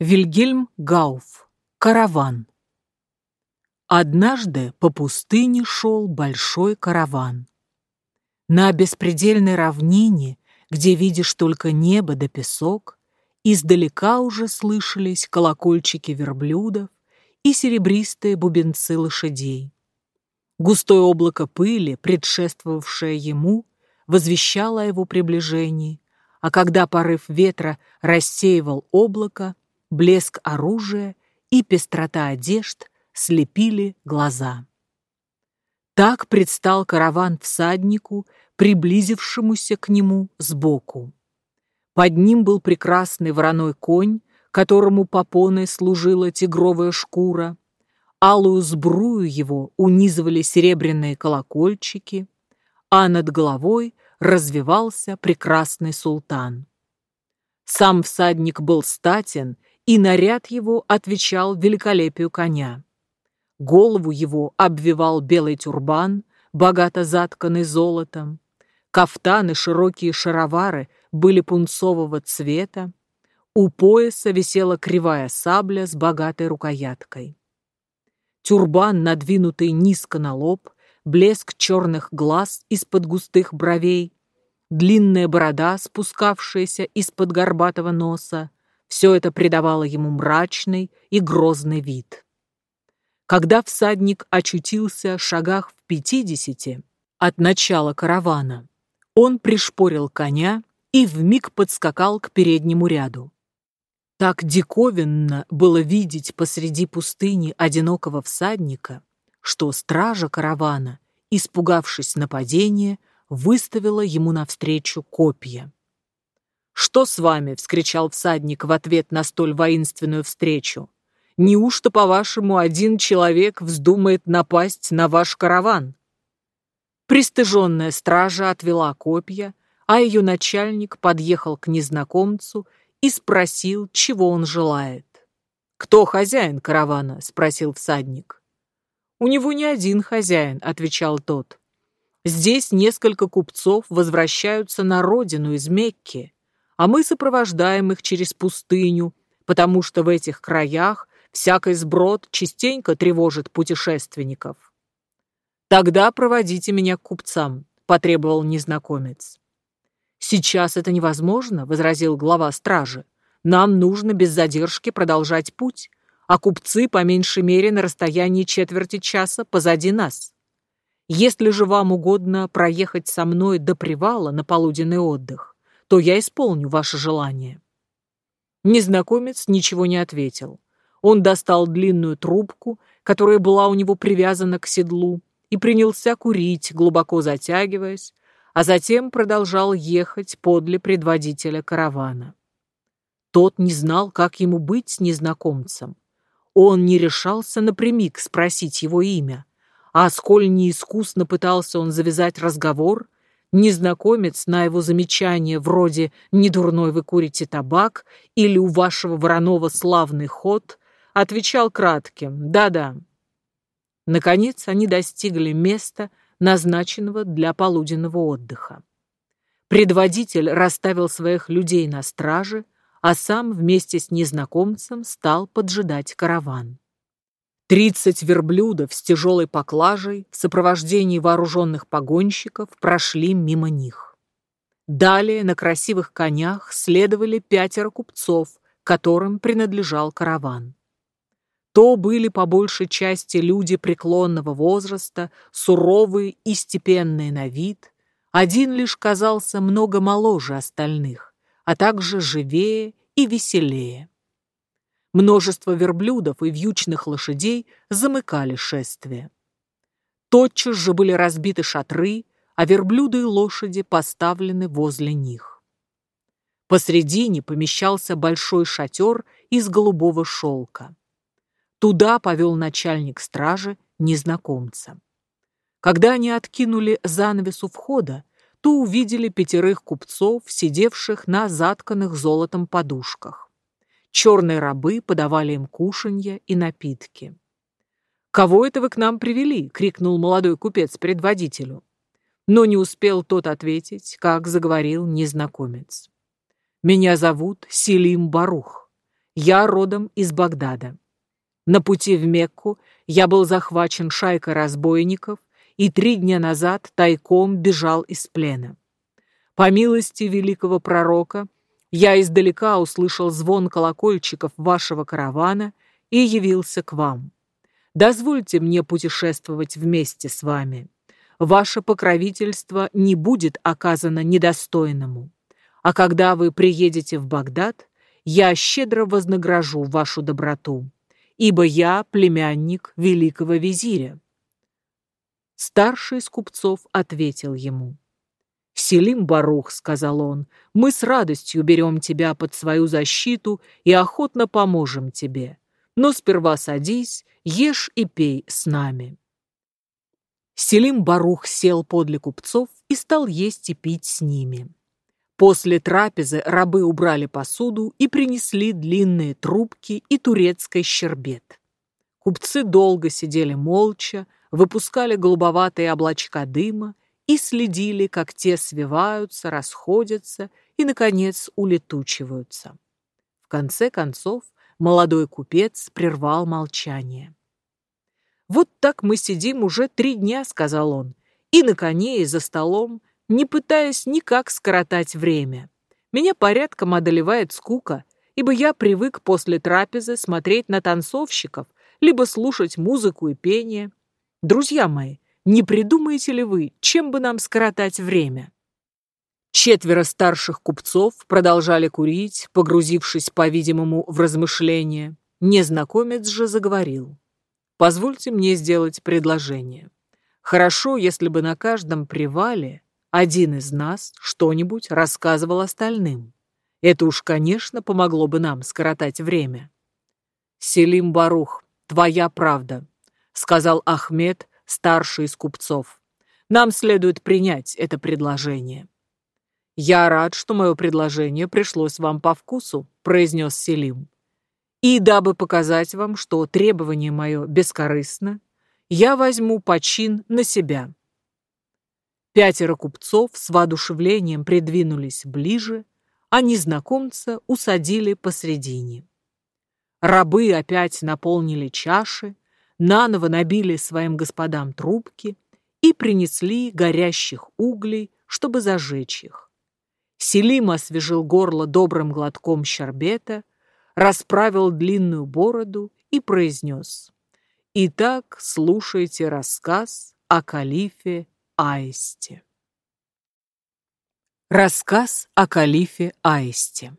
Вильгельм Гауф. Караван. Однажды по пустыне шел большой караван. На беспредельной равнине, где видишь только небо да песок, издалека уже слышались колокольчики верблюдов и серебристые бубенцы лошадей. Густое облако пыли, предшествовавшее ему, возвещало о его приближении, а когда порыв ветра рассеивал облако, блеск оружия и пестрота одежд слепили глаза. Так предстал караван всаднику, приблизившемуся к нему сбоку. Под ним был прекрасный вороной конь, которому попоной служила тигровая шкура. Алую сбрую его унизывали серебряные колокольчики, а над головой развивался прекрасный султан. Сам всадник был статен и наряд его отвечал великолепию коня. Голову его обвивал белый тюрбан, богато затканный золотом. Кафтаны, широкие шаровары были пунцового цвета. У пояса висела кривая сабля с богатой рукояткой. Тюрбан, надвинутый низко на лоб, блеск черных глаз из-под густых бровей, длинная борода, спускавшаяся из-под горбатого носа, все это придавало ему мрачный и грозный вид. Когда всадник очутился в шагах в пятидесяти от начала каравана, он пришпорил коня и вмиг подскакал к переднему ряду. Так диковинно было видеть посреди пустыни одинокого всадника, что стража каравана, испугавшись нападения, выставила ему навстречу копья. «Что с вами?» — вскричал всадник в ответ на столь воинственную встречу. «Неужто, по-вашему, один человек вздумает напасть на ваш караван?» Пристыженная стража отвела копья, а ее начальник подъехал к незнакомцу и спросил, чего он желает. «Кто хозяин каравана?» — спросил всадник. «У него не один хозяин», — отвечал тот. «Здесь несколько купцов возвращаются на родину из Мекки а мы сопровождаем их через пустыню, потому что в этих краях всякий сброд частенько тревожит путешественников. «Тогда проводите меня к купцам», — потребовал незнакомец. «Сейчас это невозможно», — возразил глава стражи. «Нам нужно без задержки продолжать путь, а купцы по меньшей мере на расстоянии четверти часа позади нас. Если же вам угодно проехать со мной до привала на полуденный отдых, то я исполню ваше желание». Незнакомец ничего не ответил. Он достал длинную трубку, которая была у него привязана к седлу, и принялся курить, глубоко затягиваясь, а затем продолжал ехать подле предводителя каравана. Тот не знал, как ему быть с незнакомцем. Он не решался напрямик спросить его имя, а сколь неискусно пытался он завязать разговор, Незнакомец на его замечание вроде «недурной вы курите табак» или «у вашего вороного славный ход» отвечал кратким «да-да». Наконец они достигли места, назначенного для полуденного отдыха. Предводитель расставил своих людей на страже, а сам вместе с незнакомцем стал поджидать караван. Тридцать верблюдов с тяжелой поклажей в сопровождении вооруженных погонщиков прошли мимо них. Далее на красивых конях следовали пятеро купцов, которым принадлежал караван. То были по большей части люди преклонного возраста, суровые и степенные на вид. Один лишь казался много моложе остальных, а также живее и веселее. Множество верблюдов и вьючных лошадей замыкали шествие. Тотчас же были разбиты шатры, а верблюды и лошади поставлены возле них. Посредине помещался большой шатер из голубого шелка. Туда повел начальник стражи незнакомца. Когда они откинули занавес у входа, то увидели пятерых купцов, сидевших на затканных золотом подушках. Черные рабы подавали им кушанья и напитки. «Кого это вы к нам привели?» — крикнул молодой купец предводителю. Но не успел тот ответить, как заговорил незнакомец. «Меня зовут Селим Барух. Я родом из Багдада. На пути в Мекку я был захвачен шайкой разбойников и три дня назад тайком бежал из плена. По милости великого пророка я издалека услышал звон колокольчиков вашего каравана и явился к вам. Дозвольте мне путешествовать вместе с вами. Ваше покровительство не будет оказано недостойному. А когда вы приедете в Багдад, я щедро вознагражу вашу доброту, ибо я племянник великого визиря. Старший из купцов ответил ему. «Селим Барух», — сказал он, — «мы с радостью берем тебя под свою защиту и охотно поможем тебе. Но сперва садись, ешь и пей с нами». Селим Барух сел подле купцов и стал есть и пить с ними. После трапезы рабы убрали посуду и принесли длинные трубки и турецкий щербет. Купцы долго сидели молча, выпускали голубоватые облачка дыма и следили, как те свиваются, расходятся и, наконец, улетучиваются. В конце концов, молодой купец прервал молчание. «Вот так мы сидим уже три дня», — сказал он, — «и на коне, и за столом, не пытаясь никак скоротать время. Меня порядком одолевает скука, ибо я привык после трапезы смотреть на танцовщиков, либо слушать музыку и пение. Друзья мои, не придумаете ли вы, чем бы нам скоротать время? Четверо старших купцов продолжали курить, погрузившись, по-видимому, в размышления. Незнакомец же заговорил. «Позвольте мне сделать предложение. Хорошо, если бы на каждом привале один из нас что-нибудь рассказывал остальным. Это уж, конечно, помогло бы нам скоротать время. «Селим Барух, твоя правда», — сказал Ахмед, старший из купцов. «Нам следует принять это предложение». «Я рад, что мое предложение пришлось вам по вкусу», — произнес Селим. «И дабы показать вам, что требование мое бескорыстно, я возьму почин на себя». Пятеро купцов с воодушевлением придвинулись ближе, а незнакомца усадили посредине. Рабы опять наполнили чаши, наново набили своим господам трубки и принесли горящих углей, чтобы зажечь их. Селим освежил горло добрым глотком щербета, расправил длинную бороду и произнес «Итак, слушайте рассказ о калифе Аисте. Рассказ о калифе Аисте.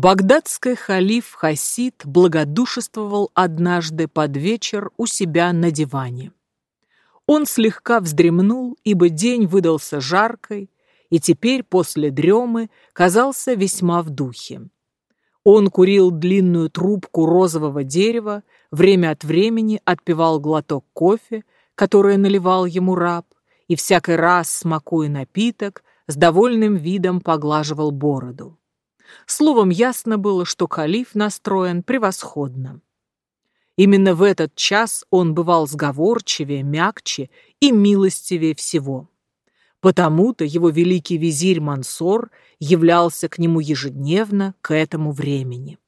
Багдадский халиф Хасид благодушествовал однажды под вечер у себя на диване. Он слегка вздремнул, ибо день выдался жаркой, и теперь после дремы казался весьма в духе. Он курил длинную трубку розового дерева, время от времени отпивал глоток кофе, которое наливал ему раб, и всякий раз, смакуя напиток, с довольным видом поглаживал бороду. Словом, ясно было, что калиф настроен превосходно. Именно в этот час он бывал сговорчивее, мягче и милостивее всего. Потому-то его великий визирь Мансор являлся к нему ежедневно к этому времени.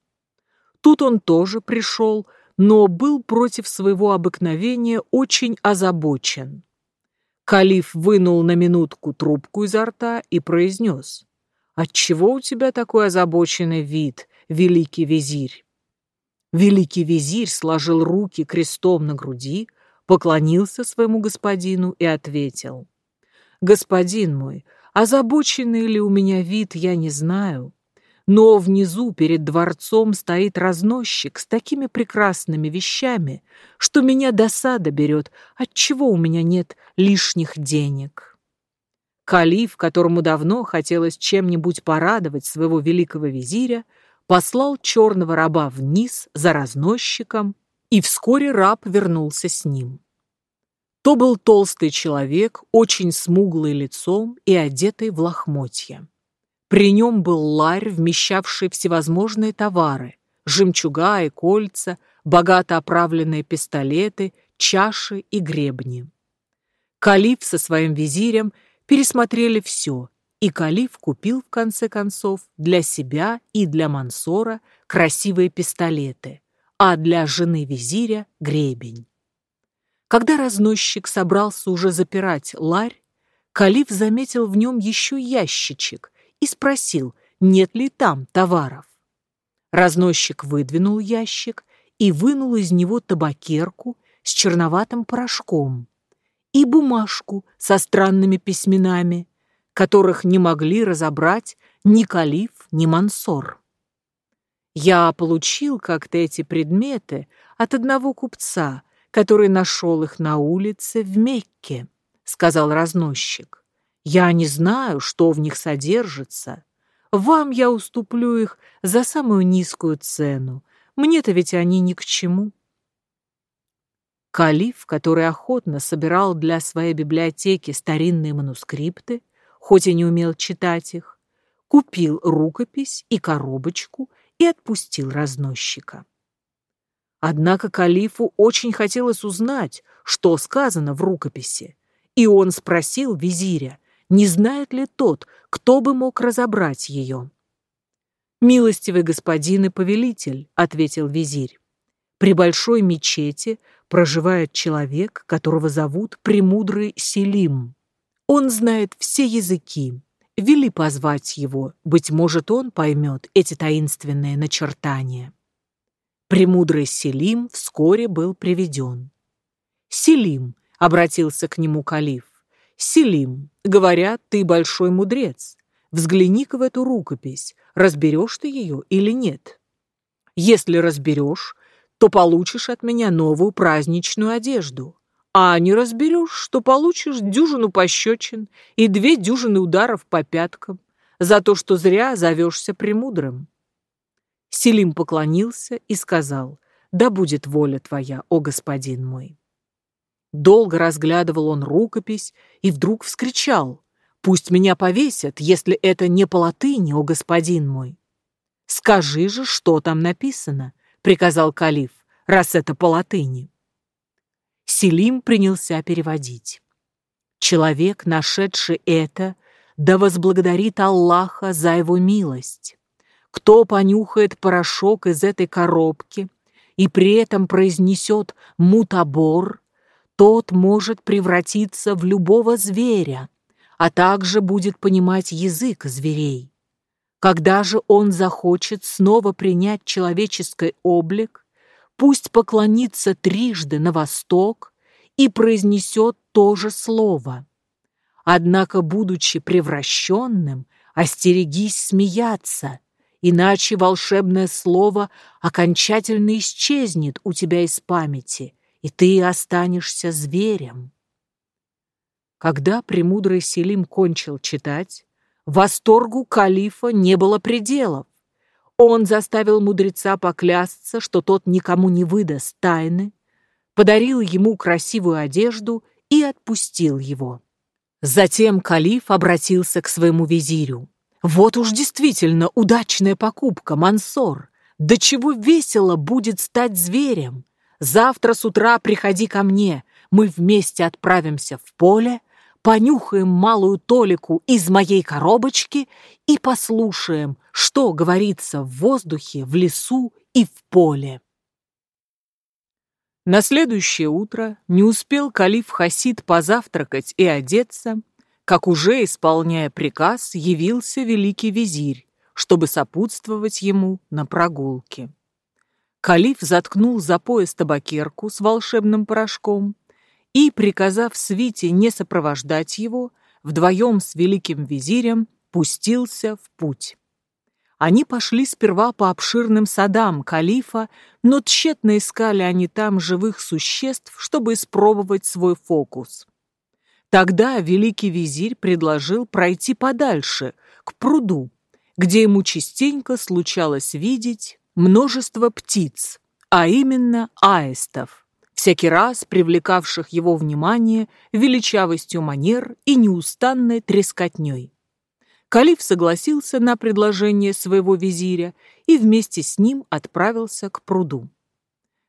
Тут он тоже пришел, но был против своего обыкновения очень озабочен. Калиф вынул на минутку трубку изо рта и произнес. «Отчего у тебя такой озабоченный вид, великий визирь?» Великий визирь сложил руки крестом на груди, поклонился своему господину и ответил. «Господин мой, озабоченный ли у меня вид, я не знаю, но внизу перед дворцом стоит разносчик с такими прекрасными вещами, что меня досада берет, отчего у меня нет лишних денег. Калиф, которому давно хотелось чем-нибудь порадовать своего великого визиря, послал черного раба вниз за разносчиком, и вскоре раб вернулся с ним. То был толстый человек, очень смуглый лицом и одетый в лохмотья. При нем был ларь, вмещавший всевозможные товары, жемчуга и кольца, богато оправленные пистолеты, чаши и гребни. Калиф со своим визирем пересмотрели все и Калиф купил, в конце концов, для себя и для Мансора красивые пистолеты, а для жены визиря — гребень. Когда разносчик собрался уже запирать ларь, Калиф заметил в нем еще ящичек и спросил, нет ли там товаров. Разносчик выдвинул ящик и вынул из него табакерку с черноватым порошком и бумажку со странными письменами, которых не могли разобрать ни Калиф, ни Мансор. Я получил как-то эти предметы от одного купца, который нашел их на улице в Мекке, сказал разносчик. Я не знаю, что в них содержится. Вам я уступлю их за самую низкую цену. Мне-то ведь они ни к чему. Калиф, который охотно собирал для своей библиотеки старинные манускрипты, хоть и не умел читать их, купил рукопись и коробочку и отпустил разносчика. Однако калифу очень хотелось узнать, что сказано в рукописи, и он спросил визиря, не знает ли тот, кто бы мог разобрать ее. «Милостивый господин и повелитель», — ответил визирь, «при большой мечети проживает человек, которого зовут Премудрый Селим. Он знает все языки. Вели позвать его, быть может, он поймет эти таинственные начертания». Премудрый Селим вскоре был приведен. «Селим», — обратился к нему калиф, — «Селим, говорят, ты большой мудрец. Взгляни-ка в эту рукопись, разберешь ты ее или нет. Если разберешь, то получишь от меня новую праздничную одежду, а не разберешь, то получишь дюжину пощечин и две дюжины ударов по пяткам за то, что зря зовешься премудрым. Селим поклонился и сказал, «Да будет воля твоя, о господин мой». Долго разглядывал он рукопись и вдруг вскричал, «Пусть меня повесят, если это не по латыни, о господин мой». «Скажи же, что там написано», — приказал калиф, «раз это по латыни». Селим принялся переводить. «Человек, нашедший это, да возблагодарит Аллаха за его милость. Кто понюхает порошок из этой коробки и при этом произнесет «мутабор», тот может превратиться в любого зверя, а также будет понимать язык зверей. Когда же он захочет снова принять человеческий облик, пусть поклонится трижды на восток и произнесет то же слово. Однако, будучи превращенным, остерегись смеяться – иначе волшебное слово окончательно исчезнет у тебя из памяти, и ты останешься зверем. Когда премудрый Селим кончил читать, восторгу калифа не было пределов. Он заставил мудреца поклясться, что тот никому не выдаст тайны, подарил ему красивую одежду и отпустил его. Затем калиф обратился к своему визирю. Вот уж действительно удачная покупка, Мансор. До чего весело будет стать зверем. Завтра с утра приходи ко мне, мы вместе отправимся в поле, понюхаем малую толику из моей коробочки и послушаем, что говорится в воздухе, в лесу и в поле. На следующее утро не успел калиф Хасид позавтракать и одеться, как уже, исполняя приказ, явился великий визирь, чтобы сопутствовать ему на прогулке. Калиф заткнул за пояс табакерку с волшебным порошком и, приказав свите не сопровождать его, вдвоем с великим визирем пустился в путь. Они пошли сперва по обширным садам калифа, но тщетно искали они там живых существ, чтобы испробовать свой фокус. Тогда великий визирь предложил пройти подальше, к пруду, где ему частенько случалось видеть множество птиц, а именно аистов, всякий раз привлекавших его внимание величавостью манер и неустанной трескотней. Калиф согласился на предложение своего визиря и вместе с ним отправился к пруду.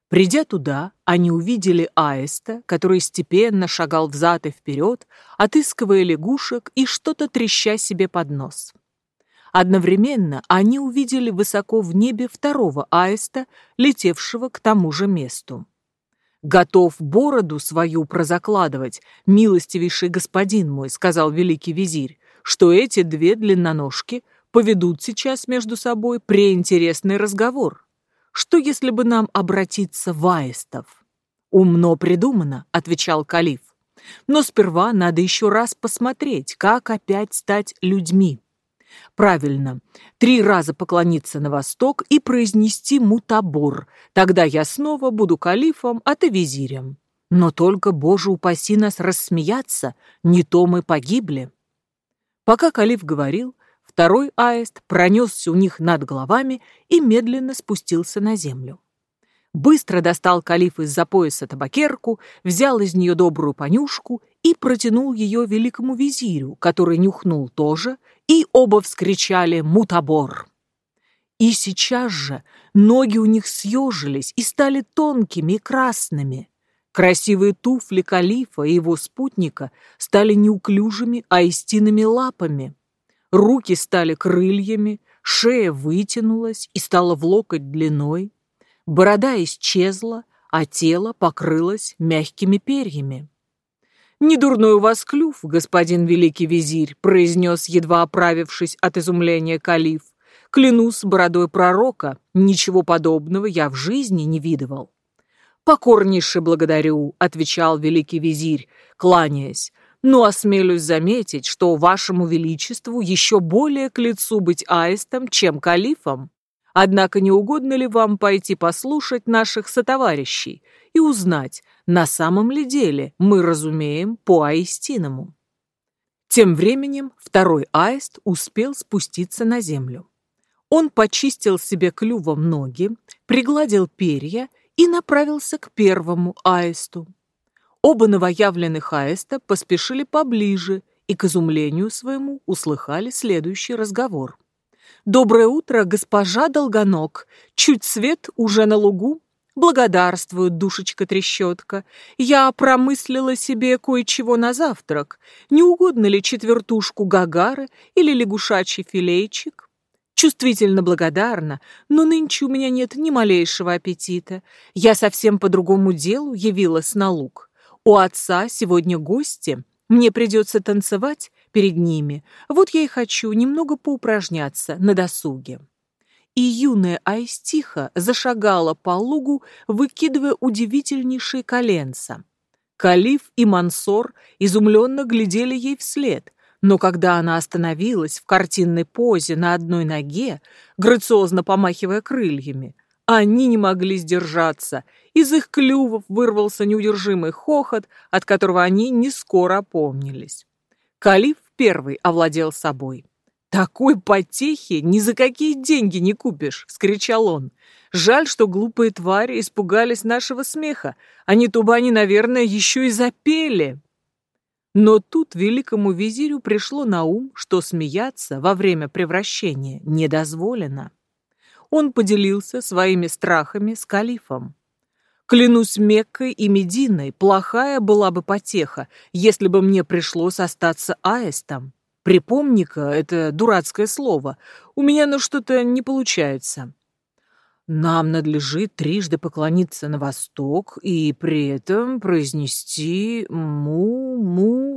Придя туда, они увидели аиста, который степенно шагал взад и вперед, отыскивая лягушек и что-то треща себе под нос. Одновременно они увидели высоко в небе второго аиста, летевшего к тому же месту. «Готов бороду свою прозакладывать, милостивейший господин мой», — сказал великий визирь, «что эти две длинноножки поведут сейчас между собой преинтересный разговор». Что, если бы нам обратиться в аистов? Умно придумано, отвечал Калиф. Но сперва надо еще раз посмотреть, как опять стать людьми. Правильно, три раза поклониться на восток и произнести мутабор. Тогда я снова буду калифом, а ты визирем. Но только, Боже упаси нас, рассмеяться, не то мы погибли. Пока калиф говорил, Второй аист пронесся у них над головами и медленно спустился на землю. Быстро достал калиф из-за пояса табакерку, взял из нее добрую понюшку и протянул ее великому визирю, который нюхнул тоже, и оба вскричали «Мутабор!». И сейчас же ноги у них съежились и стали тонкими и красными. Красивые туфли калифа и его спутника стали неуклюжими аистиными лапами. Руки стали крыльями, шея вытянулась и стала в локоть длиной, борода исчезла, а тело покрылось мягкими перьями. «Недурной у вас клюв, господин великий визирь», произнес, едва оправившись от изумления калиф. «Клянусь бородой пророка, ничего подобного я в жизни не видывал». «Покорнейше благодарю», — отвечал великий визирь, кланяясь но осмелюсь заметить, что вашему величеству еще более к лицу быть аистом, чем калифом. Однако не угодно ли вам пойти послушать наших сотоварищей и узнать, на самом ли деле мы разумеем по аистиному? Тем временем второй аист успел спуститься на землю. Он почистил себе клювом ноги, пригладил перья и направился к первому аисту. Оба новоявленных аиста поспешили поближе и, к изумлению своему, услыхали следующий разговор. «Доброе утро, госпожа Долгоног! Чуть свет уже на лугу? Благодарствую, душечка-трещотка. Я промыслила себе кое-чего на завтрак. Не угодно ли четвертушку гагары или лягушачий филейчик?» Чувствительно благодарна, но нынче у меня нет ни малейшего аппетита. Я совсем по другому делу явилась на луг. У отца сегодня гости, мне придется танцевать перед ними, вот я и хочу немного поупражняться на досуге. И юная Айстиха зашагала по лугу, выкидывая удивительнейшие коленца. Калиф и Мансор изумленно глядели ей вслед, но когда она остановилась в картинной позе на одной ноге, грациозно помахивая крыльями, они не могли сдержаться. Из их клювов вырвался неудержимый хохот, от которого они не скоро опомнились. Калиф первый овладел собой. «Такой потехи ни за какие деньги не купишь!» — скричал он. «Жаль, что глупые твари испугались нашего смеха, а не то бы они, наверное, еще и запели!» Но тут великому визирю пришло на ум, что смеяться во время превращения не дозволено он поделился своими страхами с калифом. Клянусь Меккой и Мединой, плохая была бы потеха, если бы мне пришлось остаться аистом. Припомни-ка это дурацкое слово. У меня ну что-то не получается. Нам надлежит трижды поклониться на восток и при этом произнести «му-му-му».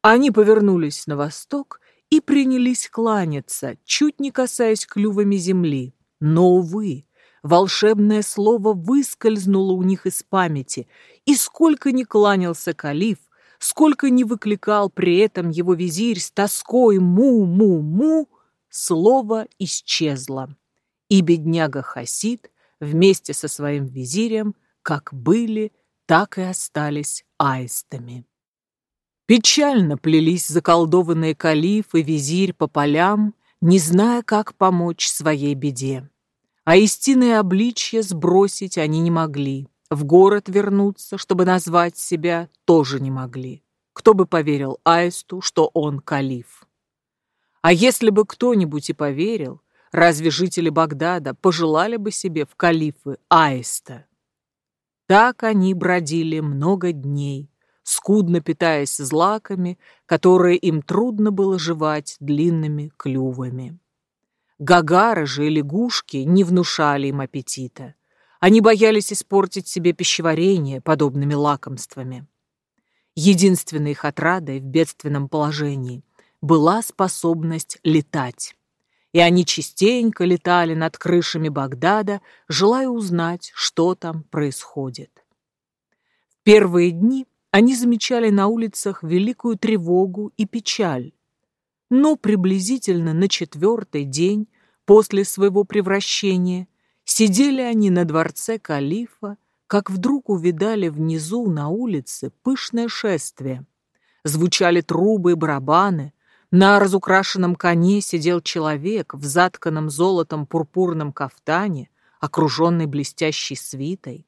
Они повернулись на восток и принялись кланяться, чуть не касаясь клювами земли. Но, увы, волшебное слово выскользнуло у них из памяти, и сколько ни кланялся калиф, сколько ни выкликал при этом его визирь с тоской «му-му-му», слово исчезло. И бедняга Хасид вместе со своим визирем как были, так и остались аистами. Печально плелись заколдованные калиф и визирь по полям, не зная, как помочь своей беде. А истинное обличье сбросить они не могли. В город вернуться, чтобы назвать себя, тоже не могли. Кто бы поверил Аисту, что он калиф? А если бы кто-нибудь и поверил, разве жители Багдада пожелали бы себе в калифы аиста? Так они бродили много дней, скудно питаясь злаками, которые им трудно было жевать длинными клювами. Гагары же и лягушки не внушали им аппетита. Они боялись испортить себе пищеварение подобными лакомствами. Единственной их отрадой в бедственном положении была способность летать. И они частенько летали над крышами Багдада, желая узнать, что там происходит. В первые дни они замечали на улицах великую тревогу и печаль. Но приблизительно на четвертый день после своего превращения сидели они на дворце калифа, как вдруг увидали внизу на улице пышное шествие. Звучали трубы и барабаны, на разукрашенном коне сидел человек в затканном золотом пурпурном кафтане, окруженный блестящей свитой.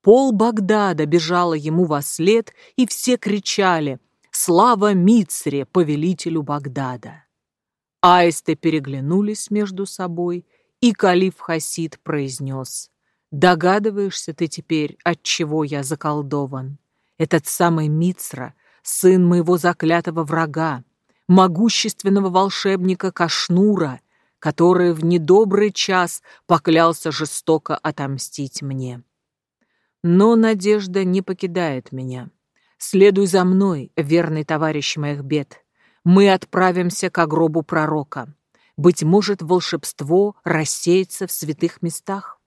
Пол Багдада бежала ему во след, и все кричали «Слава Мицре, повелителю Багдада!». Аисты переглянулись между собой, и калиф Хасид произнес «Догадываешься ты теперь, от чего я заколдован? Этот самый Мицра, сын моего заклятого врага, могущественного волшебника Кашнура, который в недобрый час поклялся жестоко отомстить мне». Но надежда не покидает меня. Следуй за мной, верный товарищ моих бед. Мы отправимся к гробу пророка. Быть может, волшебство рассеется в святых местах.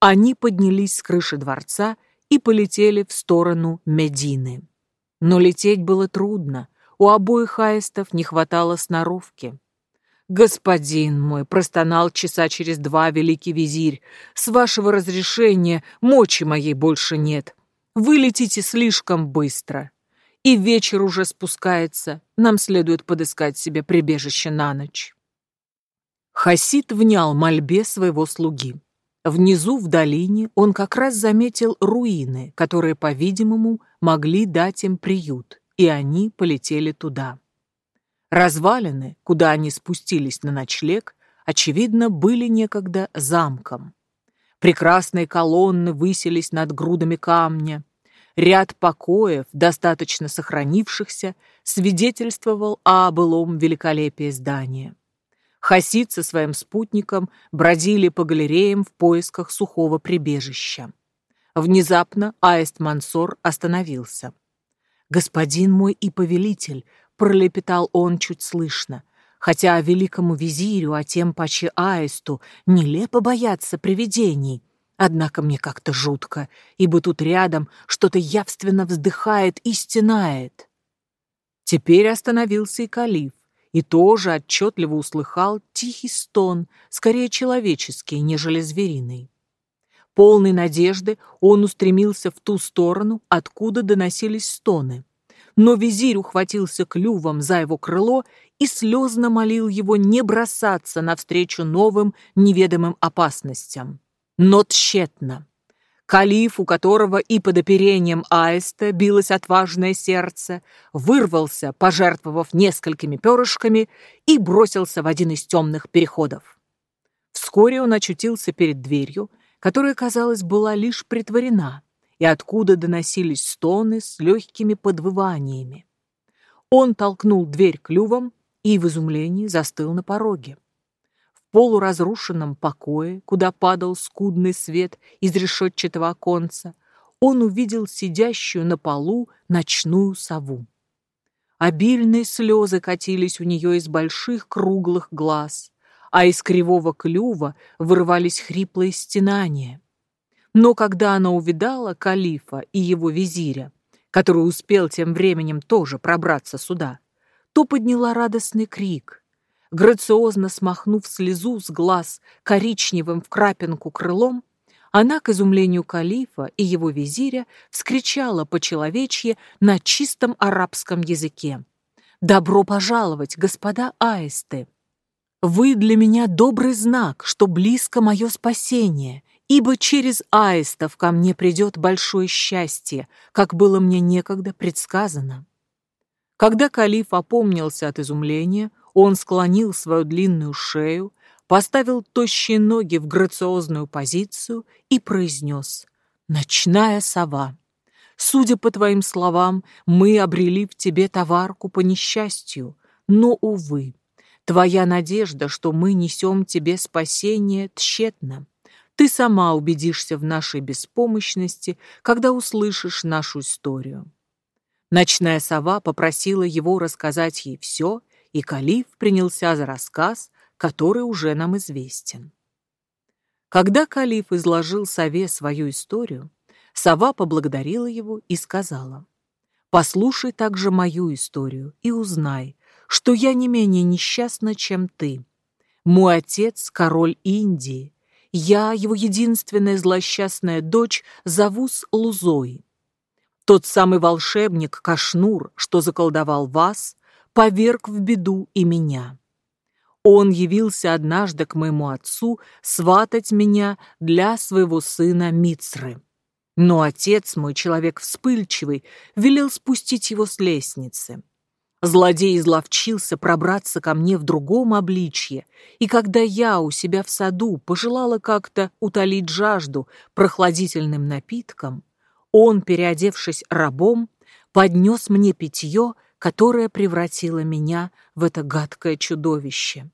Они поднялись с крыши дворца и полетели в сторону Медины. Но лететь было трудно, у обоих аистов не хватало сноровки. «Господин мой!» — простонал часа через два великий визирь. «С вашего разрешения мочи моей больше нет. Вы летите слишком быстро. И вечер уже спускается. Нам следует подыскать себе прибежище на ночь». Хасид внял мольбе своего слуги. Внизу, в долине, он как раз заметил руины, которые, по-видимому, могли дать им приют, и они полетели туда. Развалины, куда они спустились на ночлег, очевидно, были некогда замком. Прекрасные колонны высились над грудами камня. Ряд покоев, достаточно сохранившихся, свидетельствовал о былом великолепии здания. Хасид со своим спутником бродили по галереям в поисках сухого прибежища. Внезапно Аист Мансор остановился. «Господин мой и повелитель, пролепетал он чуть слышно, хотя великому визирю, а тем паче аисту, нелепо бояться привидений. Однако мне как-то жутко, ибо тут рядом что-то явственно вздыхает и стенает. Теперь остановился и калиф, и тоже отчетливо услыхал тихий стон, скорее человеческий, нежели звериный. Полной надежды он устремился в ту сторону, откуда доносились стоны но визирь ухватился клювом за его крыло и слезно молил его не бросаться навстречу новым неведомым опасностям. Но тщетно. Калиф, у которого и под оперением аиста билось отважное сердце, вырвался, пожертвовав несколькими перышками, и бросился в один из темных переходов. Вскоре он очутился перед дверью, которая, казалось, была лишь притворена — и откуда доносились стоны с легкими подвываниями. Он толкнул дверь клювом и в изумлении застыл на пороге. Полуразрушенном покое, куда падал скудный свет из решетчатого оконца, он увидел сидящую на полу ночную сову. Обильные слезы катились у нее из больших круглых глаз, а из кривого клюва вырывались хриплые стенания. Но когда она увидала калифа и его визиря, который успел тем временем тоже пробраться сюда, то подняла радостный крик. Грациозно смахнув слезу с глаз коричневым в крапинку крылом, она, к изумлению калифа и его визиря, вскричала по-человечье на чистом арабском языке. «Добро пожаловать, господа аисты! Вы для меня добрый знак, что близко мое спасение, ибо через аистов ко мне придет большое счастье, как было мне некогда предсказано. Когда калиф опомнился от изумления, он склонил свою длинную шею, поставил тощие ноги в грациозную позицию и произнес «Ночная сова». Судя по твоим словам, мы обрели в тебе товарку по несчастью, но, увы, твоя надежда, что мы несем тебе спасение, тщетна. Ты сама убедишься в нашей беспомощности, когда услышишь нашу историю. Ночная сова попросила его рассказать ей все, и Калиф принялся за рассказ, который уже нам известен. Когда Калиф изложил сове свою историю, сова поблагодарила его и сказала, «Послушай также мою историю и узнай, что я не менее несчастна, чем ты. Мой отец — король Индии, я, его единственная злосчастная дочь, зовусь Лузой. Тот самый волшебник Кашнур, что заколдовал вас, поверг в беду и меня. Он явился однажды к моему отцу сватать меня для своего сына Мицры. Но отец мой, человек вспыльчивый, велел спустить его с лестницы. Злодей изловчился пробраться ко мне в другом обличье, и когда я у себя в саду пожелала как-то утолить жажду прохладительным напитком, он, переодевшись рабом, поднес мне питье, которое превратило меня в это гадкое чудовище.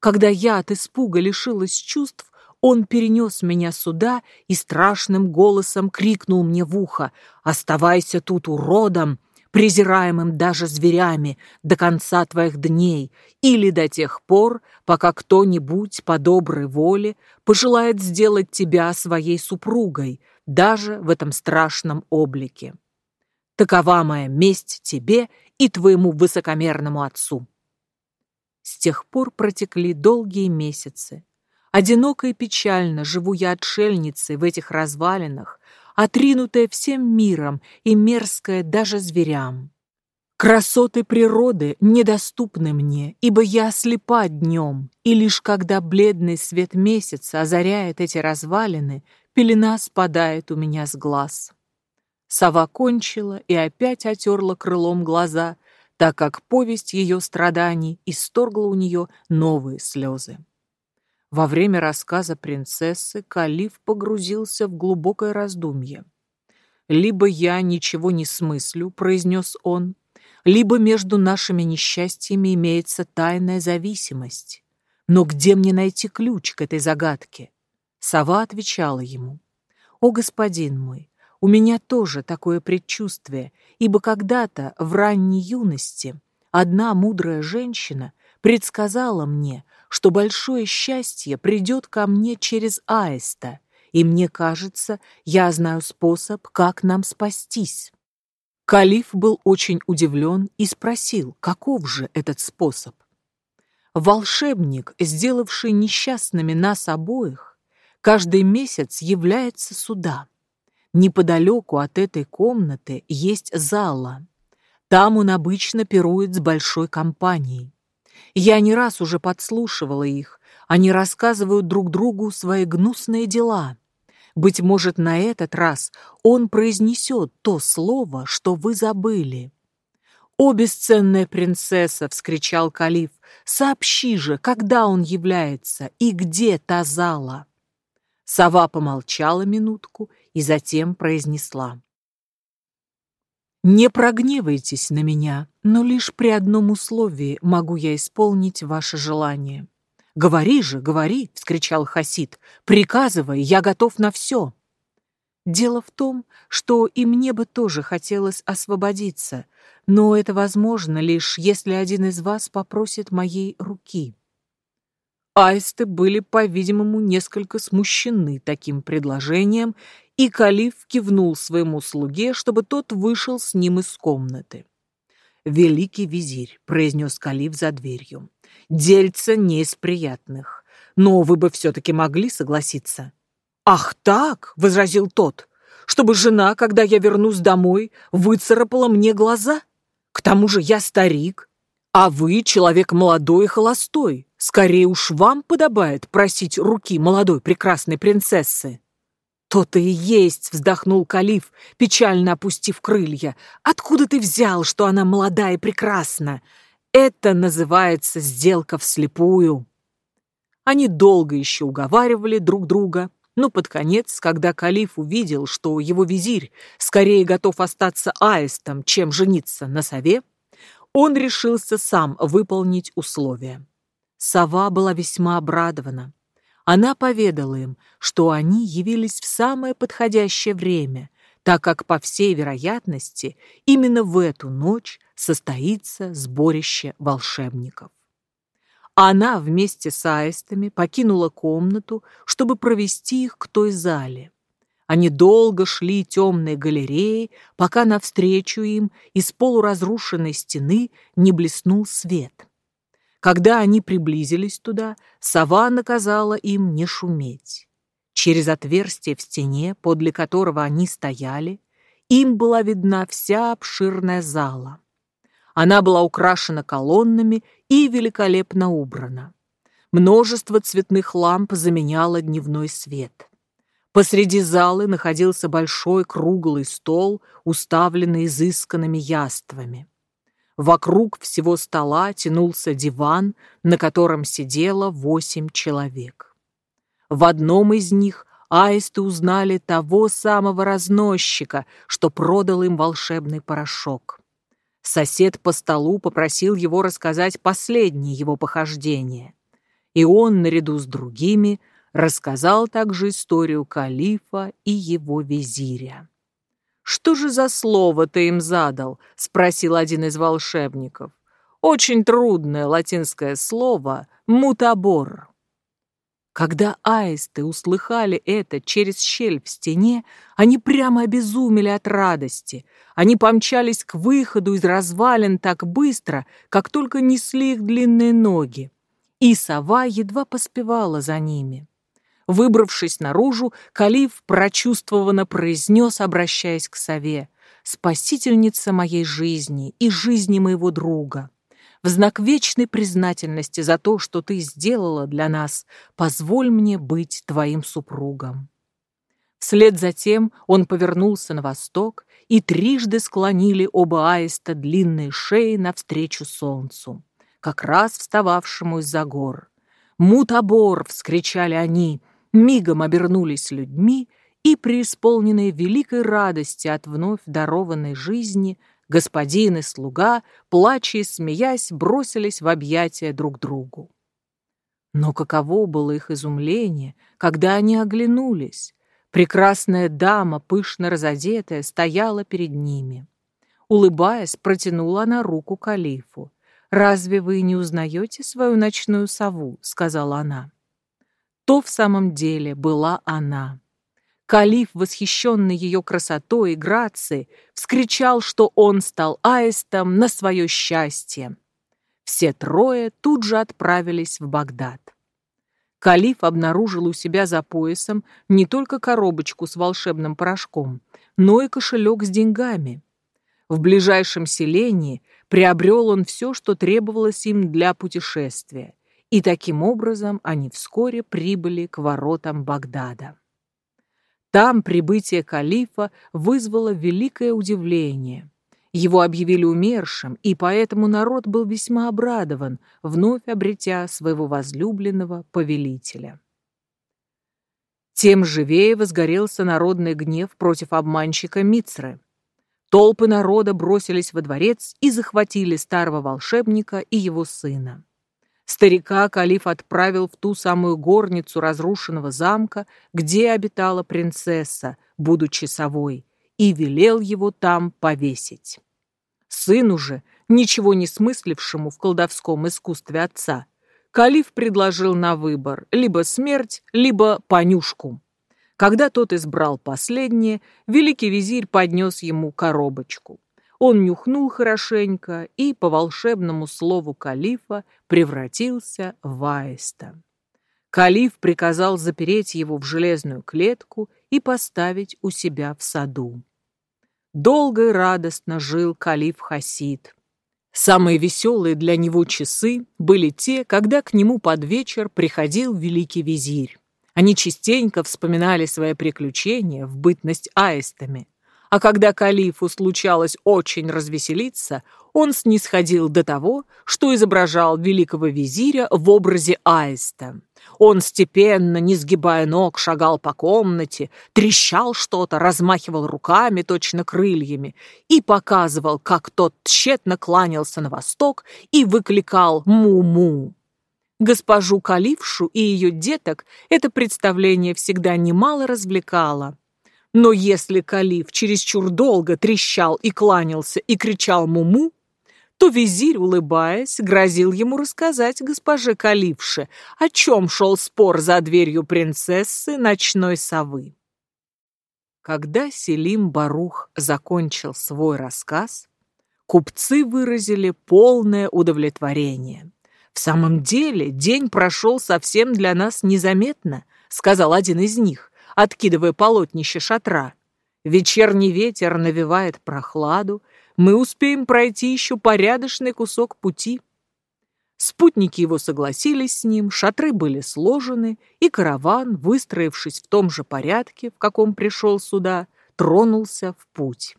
Когда я от испуга лишилась чувств, он перенес меня сюда и страшным голосом крикнул мне в ухо «Оставайся тут уродом, презираемым даже зверями, до конца твоих дней или до тех пор, пока кто-нибудь по доброй воле пожелает сделать тебя своей супругой, даже в этом страшном облике. Такова моя месть тебе и твоему высокомерному отцу. С тех пор протекли долгие месяцы. Одиноко и печально живу я отшельницей в этих развалинах, отринутая всем миром и мерзкая даже зверям. Красоты природы недоступны мне, ибо я слепа днем, и лишь когда бледный свет месяца озаряет эти развалины, пелена спадает у меня с глаз. Сова кончила и опять отерла крылом глаза, так как повесть ее страданий исторгла у нее новые слезы. Во время рассказа принцессы Калиф погрузился в глубокое раздумье. «Либо я ничего не смыслю», — произнес он, «либо между нашими несчастьями имеется тайная зависимость. Но где мне найти ключ к этой загадке?» Сова отвечала ему, «О, господин мой, у меня тоже такое предчувствие, ибо когда-то в ранней юности одна мудрая женщина предсказала мне, что большое счастье придет ко мне через аиста, и мне кажется, я знаю способ, как нам спастись. Калиф был очень удивлен и спросил, каков же этот способ. Волшебник, сделавший несчастными нас обоих, каждый месяц является сюда. Неподалеку от этой комнаты есть зала. Там он обычно пирует с большой компанией. Я не раз уже подслушивала их. Они рассказывают друг другу свои гнусные дела. Быть может, на этот раз он произнесет то слово, что вы забыли. «О, бесценная принцесса!» — вскричал Калиф. «Сообщи же, когда он является и где та зала?» Сова помолчала минутку и затем произнесла. Не прогневайтесь на меня, но лишь при одном условии могу я исполнить ваше желание. Говори же, говори, вскричал Хасид, приказывай, я готов на все. Дело в том, что и мне бы тоже хотелось освободиться, но это возможно лишь если один из вас попросит моей руки. Аисты были, по-видимому, несколько смущены таким предложением и Калиф кивнул своему слуге, чтобы тот вышел с ним из комнаты. «Великий визирь», — произнес Калиф за дверью, — «дельца не из приятных, но вы бы все-таки могли согласиться». «Ах так!» — возразил тот, — «чтобы жена, когда я вернусь домой, выцарапала мне глаза? К тому же я старик, а вы человек молодой и холостой. Скорее уж вам подобает просить руки молодой прекрасной принцессы». «То-то и есть!» — вздохнул Калиф, печально опустив крылья. «Откуда ты взял, что она молода и прекрасна? Это называется сделка вслепую!» Они долго еще уговаривали друг друга, но под конец, когда калиф увидел, что его визирь скорее готов остаться аистом, чем жениться на сове, он решился сам выполнить условия. Сова была весьма обрадована. Она поведала им, что они явились в самое подходящее время, так как, по всей вероятности, именно в эту ночь состоится сборище волшебников. Она вместе с аистами покинула комнату, чтобы провести их к той зале. Они долго шли темной галереей, пока навстречу им из полуразрушенной стены не блеснул свет. Когда они приблизились туда, сова наказала им не шуметь. Через отверстие в стене, подле которого они стояли, им была видна вся обширная зала. Она была украшена колоннами и великолепно убрана. Множество цветных ламп заменяло дневной свет. Посреди залы находился большой круглый стол, уставленный изысканными яствами. Вокруг всего стола тянулся диван, на котором сидело восемь человек. В одном из них аисты узнали того самого разносчика, что продал им волшебный порошок. Сосед по столу попросил его рассказать последние его похождения. И он, наряду с другими, рассказал также историю калифа и его визиря. «Что же за слово ты им задал?» — спросил один из волшебников. «Очень трудное латинское слово «мутабор». Когда аисты услыхали это через щель в стене, они прямо обезумели от радости. Они помчались к выходу из развалин так быстро, как только несли их длинные ноги. И сова едва поспевала за ними. Выбравшись наружу, Калиф прочувствованно произнес, обращаясь к сове, «Спасительница моей жизни и жизни моего друга». В знак вечной признательности за то, что ты сделала для нас, позволь мне быть твоим супругом». Вслед за тем он повернулся на восток, и трижды склонили оба аиста длинные шеи навстречу солнцу, как раз встававшему из-за гор. «Мутабор!» — вскричали они, мигом обернулись людьми и, преисполненные великой радости от вновь дарованной жизни, Господин и слуга, плача и смеясь, бросились в объятия друг другу. Но каково было их изумление, когда они оглянулись. Прекрасная дама, пышно разодетая, стояла перед ними. Улыбаясь, протянула она руку калифу. «Разве вы не узнаете свою ночную сову?» — сказала она. То в самом деле была она. Калиф, восхищенный ее красотой и грацией, вскричал, что он стал аистом на свое счастье. Все трое тут же отправились в Багдад. Калиф обнаружил у себя за поясом не только коробочку с волшебным порошком, но и кошелек с деньгами. В ближайшем селении приобрел он все, что требовалось им для путешествия, и таким образом они вскоре прибыли к воротам Багдада. Там прибытие калифа вызвало великое удивление. Его объявили умершим, и поэтому народ был весьма обрадован, вновь обретя своего возлюбленного повелителя. Тем живее возгорелся народный гнев против обманщика Мицры. Толпы народа бросились во дворец и захватили старого волшебника и его сына. Старика калиф отправил в ту самую горницу разрушенного замка, где обитала принцесса, будучи совой, и велел его там повесить. Сыну же, ничего не смыслившему в колдовском искусстве отца, калиф предложил на выбор либо смерть, либо понюшку. Когда тот избрал последнее, великий визирь поднес ему коробочку. Он нюхнул хорошенько и, по волшебному слову калифа, превратился в аиста. Калиф приказал запереть его в железную клетку и поставить у себя в саду. Долго и радостно жил калиф Хасид. Самые веселые для него часы были те, когда к нему под вечер приходил великий визирь. Они частенько вспоминали свои приключения в бытность аистами, А когда калифу случалось очень развеселиться, он снисходил до того, что изображал великого визиря в образе аиста. Он степенно, не сгибая ног, шагал по комнате, трещал что-то, размахивал руками, точно крыльями, и показывал, как тот тщетно кланялся на восток и выкликал «му-му». Госпожу Калившу и ее деток это представление всегда немало развлекало. Но если Калиф чересчур долго трещал и кланялся и кричал «му-му», то визирь, улыбаясь, грозил ему рассказать госпоже Калифше, о чем шел спор за дверью принцессы ночной совы. Когда Селим Барух закончил свой рассказ, купцы выразили полное удовлетворение. «В самом деле день прошел совсем для нас незаметно», — сказал один из них, откидывая полотнище шатра. «Вечерний ветер навевает прохладу, мы успеем пройти еще порядочный кусок пути. Спутники его согласились с ним, шатры были сложены, и караван, выстроившись в том же порядке, в каком пришел сюда, тронулся в путь.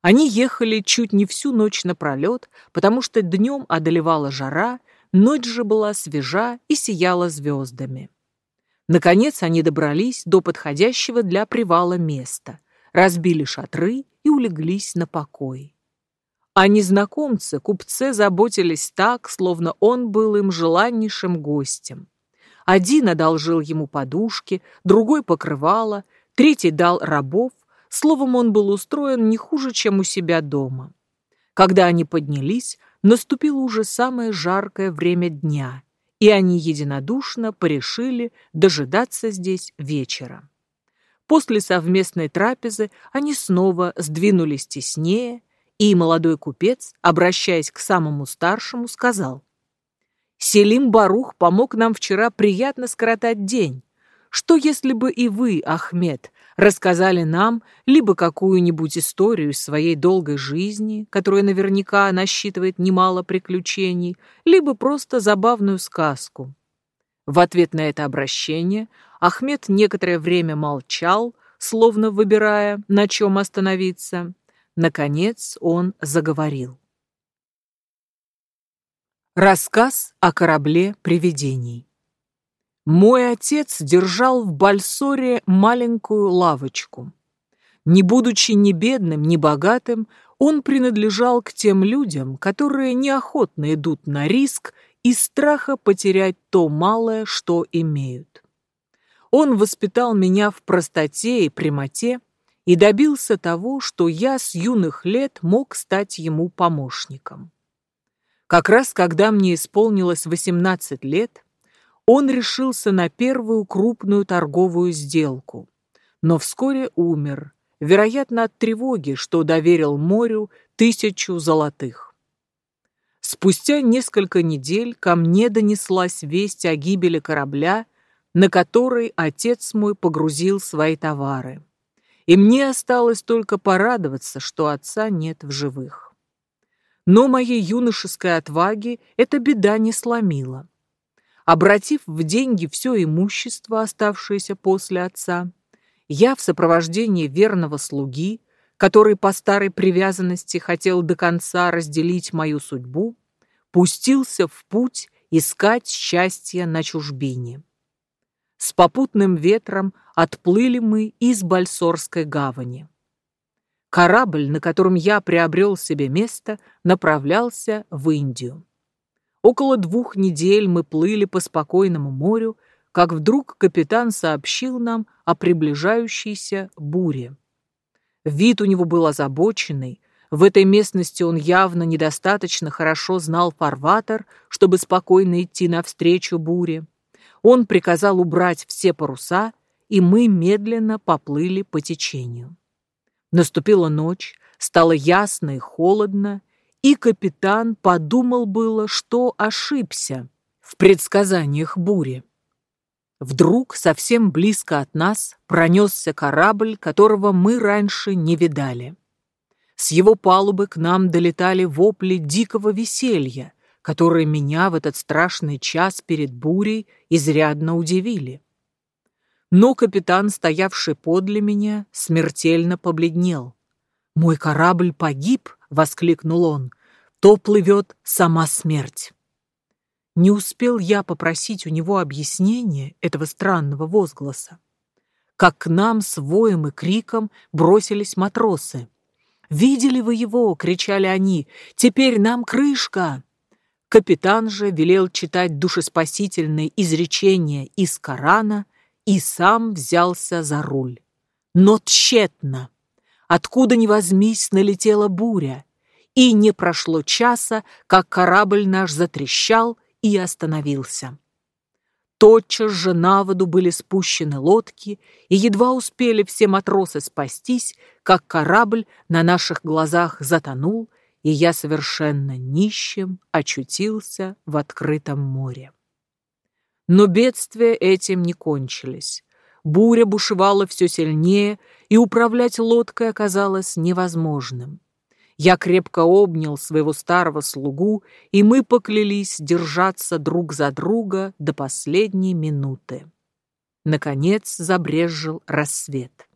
Они ехали чуть не всю ночь напролет, потому что днем одолевала жара, ночь же была свежа и сияла звездами. Наконец они добрались до подходящего для привала места, разбили шатры и улеглись на покой. О незнакомце купцы заботились так, словно он был им желаннейшим гостем. Один одолжил ему подушки, другой покрывало, третий дал рабов, словом, он был устроен не хуже, чем у себя дома. Когда они поднялись, наступило уже самое жаркое время дня, и они единодушно порешили дожидаться здесь вечера. После совместной трапезы они снова сдвинулись теснее, и молодой купец, обращаясь к самому старшему, сказал, «Селим Барух помог нам вчера приятно скоротать день. Что, если бы и вы, Ахмед, рассказали нам либо какую-нибудь историю из своей долгой жизни, которая наверняка насчитывает немало приключений, либо просто забавную сказку?» В ответ на это обращение Ахмед некоторое время молчал, словно выбирая, на чем остановиться. Наконец он заговорил. Рассказ о корабле привидений. Мой отец держал в Бальсоре маленькую лавочку. Не будучи ни бедным, ни богатым, он принадлежал к тем людям, которые неохотно идут на риск из страха потерять то малое, что имеют. Он воспитал меня в простоте и прямоте и добился того, что я с юных лет мог стать ему помощником. Как раз когда мне исполнилось 18 лет, он решился на первую крупную торговую сделку, но вскоре умер, вероятно, от тревоги, что доверил морю тысячу золотых. Спустя несколько недель ко мне донеслась весть о гибели корабля, на который отец мой погрузил свои товары. И мне осталось только порадоваться, что отца нет в живых. Но моей юношеской отваги эта беда не сломила. Обратив в деньги все имущество, оставшееся после отца, я в сопровождении верного слуги который по старой привязанности хотел до конца разделить мою судьбу, пустился в путь искать счастья на чужбине. С попутным ветром отплыли мы из Бальсорской гавани. Корабль, на котором я приобрел себе место, направлялся в Индию. Около двух недель мы плыли по спокойному морю, как вдруг капитан сообщил нам о приближающейся буре. Вид у него был озабоченный. В этой местности он явно недостаточно хорошо знал фарватер, чтобы спокойно идти навстречу буре. Он приказал убрать все паруса, и мы медленно поплыли по течению. Наступила ночь, стало ясно и холодно, и капитан подумал было, что ошибся в предсказаниях бури. Вдруг совсем близко от нас пронесся корабль, которого мы раньше не видали. С его палубы к нам долетали вопли дикого веселья, которые меня в этот страшный час перед бурей изрядно удивили. Но капитан, стоявший подле меня, смертельно побледнел. «Мой корабль погиб!» — воскликнул он. «То плывет сама смерть!» Не успел я попросить у него объяснения этого странного возгласа, как к нам с воем и криком бросились матросы. «Видели вы его?» — кричали они. «Теперь нам крышка!» Капитан же велел читать душеспасительные изречения из Корана и сам взялся за руль. Но тщетно. Откуда ни возьмись, налетела буря, и не прошло часа, как корабль наш затрещал и остановился. Тотчас же на воду были спущены лодки, и едва успели все матросы спастись, как корабль на наших глазах затонул, и я совершенно нищим очутился в открытом море. Но бедствия этим не кончились. Буря бушевала все сильнее, и управлять лодкой оказалось невозможным. Я крепко обнял своего старого слугу, и мы поклялись держаться друг за друга до последней минуты. Наконец забрезжил рассвет.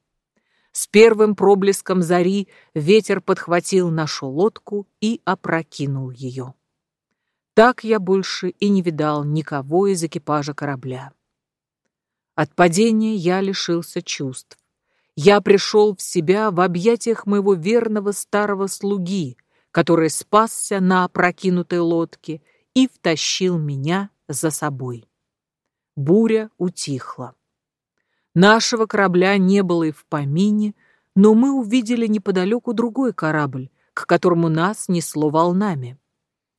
С первым проблеском зари ветер подхватил нашу лодку и опрокинул ее. Так я больше и не видал никого из экипажа корабля. От падения я лишился чувств. Я пришел в себя в объятиях моего верного старого слуги, который спасся на опрокинутой лодке и втащил меня за собой. Буря утихла. Нашего корабля не было и в помине, но мы увидели неподалеку другой корабль, к которому нас несло волнами.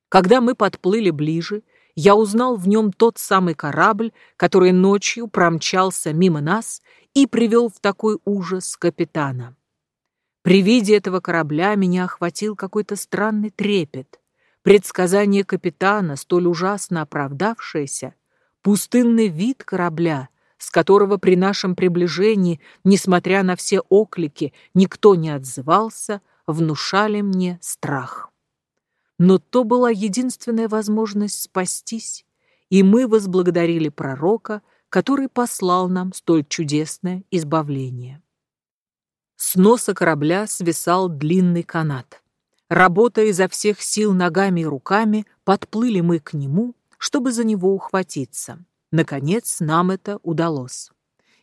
Когда мы подплыли ближе, я узнал в нем тот самый корабль, который ночью промчался мимо нас и привел в такой ужас капитана. При виде этого корабля меня охватил какой-то странный трепет. Предсказание капитана, столь ужасно оправдавшееся, пустынный вид корабля, с которого при нашем приближении, несмотря на все оклики, никто не отзывался, внушали мне страх. Но то была единственная возможность спастись, и мы возблагодарили пророка, который послал нам столь чудесное избавление. С носа корабля свисал длинный канат. Работая изо всех сил ногами и руками, подплыли мы к нему, чтобы за него ухватиться. Наконец, нам это удалось.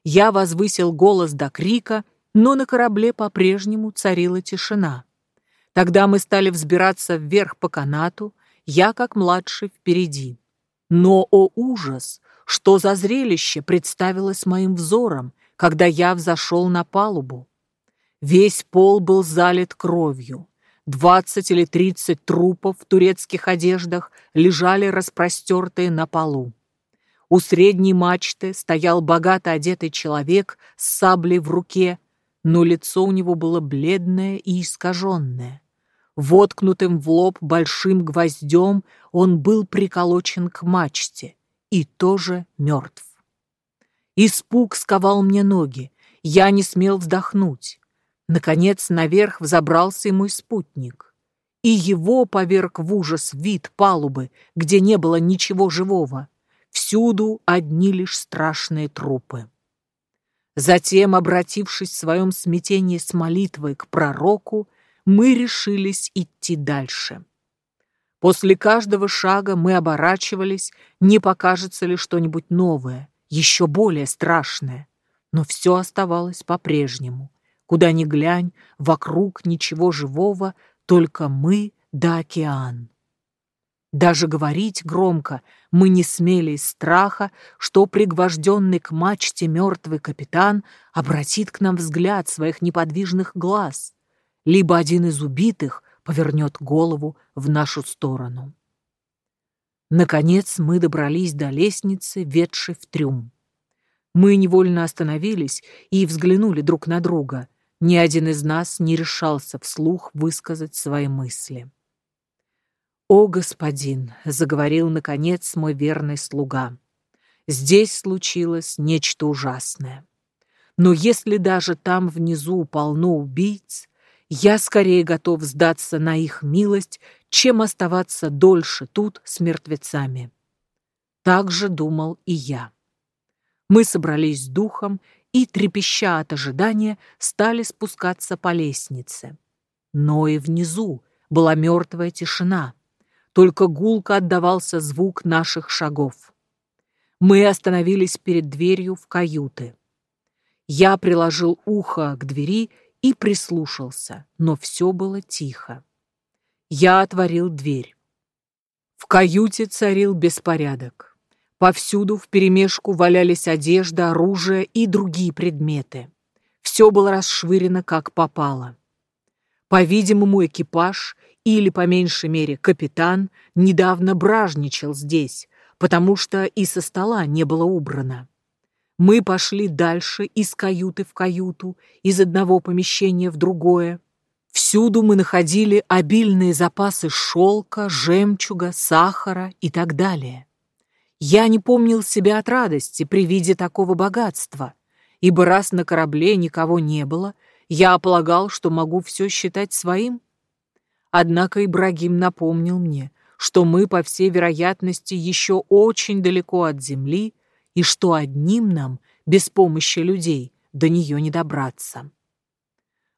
Я возвысил голос до крика, но на корабле по-прежнему царила тишина. Тогда мы стали взбираться вверх по канату, я как младший впереди. Но, о ужас, что за зрелище представилось моим взором, когда я взошел на палубу. Весь пол был залит кровью. Двадцать или тридцать трупов в турецких одеждах лежали распростертые на полу. У средней мачты стоял богато одетый человек с саблей в руке, но лицо у него было бледное и искаженное. Воткнутым в лоб большим гвоздем он был приколочен к мачте и тоже мертв. Испуг сковал мне ноги, я не смел вздохнуть. Наконец наверх взобрался и мой спутник. И его поверг в ужас вид палубы, где не было ничего живого. Всюду одни лишь страшные трупы. Затем, обратившись в своем смятении с молитвой к пророку, мы решились идти дальше. После каждого шага мы оборачивались, не покажется ли что-нибудь новое, еще более страшное. Но все оставалось по-прежнему. Куда ни глянь, вокруг ничего живого, только мы да океан. Даже говорить громко мы не смели из страха, что пригвожденный к мачте мертвый капитан обратит к нам взгляд своих неподвижных глаз либо один из убитых повернет голову в нашу сторону. Наконец мы добрались до лестницы, ведшей в трюм. Мы невольно остановились и взглянули друг на друга. Ни один из нас не решался вслух высказать свои мысли. «О, господин!» — заговорил, наконец, мой верный слуга. «Здесь случилось нечто ужасное. Но если даже там внизу полно убийц, я скорее готов сдаться на их милость, чем оставаться дольше тут с мертвецами. Так же думал и я. Мы собрались с духом и, трепеща от ожидания, стали спускаться по лестнице. Но и внизу была мертвая тишина. Только гулко отдавался звук наших шагов. Мы остановились перед дверью в каюты. Я приложил ухо к двери и прислушался, но все было тихо. Я отворил дверь. В каюте царил беспорядок. Повсюду вперемешку валялись одежда, оружие и другие предметы. Все было расшвырено, как попало. По-видимому, экипаж, или, по меньшей мере, капитан, недавно бражничал здесь, потому что и со стола не было убрано. Мы пошли дальше из каюты в каюту, из одного помещения в другое. Всюду мы находили обильные запасы шелка, жемчуга, сахара и так далее. Я не помнил себя от радости при виде такого богатства, ибо раз на корабле никого не было, я полагал, что могу все считать своим. Однако Ибрагим напомнил мне, что мы, по всей вероятности, еще очень далеко от земли, и что одним нам, без помощи людей, до нее не добраться.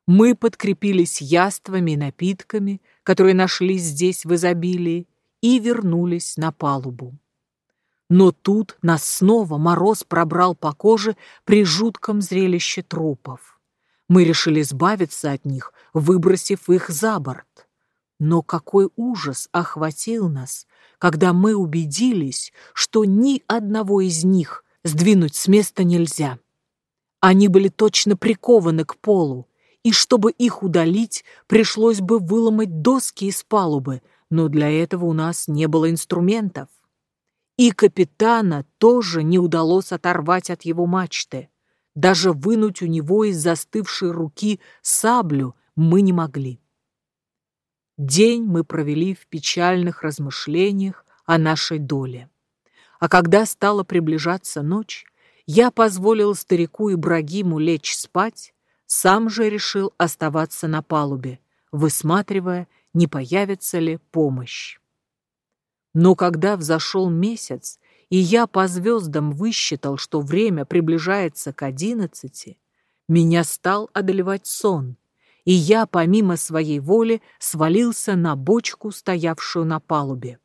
Мы подкрепились яствами и напитками, которые нашлись здесь в изобилии, и вернулись на палубу. Но тут нас снова мороз пробрал по коже при жутком зрелище трупов. Мы решили избавиться от них, выбросив их за борт. Но какой ужас охватил нас, когда мы убедились, что ни одного из них сдвинуть с места нельзя. Они были точно прикованы к полу, и чтобы их удалить, пришлось бы выломать доски из палубы, но для этого у нас не было инструментов. И капитана тоже не удалось оторвать от его мачты. Даже вынуть у него из застывшей руки саблю мы не могли. День мы провели в печальных размышлениях о нашей доле. А когда стала приближаться ночь, я позволил старику Ибрагиму лечь спать, сам же решил оставаться на палубе, высматривая, не появится ли помощь. Но когда взошел месяц, и я по звездам высчитал, что время приближается к одиннадцати, меня стал одолевать сон, и я, помимо своей воли, свалился на бочку, стоявшую на палубе.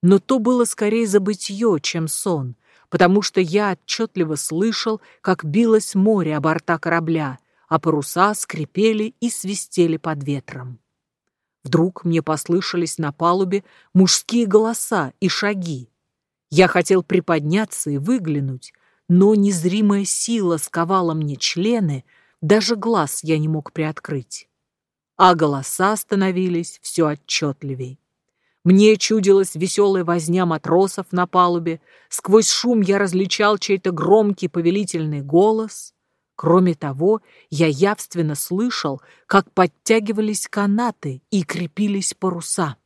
Но то было скорее забытье, чем сон, потому что я отчетливо слышал, как билось море о борта корабля, а паруса скрипели и свистели под ветром. Вдруг мне послышались на палубе мужские голоса и шаги. Я хотел приподняться и выглянуть, но незримая сила сковала мне члены, даже глаз я не мог приоткрыть. А голоса становились все отчетливей. Мне чудилась веселая возня матросов на палубе, сквозь шум я различал чей-то громкий повелительный голос. Кроме того, я явственно слышал, как подтягивались канаты и крепились паруса.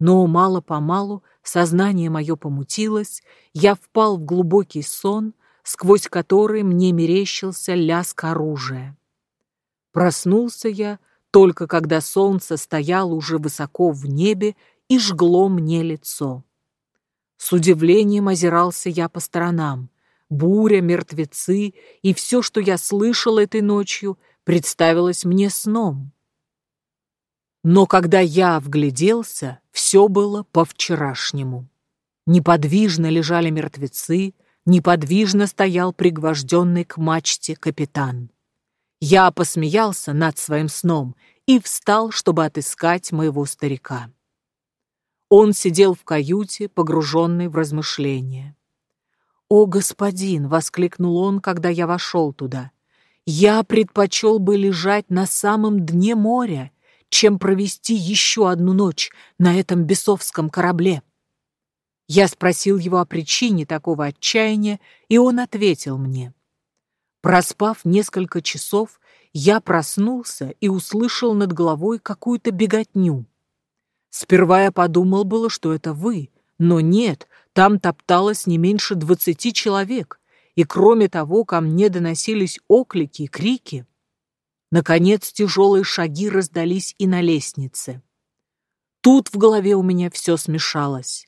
Но мало-помалу сознание мое помутилось, я впал в глубокий сон, сквозь который мне мерещился лязг оружия. Проснулся я только когда солнце стояло уже высоко в небе и жгло мне лицо. С удивлением озирался я по сторонам. Буря, мертвецы и все, что я слышал этой ночью, представилось мне сном. Но когда я вгляделся, все было по-вчерашнему. Неподвижно лежали мертвецы, неподвижно стоял пригвожденный к мачте капитан. Я посмеялся над своим сном и встал, чтобы отыскать моего старика. Он сидел в каюте, погруженный в размышления. «О, господин!» — воскликнул он, когда я вошел туда. «Я предпочел бы лежать на самом дне моря, чем провести еще одну ночь на этом бесовском корабле». Я спросил его о причине такого отчаяния, и он ответил мне. Проспав несколько часов, я проснулся и услышал над головой какую-то беготню. Сперва я подумал было, что это вы, но нет, там топталось не меньше двадцати человек, и кроме того ко мне доносились оклики крики. Наконец тяжелые шаги раздались и на лестнице. Тут в голове у меня все смешалось.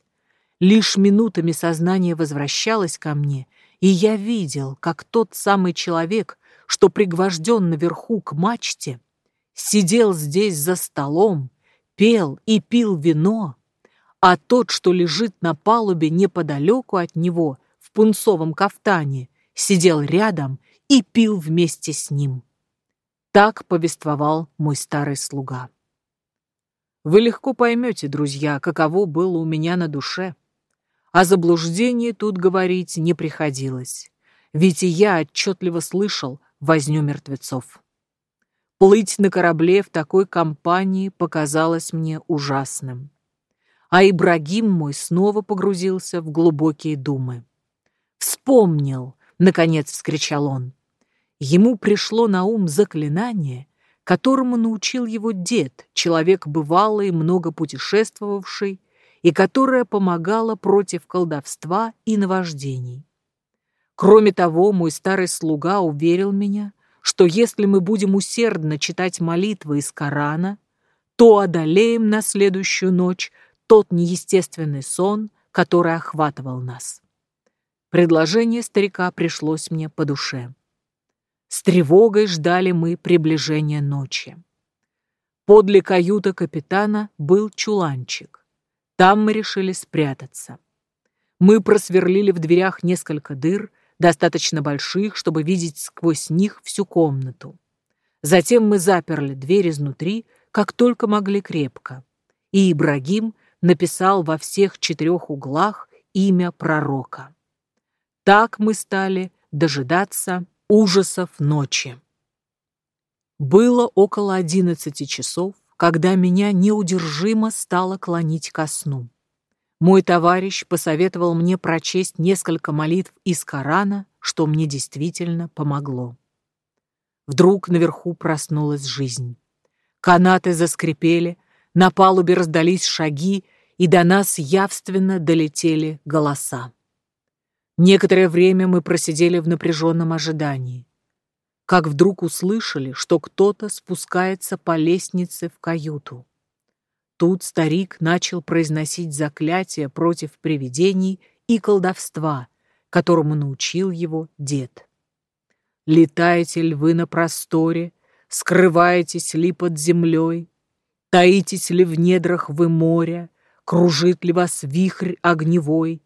Лишь минутами сознание возвращалось ко мне, И я видел, как тот самый человек, что пригвожден наверху к мачте, сидел здесь за столом, пел и пил вино, а тот, что лежит на палубе неподалеку от него, в пунцовом кафтане, сидел рядом и пил вместе с ним. Так повествовал мой старый слуга. Вы легко поймете, друзья, каково было у меня на душе. О заблуждении тут говорить не приходилось, ведь и я отчетливо слышал возню мертвецов. Плыть на корабле в такой компании показалось мне ужасным. А Ибрагим мой снова погрузился в глубокие думы. «Вспомнил!» — наконец вскричал он. Ему пришло на ум заклинание, которому научил его дед, человек бывалый, много путешествовавший, и которое помогало против колдовства и наваждений. Кроме того, мой старый слуга уверил меня, что если мы будем усердно читать молитвы из Корана, то одолеем на следующую ночь тот неестественный сон, который охватывал нас. Предложение старика пришлось мне по душе. С тревогой ждали мы приближения ночи. Подле каюты капитана был чуланчик. Там мы решили спрятаться. Мы просверлили в дверях несколько дыр, достаточно больших, чтобы видеть сквозь них всю комнату. Затем мы заперли дверь изнутри, как только могли крепко. И Ибрагим написал во всех четырех углах имя пророка. Так мы стали дожидаться ужасов ночи. Было около одиннадцати часов, когда меня неудержимо стало клонить ко сну. Мой товарищ посоветовал мне прочесть несколько молитв из Корана, что мне действительно помогло. Вдруг наверху проснулась жизнь. Канаты заскрипели, на палубе раздались шаги, и до нас явственно долетели голоса. Некоторое время мы просидели в напряженном ожидании. Как вдруг услышали, что кто-то спускается по лестнице в каюту. Тут старик начал произносить заклятия против привидений и колдовства, которому научил его дед. Летаете ли вы на просторе, скрываетесь ли под землей, таитесь ли в недрах вы моря, кружит ли вас вихрь огневой.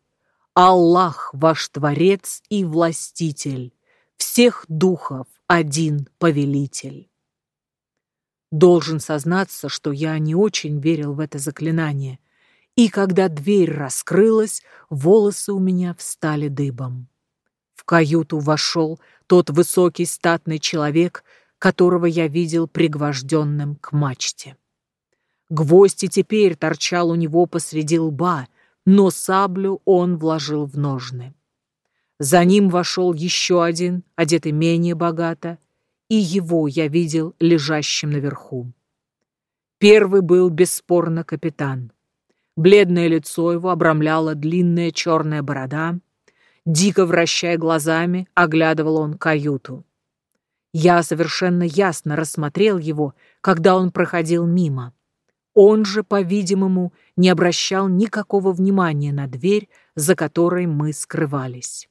Аллах ваш Творец и Властитель, всех духов один повелитель. Должен сознаться, что я не очень верил в это заклинание, и когда дверь раскрылась, волосы у меня встали дыбом. В каюту вошел тот высокий статный человек, которого я видел пригвожденным к мачте. Гвоздь и теперь торчал у него посреди лба, но саблю он вложил в ножны. За ним вошел еще один, одетый менее богато, и его я видел лежащим наверху. Первый был бесспорно капитан. Бледное лицо его обрамляла длинная черная борода. Дико вращая глазами, оглядывал он каюту. Я совершенно ясно рассмотрел его, когда он проходил мимо. Он же, по-видимому, не обращал никакого внимания на дверь, за которой мы скрывались.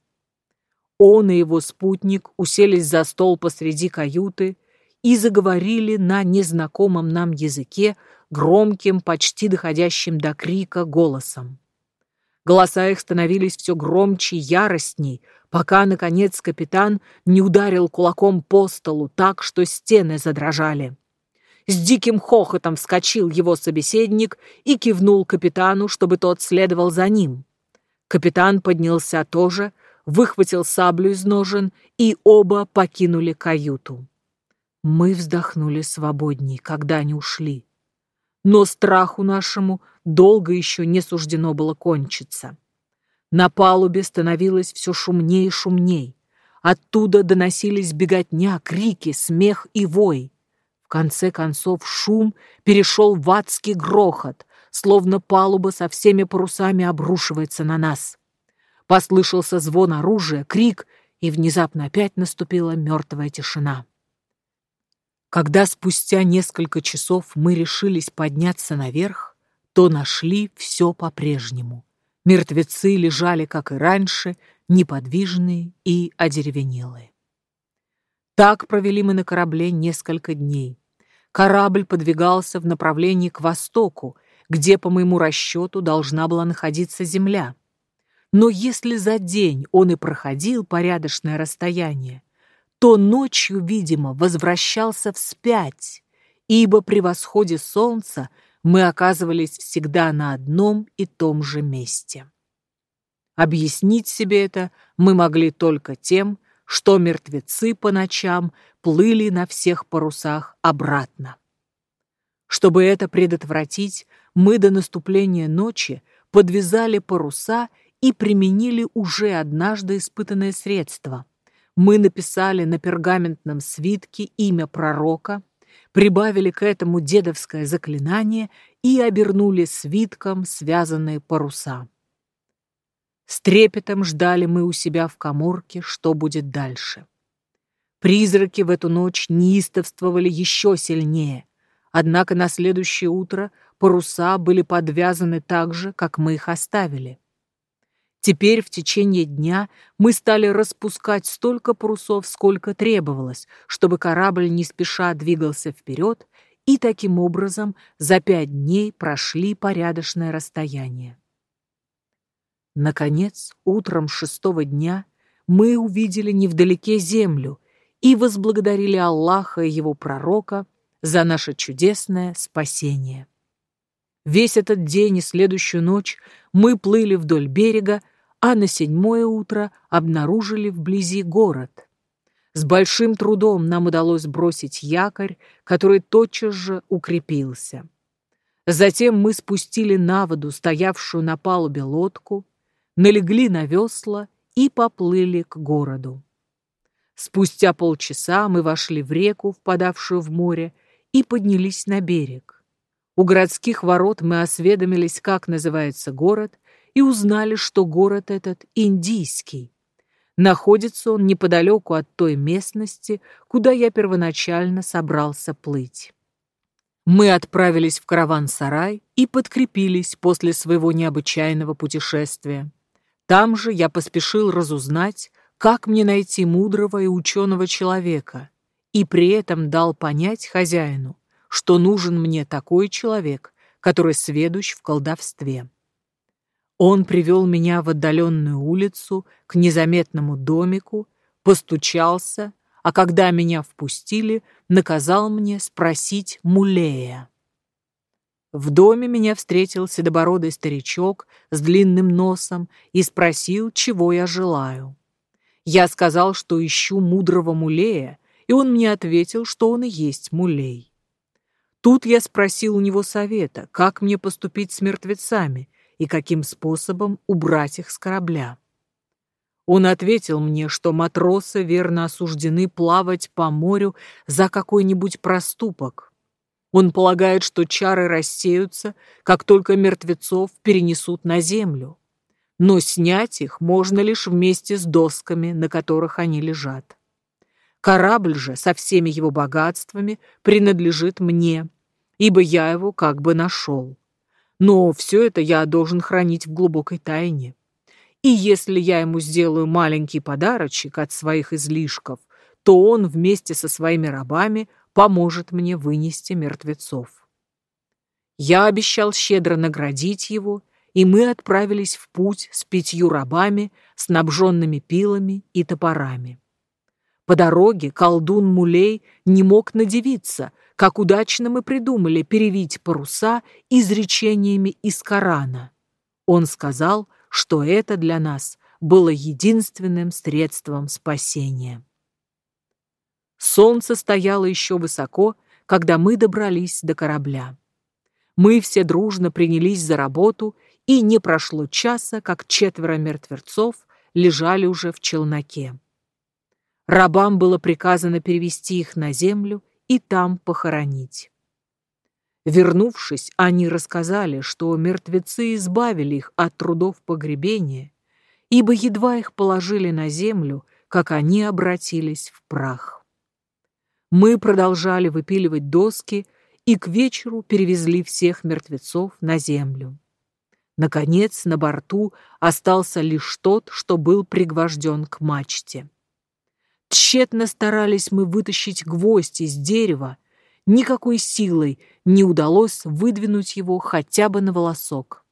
Он и его спутник уселись за стол посреди каюты и заговорили на незнакомом нам языке громким, почти доходящим до крика голосом. Голоса их становились все громче и яростней, пока, наконец, капитан не ударил кулаком по столу так, что стены задрожали. С диким хохотом вскочил его собеседник и кивнул капитану, чтобы тот следовал за ним. Капитан поднялся тоже, выхватил саблю из ножен, и оба покинули каюту. Мы вздохнули свободней, когда они ушли. Но страху нашему долго еще не суждено было кончиться. На палубе становилось все шумнее и шумней. Оттуда доносились беготня, крики, смех и вой. В конце концов шум перешел в адский грохот, словно палуба со всеми парусами обрушивается на нас. Послышался звон оружия, крик, и внезапно опять наступила мертвая тишина. Когда спустя несколько часов мы решились подняться наверх, то нашли все по-прежнему. Мертвецы лежали, как и раньше, неподвижные и одеревенелые. Так провели мы на корабле несколько дней. Корабль подвигался в направлении к востоку, где, по моему расчету, должна была находиться земля. Но если за день он и проходил порядочное расстояние, то ночью, видимо, возвращался вспять, ибо при восходе солнца мы оказывались всегда на одном и том же месте. Объяснить себе это мы могли только тем, что мертвецы по ночам плыли на всех парусах обратно. Чтобы это предотвратить, мы до наступления ночи подвязали паруса и применили уже однажды испытанное средство. Мы написали на пергаментном свитке имя пророка, прибавили к этому дедовское заклинание и обернули свитком связанные паруса. С трепетом ждали мы у себя в коморке, что будет дальше. Призраки в эту ночь неистовствовали еще сильнее, однако на следующее утро паруса были подвязаны так же, как мы их оставили. Теперь в течение дня мы стали распускать столько парусов, сколько требовалось, чтобы корабль не спеша двигался вперед, и таким образом за пять дней прошли порядочное расстояние. Наконец, утром шестого дня мы увидели невдалеке землю и возблагодарили Аллаха и его пророка за наше чудесное спасение. Весь этот день и следующую ночь мы плыли вдоль берега, а на седьмое утро обнаружили вблизи город. С большим трудом нам удалось бросить якорь, который тотчас же укрепился. Затем мы спустили на воду стоявшую на палубе лодку, налегли на весла и поплыли к городу. Спустя полчаса мы вошли в реку, впадавшую в море, и поднялись на берег. У городских ворот мы осведомились, как называется город, и узнали, что город этот индийский. Находится он неподалеку от той местности, куда я первоначально собрался плыть. Мы отправились в караван-сарай и подкрепились после своего необычайного путешествия. Там же я поспешил разузнать, как мне найти мудрого и ученого человека, и при этом дал понять хозяину, что нужен мне такой человек, который сведущ в колдовстве. Он привел меня в отдаленную улицу к незаметному домику, постучался, а когда меня впустили, наказал мне спросить Мулея. В доме меня встретил седобородый старичок с длинным носом и спросил, чего я желаю. Я сказал, что ищу мудрого Мулея, и он мне ответил, что он и есть мулей. Тут я спросил у него совета, как мне поступить с мертвецами и каким способом убрать их с корабля. Он ответил мне, что матросы верно осуждены плавать по морю за какой-нибудь проступок. Он полагает, что чары рассеются, как только мертвецов перенесут на землю. Но снять их можно лишь вместе с досками, на которых они лежат. Корабль же со всеми его богатствами принадлежит мне, ибо я его как бы нашел. Но все это я должен хранить в глубокой тайне. И если я ему сделаю маленький подарочек от своих излишков, то он вместе со своими рабами поможет мне вынести мертвецов. Я обещал щедро наградить его, и мы отправились в путь с пятью рабами, снабженными пилами и топорами. По дороге колдун Мулей не мог надевиться, как удачно мы придумали перевить паруса изречениями из Корана. Он сказал, что это для нас было единственным средством спасения. Солнце стояло еще высоко, когда мы добрались до корабля. Мы все дружно принялись за работу, и не прошло часа, как четверо мертвецов лежали уже в челноке. Рабам было приказано перевести их на землю и там похоронить. Вернувшись, они рассказали, что мертвецы избавили их от трудов погребения, ибо едва их положили на землю, как они обратились в прах. Мы продолжали выпиливать доски и к вечеру перевезли всех мертвецов на землю. Наконец, на борту остался лишь тот, что был пригвожден к мачте. Тщетно старались мы вытащить гвоздь из дерева, никакой силой не удалось выдвинуть его хотя бы на волосок.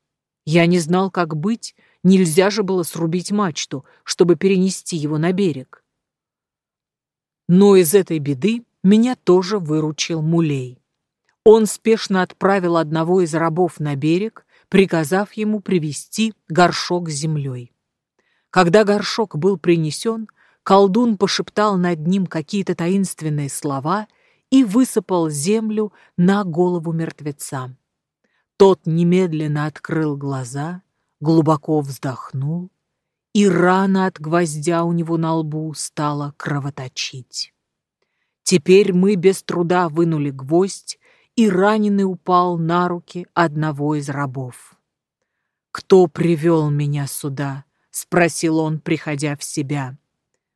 Я не знал, как быть, нельзя же было срубить мачту, чтобы перенести его на берег. Но из этой беды меня тоже выручил Мулей. Он спешно отправил одного из рабов на берег, приказав ему привести горшок с землей. Когда горшок был принесен, колдун пошептал над ним какие-то таинственные слова и высыпал землю на голову мертвеца. Тот немедленно открыл глаза, глубоко вздохнул, и рана от гвоздя у него на лбу стала кровоточить. Теперь мы без труда вынули гвоздь, и раненый упал на руки одного из рабов. «Кто привел меня сюда?» — спросил он, приходя в себя.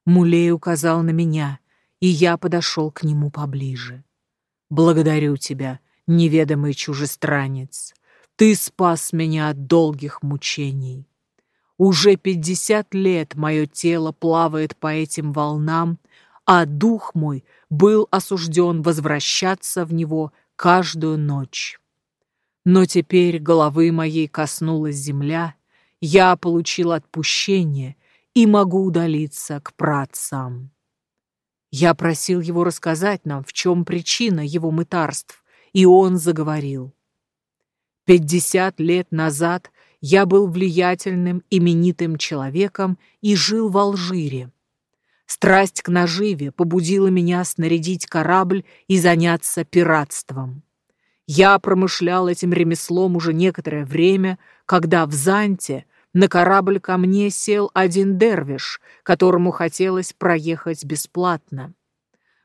Мулей указал на меня, и я подошел к нему поближе. «Благодарю тебя, неведомый чужестранец. Ты спас меня от долгих мучений. Уже пятьдесят лет мое тело плавает по этим волнам, а дух мой был осужден возвращаться в него каждую ночь. Но теперь головы моей коснулась земля, я получил отпущение и могу удалиться к праотцам. Я просил его рассказать нам, в чем причина его мытарств, и он заговорил. Пятьдесят лет назад я был влиятельным, именитым человеком и жил в Алжире. Страсть к наживе побудила меня снарядить корабль и заняться пиратством. Я промышлял этим ремеслом уже некоторое время, когда в Занте на корабль ко мне сел один дервиш, которому хотелось проехать бесплатно.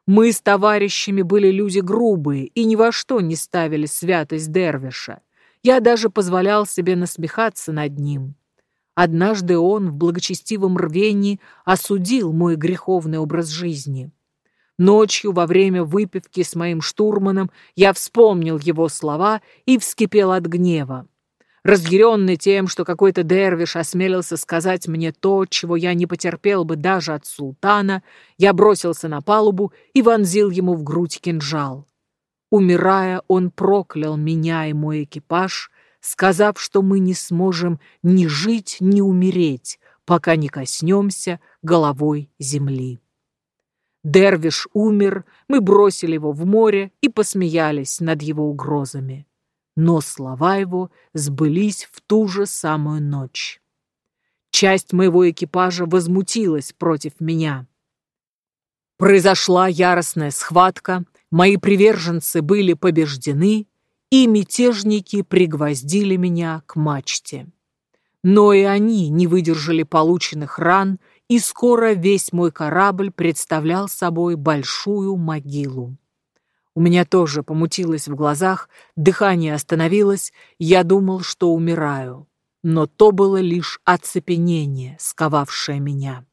Мы с товарищами были люди грубые и ни во что не ставили святость дервиша. Я даже позволял себе насмехаться над ним. Однажды он в благочестивом рвении осудил мой греховный образ жизни. Ночью во время выпивки с моим штурманом я вспомнил его слова и вскипел от гнева. Разъяренный тем, что какой-то дервиш осмелился сказать мне то, чего я не потерпел бы даже от султана, я бросился на палубу и вонзил ему в грудь кинжал. Умирая, он проклял меня и мой экипаж, сказав, что мы не сможем ни жить, ни умереть, пока не коснемся головой земли. Дервиш умер, мы бросили его в море и посмеялись над его угрозами но слова его сбылись в ту же самую ночь. Часть моего экипажа возмутилась против меня. Произошла яростная схватка, мои приверженцы были побеждены, и мятежники пригвоздили меня к мачте. Но и они не выдержали полученных ран, и скоро весь мой корабль представлял собой большую могилу. У меня тоже помутилось в глазах, дыхание остановилось, я думал, что умираю. Но то было лишь оцепенение, сковавшее меня.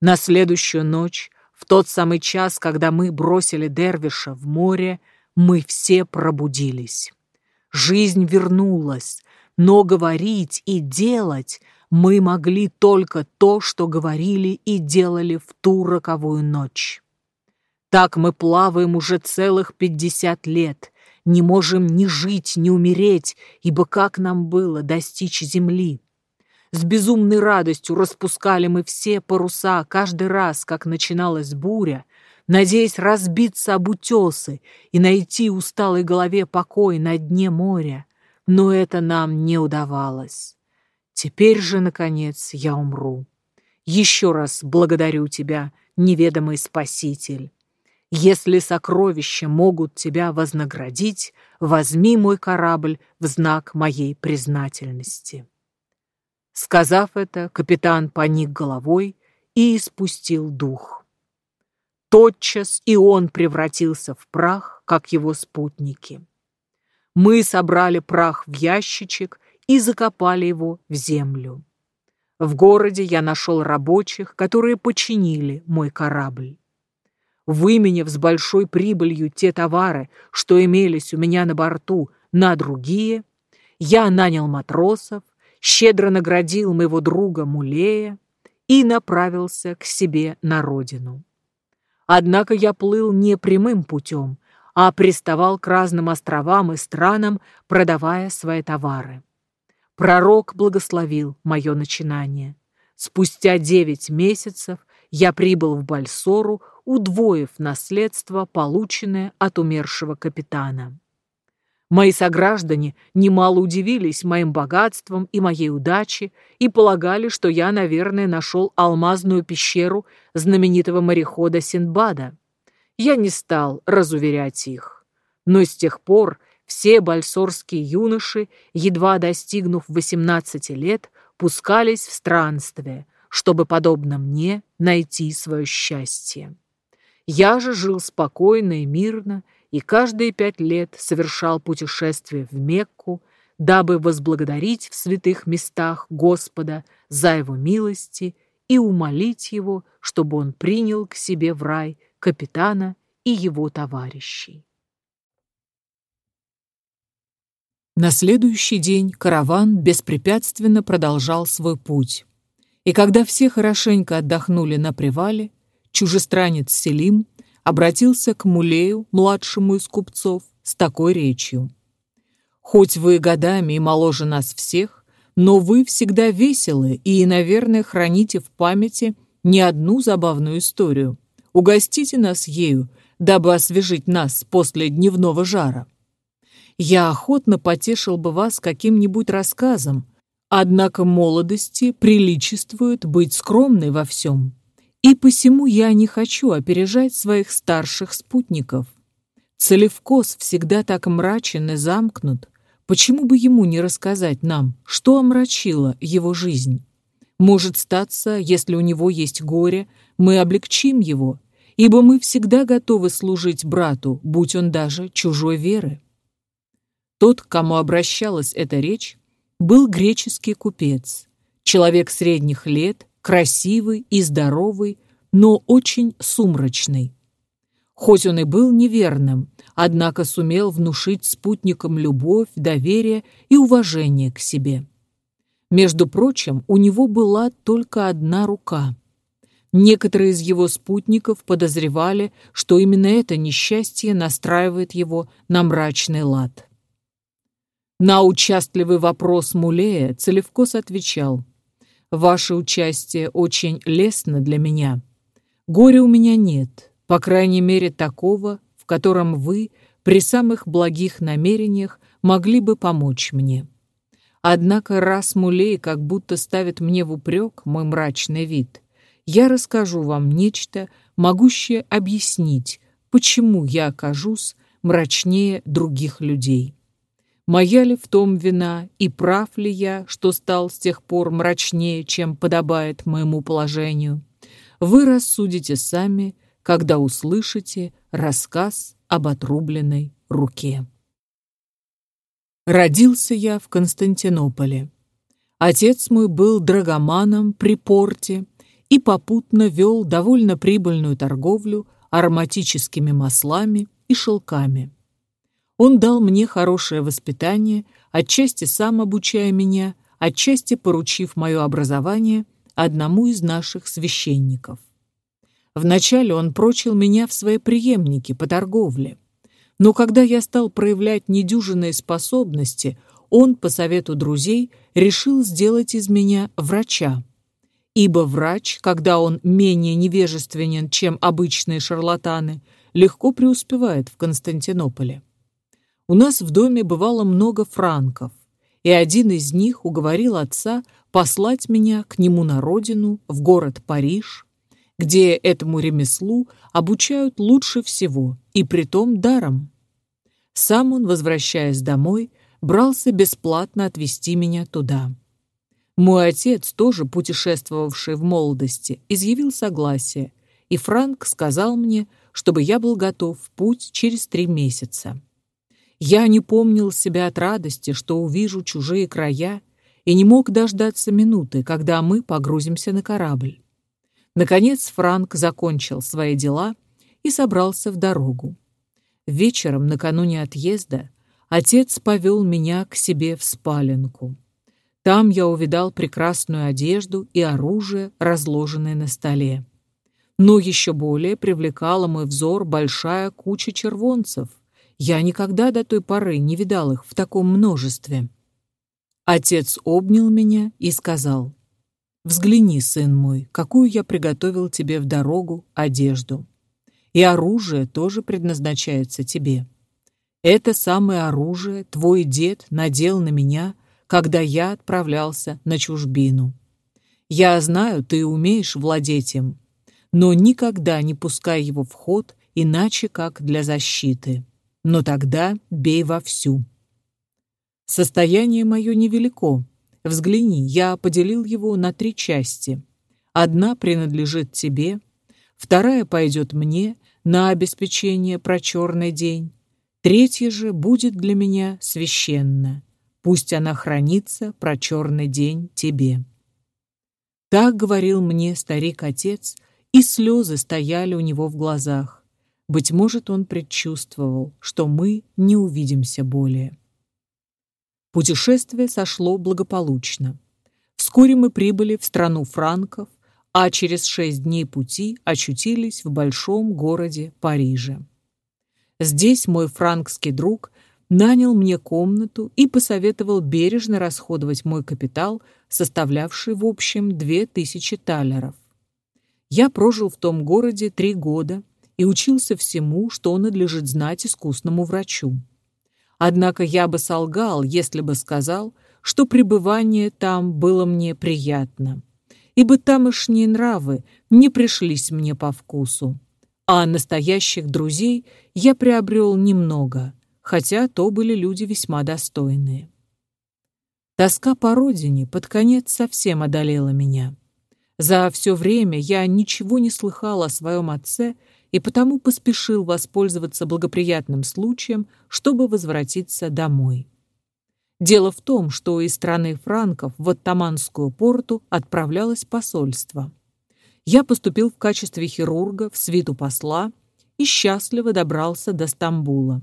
На следующую ночь, в тот самый час, когда мы бросили Дервиша в море, мы все пробудились. Жизнь вернулась, но говорить и делать мы могли только то, что говорили и делали в ту роковую ночь. Так мы плаваем уже целых пятьдесят лет, не можем ни жить, ни умереть, ибо как нам было достичь земли? С безумной радостью распускали мы все паруса каждый раз, как начиналась буря, надеясь разбиться об утесы и найти усталой голове покой на дне моря, но это нам не удавалось. Теперь же, наконец, я умру. Еще раз благодарю тебя, неведомый Спаситель. Если сокровища могут тебя вознаградить, возьми мой корабль в знак моей признательности». Сказав это, капитан поник головой и испустил дух. Тотчас и он превратился в прах, как его спутники. Мы собрали прах в ящичек и закопали его в землю. В городе я нашел рабочих, которые починили мой корабль выменяв с большой прибылью те товары, что имелись у меня на борту, на другие, я нанял матросов, щедро наградил моего друга Мулея и направился к себе на родину. Однако я плыл не прямым путем, а приставал к разным островам и странам, продавая свои товары. Пророк благословил мое начинание. Спустя девять месяцев я прибыл в Бальсору, удвоив наследство, полученное от умершего капитана. Мои сограждане немало удивились моим богатством и моей удаче и полагали, что я, наверное, нашел алмазную пещеру знаменитого морехода Синдбада. Я не стал разуверять их. Но с тех пор все бальсорские юноши, едва достигнув 18 лет, пускались в странствие, чтобы, подобно мне, найти свое счастье. Я же жил спокойно и мирно, и каждые пять лет совершал путешествие в Мекку, дабы возблагодарить в святых местах Господа за его милости и умолить его, чтобы он принял к себе в рай капитана и его товарищей. На следующий день караван беспрепятственно продолжал свой путь. И когда все хорошенько отдохнули на привале, чужестранец Селим обратился к Мулею, младшему из купцов, с такой речью. «Хоть вы годами и моложе нас всех, но вы всегда веселы и, наверное, храните в памяти не одну забавную историю. Угостите нас ею, дабы освежить нас после дневного жара» я охотно потешил бы вас каким-нибудь рассказом, однако молодости приличествует быть скромной во всем, и посему я не хочу опережать своих старших спутников. Целевкос всегда так мрачен и замкнут, почему бы ему не рассказать нам, что омрачило его жизнь? Может статься, если у него есть горе, мы облегчим его, ибо мы всегда готовы служить брату, будь он даже чужой веры. Тот, к кому обращалась эта речь, был греческий купец, человек средних лет, красивый и здоровый, но очень сумрачный. Хоть он и был неверным, однако сумел внушить спутникам любовь, доверие и уважение к себе. Между прочим, у него была только одна рука. Некоторые из его спутников подозревали, что именно это несчастье настраивает его на мрачный лад. На участливый вопрос Мулея Целевкос отвечал, «Ваше участие очень лестно для меня. Горя у меня нет, по крайней мере такого, в котором вы при самых благих намерениях могли бы помочь мне. Однако раз Мулей как будто ставит мне в упрек мой мрачный вид, я расскажу вам нечто, могущее объяснить, почему я окажусь мрачнее других людей». Моя ли в том вина, и прав ли я, что стал с тех пор мрачнее, чем подобает моему положению? Вы рассудите сами, когда услышите рассказ об отрубленной руке. Родился я в Константинополе. Отец мой был драгоманом при порте и попутно вел довольно прибыльную торговлю ароматическими маслами и шелками. Он дал мне хорошее воспитание, отчасти сам обучая меня, отчасти поручив мое образование одному из наших священников. Вначале он прочил меня в свои преемники по торговле, но когда я стал проявлять недюжинные способности, он, по совету друзей, решил сделать из меня врача. Ибо врач, когда он менее невежественен, чем обычные шарлатаны, легко преуспевает в Константинополе. У нас в доме бывало много франков, и один из них уговорил отца послать меня к нему на родину, в город Париж, где этому ремеслу обучают лучше всего, и притом даром. Сам он, возвращаясь домой, брался бесплатно отвезти меня туда. Мой отец, тоже путешествовавший в молодости, изъявил согласие, и Франк сказал мне, чтобы я был готов в путь через три месяца. Я не помнил себя от радости, что увижу чужие края, и не мог дождаться минуты, когда мы погрузимся на корабль. Наконец Франк закончил свои дела и собрался в дорогу. Вечером, накануне отъезда, отец повел меня к себе в спаленку. Там я увидал прекрасную одежду и оружие, разложенное на столе. Но еще более привлекала мой взор большая куча червонцев. Я никогда до той поры не видал их в таком множестве. Отец обнял меня и сказал, «Взгляни, сын мой, какую я приготовил тебе в дорогу одежду. И оружие тоже предназначается тебе. Это самое оружие твой дед надел на меня, когда я отправлялся на чужбину. Я знаю, ты умеешь владеть им, но никогда не пускай его в ход, иначе как для защиты. Но тогда бей вовсю. Состояние мое невелико. Взгляни, я поделил его на три части. Одна принадлежит тебе, вторая пойдет мне на обеспечение про черный день, третья же будет для меня священна. Пусть она хранится про черный день тебе. Так говорил мне старик-отец, и слезы стояли у него в глазах. Быть может, он предчувствовал, что мы не увидимся более. Путешествие сошло благополучно. Вскоре мы прибыли в страну франков, а через шесть дней пути очутились в большом городе Париже. Здесь мой франкский друг нанял мне комнату и посоветовал бережно расходовать мой капитал, составлявший в общем две тысячи талеров. Я прожил в том городе три года и учился всему, что надлежит знать искусному врачу. Однако я бы солгал, если бы сказал, что пребывание там было мне приятно, ибо тамошние нравы не пришлись мне по вкусу. А настоящих друзей я приобрел немного, хотя то были люди весьма достойные. Тоска по родине под конец совсем одолела меня. За все время я ничего не слыхал о своем отце и потому поспешил воспользоваться благоприятным случаем, чтобы возвратиться домой. Дело в том, что из страны франков в Оттаманскую порту отправлялось посольство. Я поступил в качестве хирурга в свиту посла и счастливо добрался до Стамбула.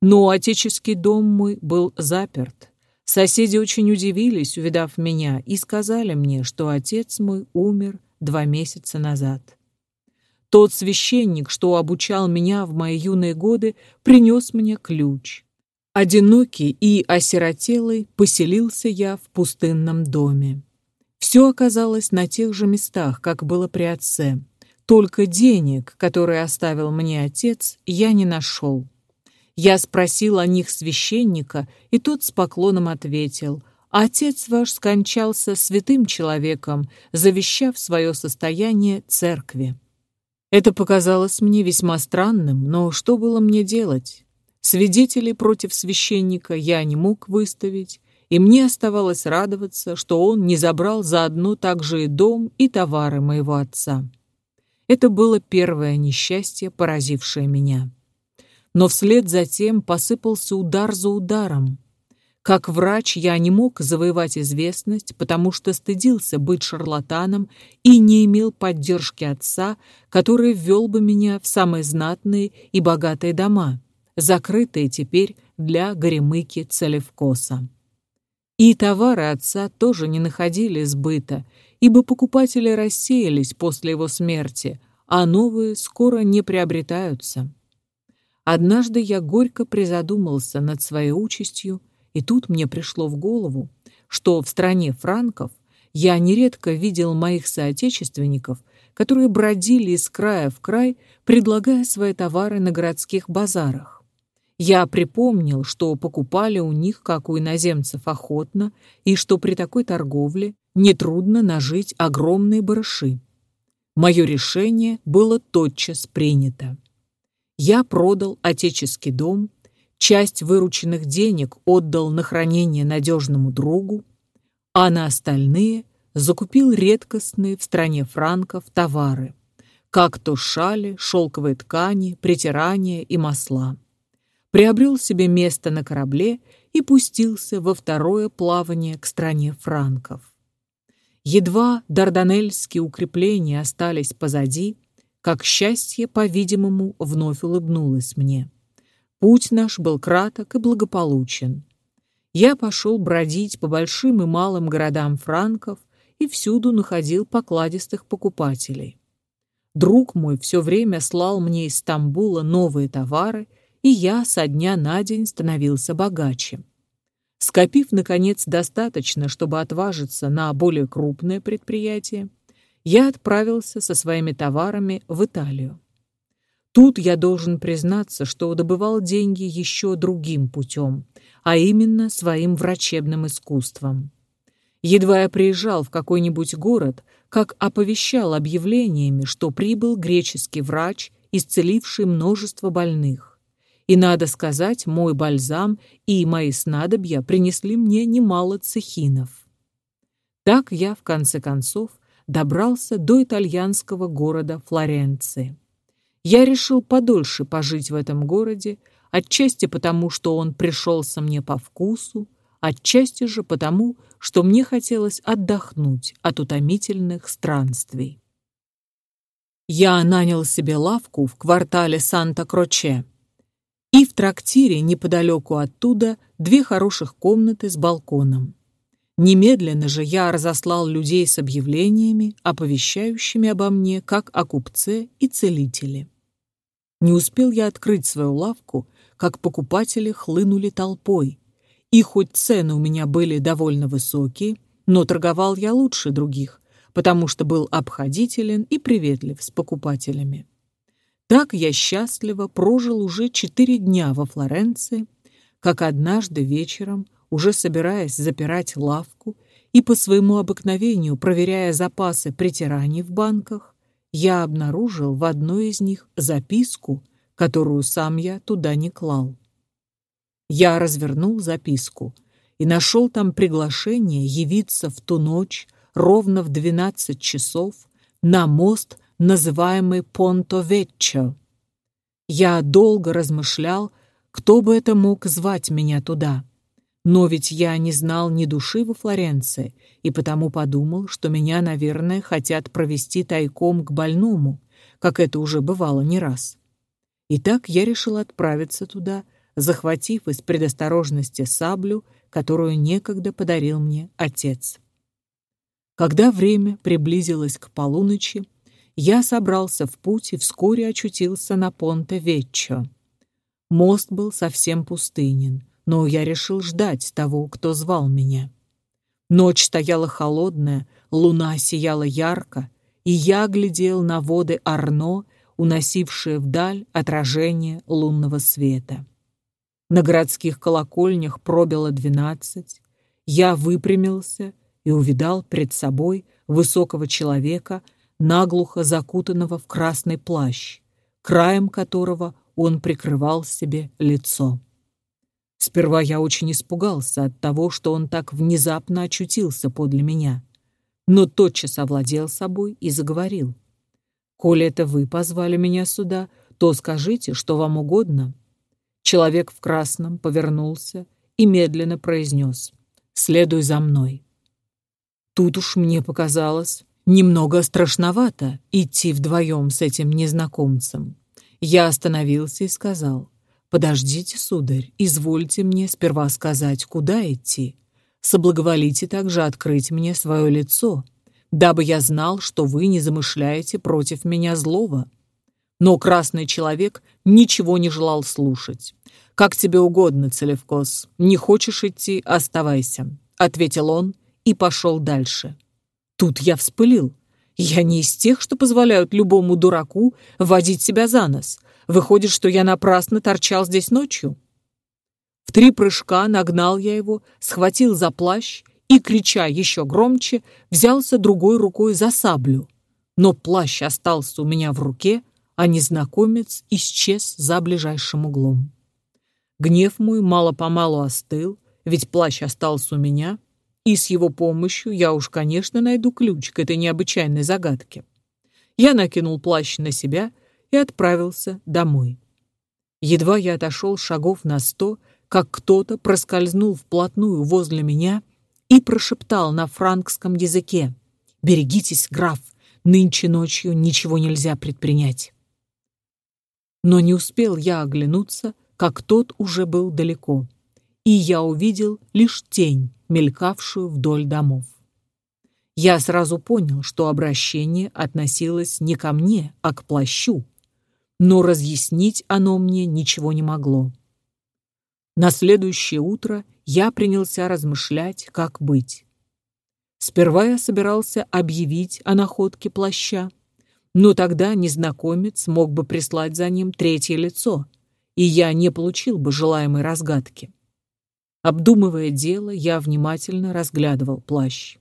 Но отеческий дом мой был заперт, Соседи очень удивились, увидав меня, и сказали мне, что отец мой умер два месяца назад. Тот священник, что обучал меня в мои юные годы, принес мне ключ. Одинокий и осиротелый поселился я в пустынном доме. Все оказалось на тех же местах, как было при отце. Только денег, которые оставил мне отец, я не нашел. Я спросил о них священника, и тот с поклоном ответил, «Отец ваш скончался святым человеком, завещав свое состояние церкви». Это показалось мне весьма странным, но что было мне делать? Свидетелей против священника я не мог выставить, и мне оставалось радоваться, что он не забрал заодно также и дом, и товары моего отца. Это было первое несчастье, поразившее меня но вслед за тем посыпался удар за ударом. Как врач я не мог завоевать известность, потому что стыдился быть шарлатаном и не имел поддержки отца, который ввел бы меня в самые знатные и богатые дома, закрытые теперь для горемыки Целевкоса. И товары отца тоже не находили сбыта, ибо покупатели рассеялись после его смерти, а новые скоро не приобретаются. Однажды я горько призадумался над своей участью, и тут мне пришло в голову, что в стране франков я нередко видел моих соотечественников, которые бродили из края в край, предлагая свои товары на городских базарах. Я припомнил, что покупали у них, как у иноземцев, охотно, и что при такой торговле нетрудно нажить огромные барыши. Мое решение было тотчас принято я продал отеческий дом, часть вырученных денег отдал на хранение надежному другу, а на остальные закупил редкостные в стране франков товары, как то шали, шелковые ткани, притирания и масла. Приобрел себе место на корабле и пустился во второе плавание к стране франков. Едва дарданельские укрепления остались позади, как счастье, по-видимому, вновь улыбнулось мне. Путь наш был краток и благополучен. Я пошел бродить по большим и малым городам франков и всюду находил покладистых покупателей. Друг мой все время слал мне из Стамбула новые товары, и я со дня на день становился богаче. Скопив, наконец, достаточно, чтобы отважиться на более крупное предприятие, я отправился со своими товарами в Италию. Тут я должен признаться, что добывал деньги еще другим путем, а именно своим врачебным искусством. Едва я приезжал в какой-нибудь город, как оповещал объявлениями, что прибыл греческий врач, исцеливший множество больных. И, надо сказать, мой бальзам и мои снадобья принесли мне немало цехинов. Так я, в конце концов, добрался до итальянского города Флоренции. Я решил подольше пожить в этом городе, отчасти потому, что он пришелся мне по вкусу, отчасти же потому, что мне хотелось отдохнуть от утомительных странствий. Я нанял себе лавку в квартале Санта-Кроче и в трактире неподалеку оттуда две хороших комнаты с балконом. Немедленно же я разослал людей с объявлениями, оповещающими обо мне как о купце и целителе. Не успел я открыть свою лавку, как покупатели хлынули толпой, и хоть цены у меня были довольно высокие, но торговал я лучше других, потому что был обходителен и приветлив с покупателями. Так я счастливо прожил уже четыре дня во Флоренции, как однажды вечером уже собираясь запирать лавку и по своему обыкновению проверяя запасы притираний в банках, я обнаружил в одной из них записку, которую сам я туда не клал. Я развернул записку и нашел там приглашение явиться в ту ночь ровно в 12 часов на мост, называемый Понто-Веччо. Я долго размышлял, кто бы это мог звать меня туда — но ведь я не знал ни души во Флоренции, и потому подумал, что меня, наверное, хотят провести тайком к больному, как это уже бывало не раз. Итак, я решил отправиться туда, захватив из предосторожности саблю, которую некогда подарил мне отец. Когда время приблизилось к полуночи, я собрался в путь и вскоре очутился на Понте-Веччо. Мост был совсем пустынен, но я решил ждать того, кто звал меня. Ночь стояла холодная, луна сияла ярко, и я глядел на воды Арно, уносившие вдаль отражение лунного света. На городских колокольнях пробило двенадцать. Я выпрямился и увидал пред собой высокого человека, наглухо закутанного в красный плащ, краем которого он прикрывал себе лицо. Сперва я очень испугался от того, что он так внезапно очутился подле меня, но тотчас овладел собой и заговорил. «Коли это вы позвали меня сюда, то скажите, что вам угодно». Человек в красном повернулся и медленно произнес «Следуй за мной». Тут уж мне показалось немного страшновато идти вдвоем с этим незнакомцем. Я остановился и сказал «Подождите, сударь, извольте мне сперва сказать, куда идти. Соблаговолите также открыть мне свое лицо, дабы я знал, что вы не замышляете против меня злого». Но красный человек ничего не желал слушать. «Как тебе угодно, Целевкос. Не хочешь идти — оставайся», — ответил он и пошел дальше. Тут я вспылил. Я не из тех, что позволяют любому дураку водить себя за нос, Выходит, что я напрасно торчал здесь ночью? В три прыжка нагнал я его, схватил за плащ и, крича еще громче, взялся другой рукой за саблю. Но плащ остался у меня в руке, а незнакомец исчез за ближайшим углом. Гнев мой мало-помалу остыл, ведь плащ остался у меня, и с его помощью я уж, конечно, найду ключ к этой необычайной загадке. Я накинул плащ на себя — и отправился домой. Едва я отошел шагов на сто, как кто-то проскользнул вплотную возле меня и прошептал на франкском языке «Берегитесь, граф, нынче ночью ничего нельзя предпринять». Но не успел я оглянуться, как тот уже был далеко, и я увидел лишь тень, мелькавшую вдоль домов. Я сразу понял, что обращение относилось не ко мне, а к плащу, но разъяснить оно мне ничего не могло. На следующее утро я принялся размышлять, как быть. Сперва я собирался объявить о находке плаща, но тогда незнакомец мог бы прислать за ним третье лицо, и я не получил бы желаемой разгадки. Обдумывая дело, я внимательно разглядывал плащ.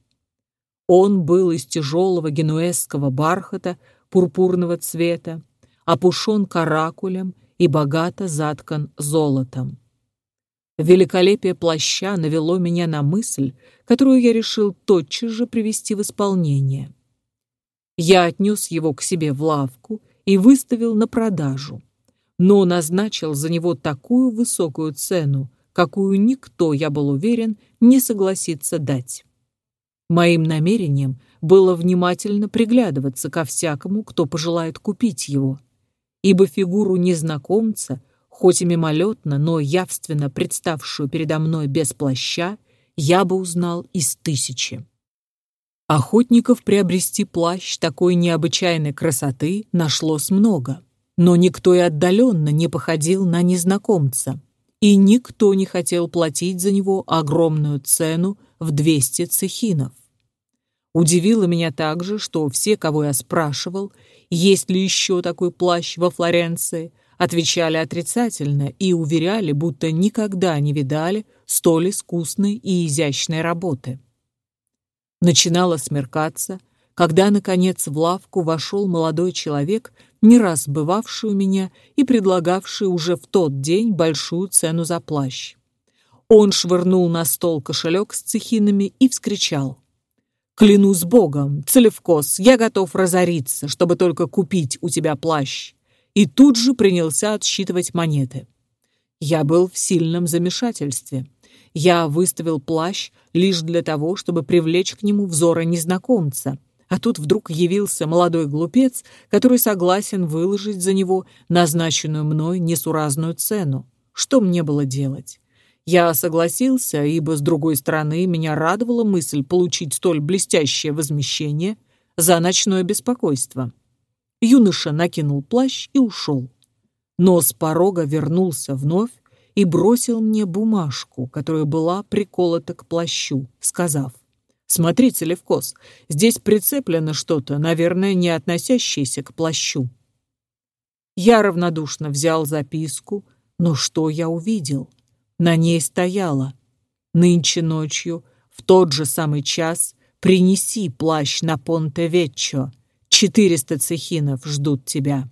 Он был из тяжелого генуэзского бархата пурпурного цвета, опушен каракулем и богато заткан золотом. Великолепие плаща навело меня на мысль, которую я решил тотчас же привести в исполнение. Я отнес его к себе в лавку и выставил на продажу, но назначил за него такую высокую цену, какую никто, я был уверен, не согласится дать. Моим намерением было внимательно приглядываться ко всякому, кто пожелает купить его, ибо фигуру незнакомца — Хоть и мимолетно, но явственно представшую передо мной без плаща, я бы узнал из тысячи. Охотников приобрести плащ такой необычайной красоты нашлось много, но никто и отдаленно не походил на незнакомца, и никто не хотел платить за него огромную цену в 200 цехинов. Удивило меня также, что все, кого я спрашивал, есть ли еще такой плащ во Флоренции, отвечали отрицательно и уверяли, будто никогда не видали столь искусной и изящной работы. Начинало смеркаться, когда, наконец, в лавку вошел молодой человек, не раз бывавший у меня и предлагавший уже в тот день большую цену за плащ. Он швырнул на стол кошелек с цехинами и вскричал. «Клянусь Богом, Целевкос, я готов разориться, чтобы только купить у тебя плащ и тут же принялся отсчитывать монеты. Я был в сильном замешательстве. Я выставил плащ лишь для того, чтобы привлечь к нему взоры незнакомца, а тут вдруг явился молодой глупец, который согласен выложить за него назначенную мной несуразную цену. Что мне было делать? Я согласился, ибо, с другой стороны, меня радовала мысль получить столь блестящее возмещение за ночное беспокойство. Юноша накинул плащ и ушел. Но с порога вернулся вновь и бросил мне бумажку, которая была приколота к плащу, сказав, «Смотрите, Левкос, здесь прицеплено что-то, наверное, не относящееся к плащу». Я равнодушно взял записку, но что я увидел? На ней стояло «Нынче ночью, в тот же самый час, принеси плащ на Понте-Веччо, Четыреста цехинов ждут тебя.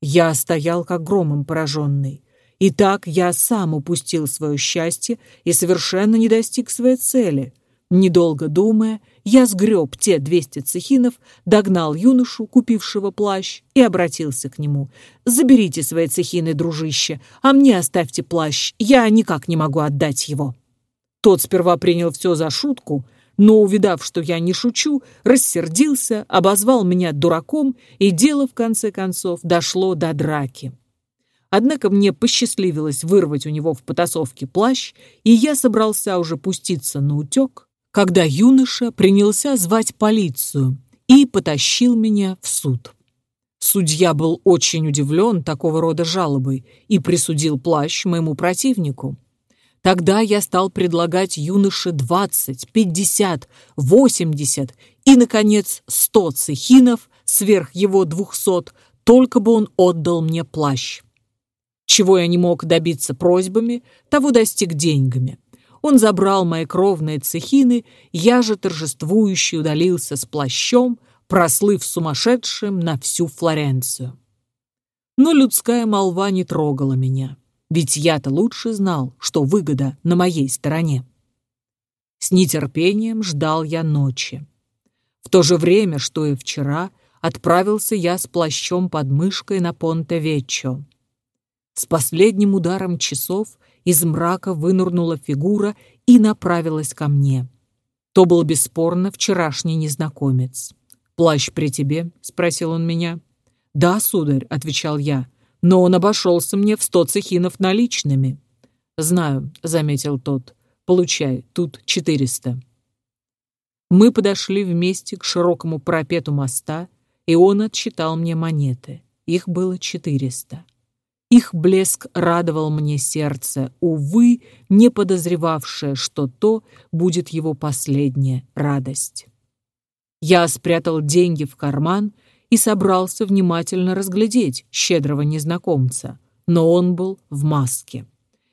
Я стоял как громом пораженный. И так я сам упустил свое счастье и совершенно не достиг своей цели. Недолго думая, я сгреб те двести цехинов, догнал юношу, купившего плащ, и обратился к нему. «Заберите свои цехины, дружище, а мне оставьте плащ, я никак не могу отдать его». Тот сперва принял все за шутку, но, увидав, что я не шучу, рассердился, обозвал меня дураком, и дело, в конце концов, дошло до драки. Однако мне посчастливилось вырвать у него в потасовке плащ, и я собрался уже пуститься на утек, когда юноша принялся звать полицию и потащил меня в суд. Судья был очень удивлен такого рода жалобой и присудил плащ моему противнику. Тогда я стал предлагать юноше 20, 50, 80 и, наконец, 100 цехинов сверх его 200, только бы он отдал мне плащ. Чего я не мог добиться просьбами, того достиг деньгами. Он забрал мои кровные цехины, я же торжествующе удалился с плащом, прослыв сумасшедшим на всю Флоренцию. Но людская молва не трогала меня. Ведь я-то лучше знал, что выгода на моей стороне. С нетерпением ждал я ночи. В то же время, что и вчера, отправился я с плащом под мышкой на Понте-Веччо. С последним ударом часов из мрака вынырнула фигура и направилась ко мне. То был бесспорно вчерашний незнакомец. «Плащ при тебе?» — спросил он меня. «Да, сударь», — отвечал я, но он обошелся мне в сто цехинов наличными». «Знаю», — заметил тот. «Получай, тут четыреста». Мы подошли вместе к широкому парапету моста, и он отсчитал мне монеты. Их было четыреста. Их блеск радовал мне сердце, увы, не подозревавшее, что то будет его последняя радость. Я спрятал деньги в карман и собрался внимательно разглядеть щедрого незнакомца, но он был в маске,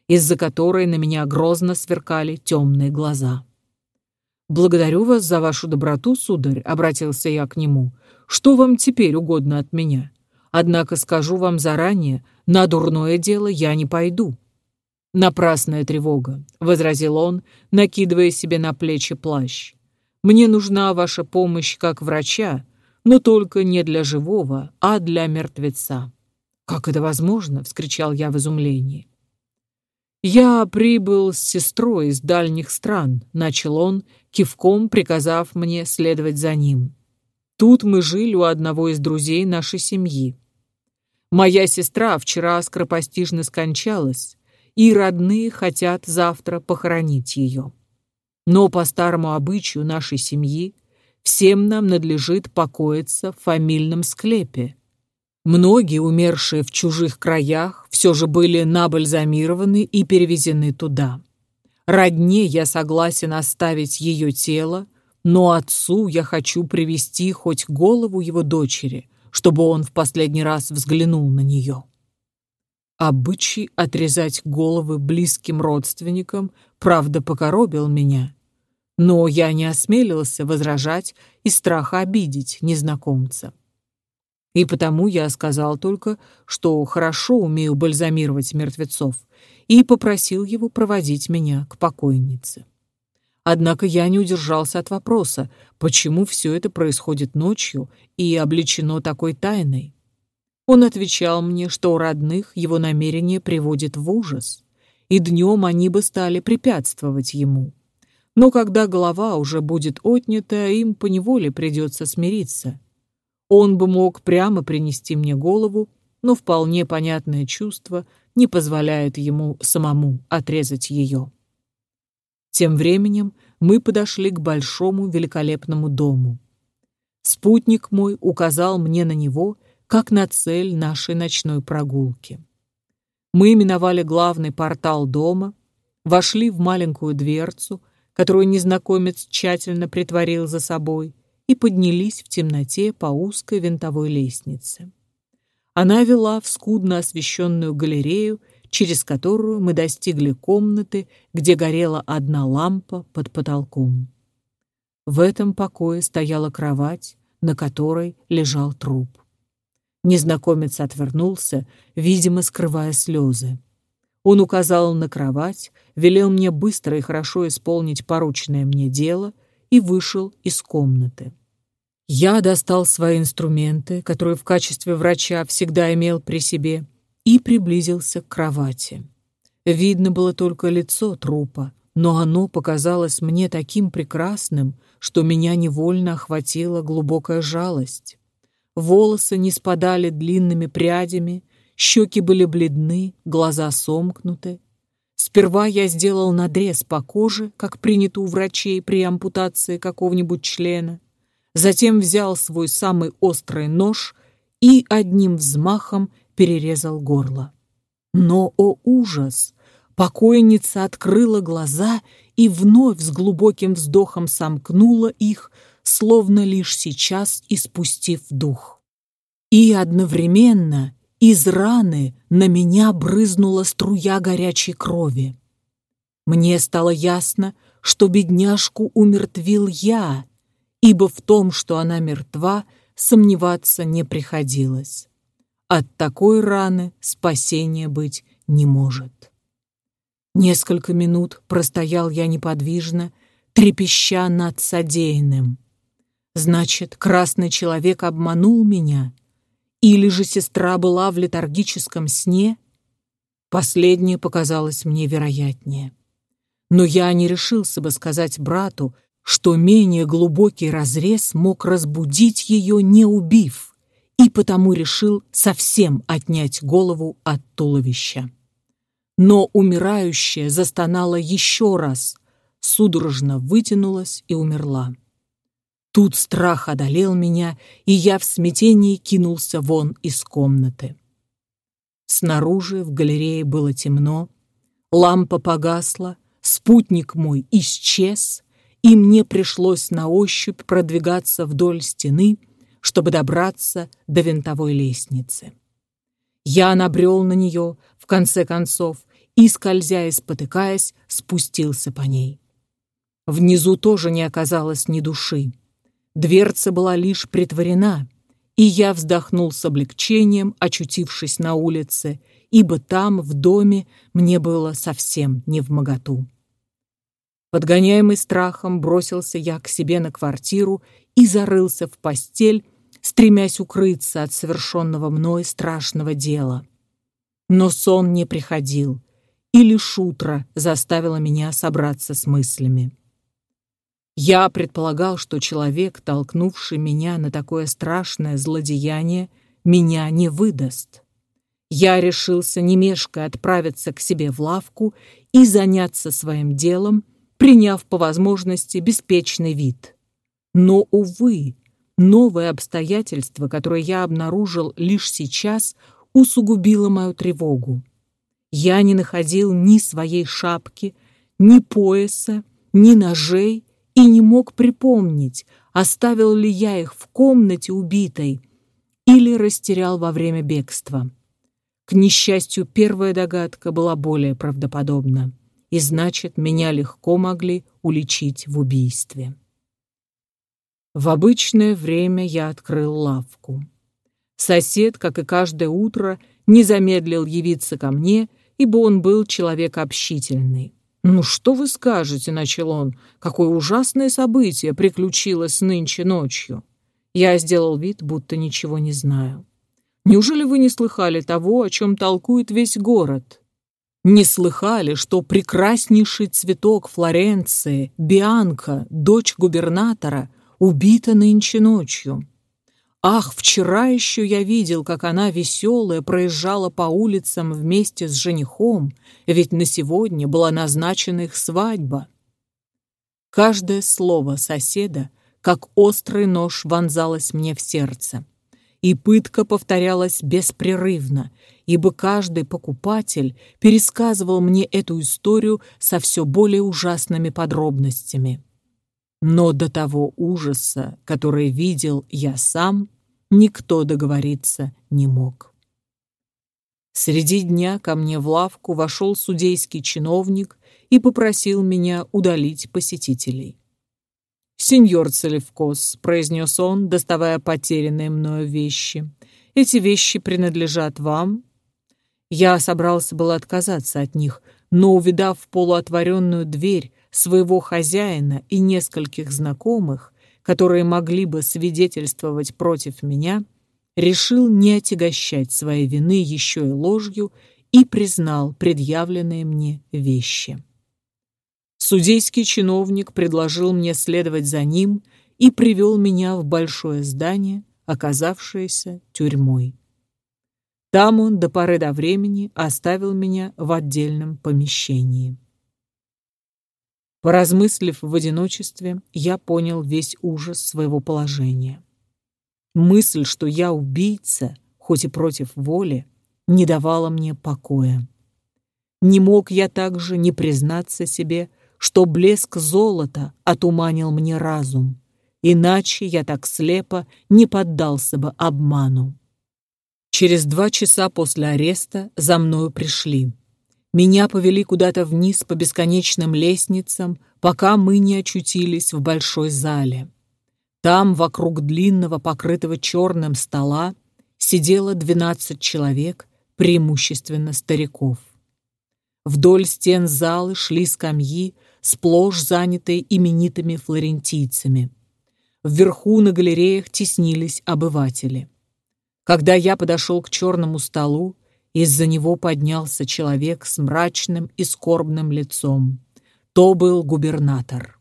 из-за которой на меня грозно сверкали темные глаза. «Благодарю вас за вашу доброту, сударь», — обратился я к нему. «Что вам теперь угодно от меня? Однако скажу вам заранее, на дурное дело я не пойду». «Напрасная тревога», — возразил он, накидывая себе на плечи плащ. «Мне нужна ваша помощь как врача, но только не для живого, а для мертвеца». «Как это возможно?» — вскричал я в изумлении. «Я прибыл с сестрой из дальних стран», — начал он, кивком приказав мне следовать за ним. «Тут мы жили у одного из друзей нашей семьи. Моя сестра вчера скоропостижно скончалась, и родные хотят завтра похоронить ее. Но по старому обычаю нашей семьи всем нам надлежит покоиться в фамильном склепе, Многие, умершие в чужих краях, все же были набальзамированы и перевезены туда. Родне я согласен оставить ее тело, но отцу я хочу привести хоть голову его дочери, чтобы он в последний раз взглянул на нее. Обычай отрезать головы близким родственникам, правда, покоробил меня, но я не осмелился возражать из страха обидеть незнакомца. И потому я сказал только, что хорошо умею бальзамировать мертвецов, и попросил его проводить меня к покойнице. Однако я не удержался от вопроса, почему все это происходит ночью и облечено такой тайной. Он отвечал мне, что у родных его намерение приводит в ужас, и днем они бы стали препятствовать ему. Но когда голова уже будет отнята, им поневоле придется смириться — он бы мог прямо принести мне голову, но вполне понятное чувство не позволяет ему самому отрезать ее. Тем временем мы подошли к большому великолепному дому. Спутник мой указал мне на него, как на цель нашей ночной прогулки. Мы миновали главный портал дома, вошли в маленькую дверцу, которую незнакомец тщательно притворил за собой, и поднялись в темноте по узкой винтовой лестнице. Она вела в скудно освещенную галерею, через которую мы достигли комнаты, где горела одна лампа под потолком. В этом покое стояла кровать, на которой лежал труп. Незнакомец отвернулся, видимо, скрывая слезы. Он указал на кровать, велел мне быстро и хорошо исполнить порученное мне дело и вышел из комнаты. Я достал свои инструменты, которые в качестве врача всегда имел при себе, и приблизился к кровати. Видно было только лицо трупа, но оно показалось мне таким прекрасным, что меня невольно охватила глубокая жалость. Волосы не спадали длинными прядями, щеки были бледны, глаза сомкнуты. Сперва я сделал надрез по коже, как принято у врачей при ампутации какого-нибудь члена, затем взял свой самый острый нож и одним взмахом перерезал горло. Но, о ужас! Покойница открыла глаза и вновь с глубоким вздохом сомкнула их, словно лишь сейчас испустив дух. И одновременно из раны на меня брызнула струя горячей крови. Мне стало ясно, что бедняжку умертвил я, ибо в том, что она мертва, сомневаться не приходилось. От такой раны спасения быть не может. Несколько минут простоял я неподвижно, трепеща над содеянным. Значит, красный человек обманул меня? Или же сестра была в летаргическом сне? Последнее показалось мне вероятнее. Но я не решился бы сказать брату, что менее глубокий разрез мог разбудить ее, не убив, и потому решил совсем отнять голову от туловища. Но умирающая застонала еще раз, судорожно вытянулась и умерла. Тут страх одолел меня, и я в смятении кинулся вон из комнаты. Снаружи в галерее было темно, лампа погасла, спутник мой исчез, и мне пришлось на ощупь продвигаться вдоль стены, чтобы добраться до винтовой лестницы. Я набрел на нее, в конце концов, и, скользя и спотыкаясь, спустился по ней. Внизу тоже не оказалось ни души. Дверца была лишь притворена, и я вздохнул с облегчением, очутившись на улице, ибо там, в доме, мне было совсем не в моготу. Подгоняемый страхом, бросился я к себе на квартиру и зарылся в постель, стремясь укрыться от совершенного мной страшного дела. Но сон не приходил, и лишь утро заставило меня собраться с мыслями. Я предполагал, что человек, толкнувший меня на такое страшное злодеяние, меня не выдаст. Я решился немешко отправиться к себе в лавку и заняться своим делом, приняв по возможности беспечный вид. Но, увы, новое обстоятельство, которое я обнаружил лишь сейчас, усугубило мою тревогу. Я не находил ни своей шапки, ни пояса, ни ножей, и не мог припомнить, оставил ли я их в комнате убитой или растерял во время бегства. К несчастью, первая догадка была более правдоподобна, и значит, меня легко могли уличить в убийстве. В обычное время я открыл лавку. Сосед, как и каждое утро, не замедлил явиться ко мне, ибо он был человек общительный. «Ну что вы скажете?» — начал он. «Какое ужасное событие приключилось нынче ночью!» Я сделал вид, будто ничего не знаю. «Неужели вы не слыхали того, о чем толкует весь город?» Не слыхали, что прекраснейший цветок Флоренции, Бианка, дочь губернатора, убита нынче ночью? Ах, вчера еще я видел, как она веселая проезжала по улицам вместе с женихом, ведь на сегодня была назначена их свадьба. Каждое слово соседа, как острый нож, вонзалось мне в сердце. И пытка повторялась беспрерывно, ибо каждый покупатель пересказывал мне эту историю со все более ужасными подробностями. Но до того ужаса, который видел я сам, никто договориться не мог. Среди дня ко мне в лавку вошел судейский чиновник и попросил меня удалить посетителей. «Сеньор Целевкос», — произнес он, доставая потерянные мною вещи, — «эти вещи принадлежат вам». Я собрался было отказаться от них, но, увидав полуотворенную дверь своего хозяина и нескольких знакомых, которые могли бы свидетельствовать против меня, решил не отягощать своей вины еще и ложью и признал предъявленные мне вещи. Судейский чиновник предложил мне следовать за ним и привел меня в большое здание, оказавшееся тюрьмой. Там он до поры до времени оставил меня в отдельном помещении. Поразмыслив в одиночестве, я понял весь ужас своего положения. Мысль, что я убийца, хоть и против воли, не давала мне покоя. Не мог я также не признаться себе, что блеск золота отуманил мне разум, иначе я так слепо не поддался бы обману. Через два часа после ареста за мною пришли. Меня повели куда-то вниз по бесконечным лестницам, пока мы не очутились в большой зале. Там, вокруг длинного, покрытого черным стола, сидело двенадцать человек, преимущественно стариков. Вдоль стен залы шли скамьи, сплошь занятые именитыми флорентийцами. Вверху на галереях теснились обыватели. Когда я подошел к черному столу, из-за него поднялся человек с мрачным и скорбным лицом. То был губернатор.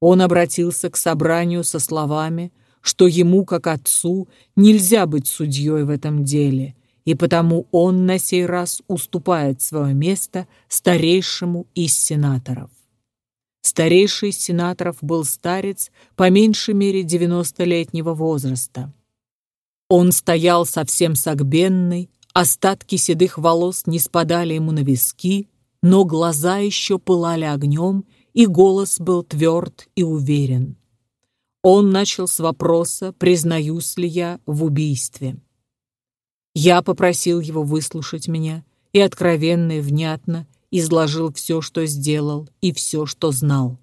Он обратился к собранию со словами, что ему, как отцу, нельзя быть судьей в этом деле, и потому он на сей раз уступает свое место старейшему из сенаторов. Старейший из сенаторов был старец по меньшей мере 90-летнего возраста. Он стоял совсем согбенный, остатки седых волос не спадали ему на виски, но глаза еще пылали огнем, и голос был тверд и уверен. Он начал с вопроса, признаюсь ли я в убийстве. Я попросил его выслушать меня и откровенно и внятно изложил все, что сделал и все, что знал.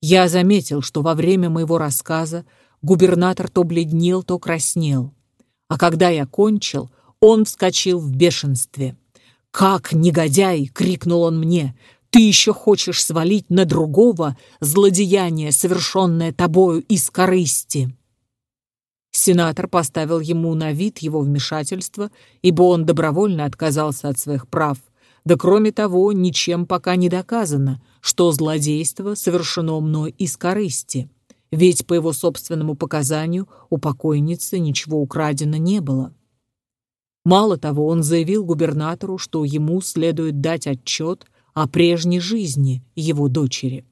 Я заметил, что во время моего рассказа губернатор то бледнел, то краснел. А когда я кончил, он вскочил в бешенстве. «Как, негодяй!» — крикнул он мне. Ты еще хочешь свалить на другого злодеяние, совершенное тобою из корысти. Сенатор поставил ему на вид его вмешательство, ибо он добровольно отказался от своих прав. Да кроме того, ничем пока не доказано, что злодейство совершено мной из корысти, ведь по его собственному показанию у покойницы ничего украдено не было. Мало того, он заявил губернатору, что ему следует дать отчет о прежней жизни его дочери.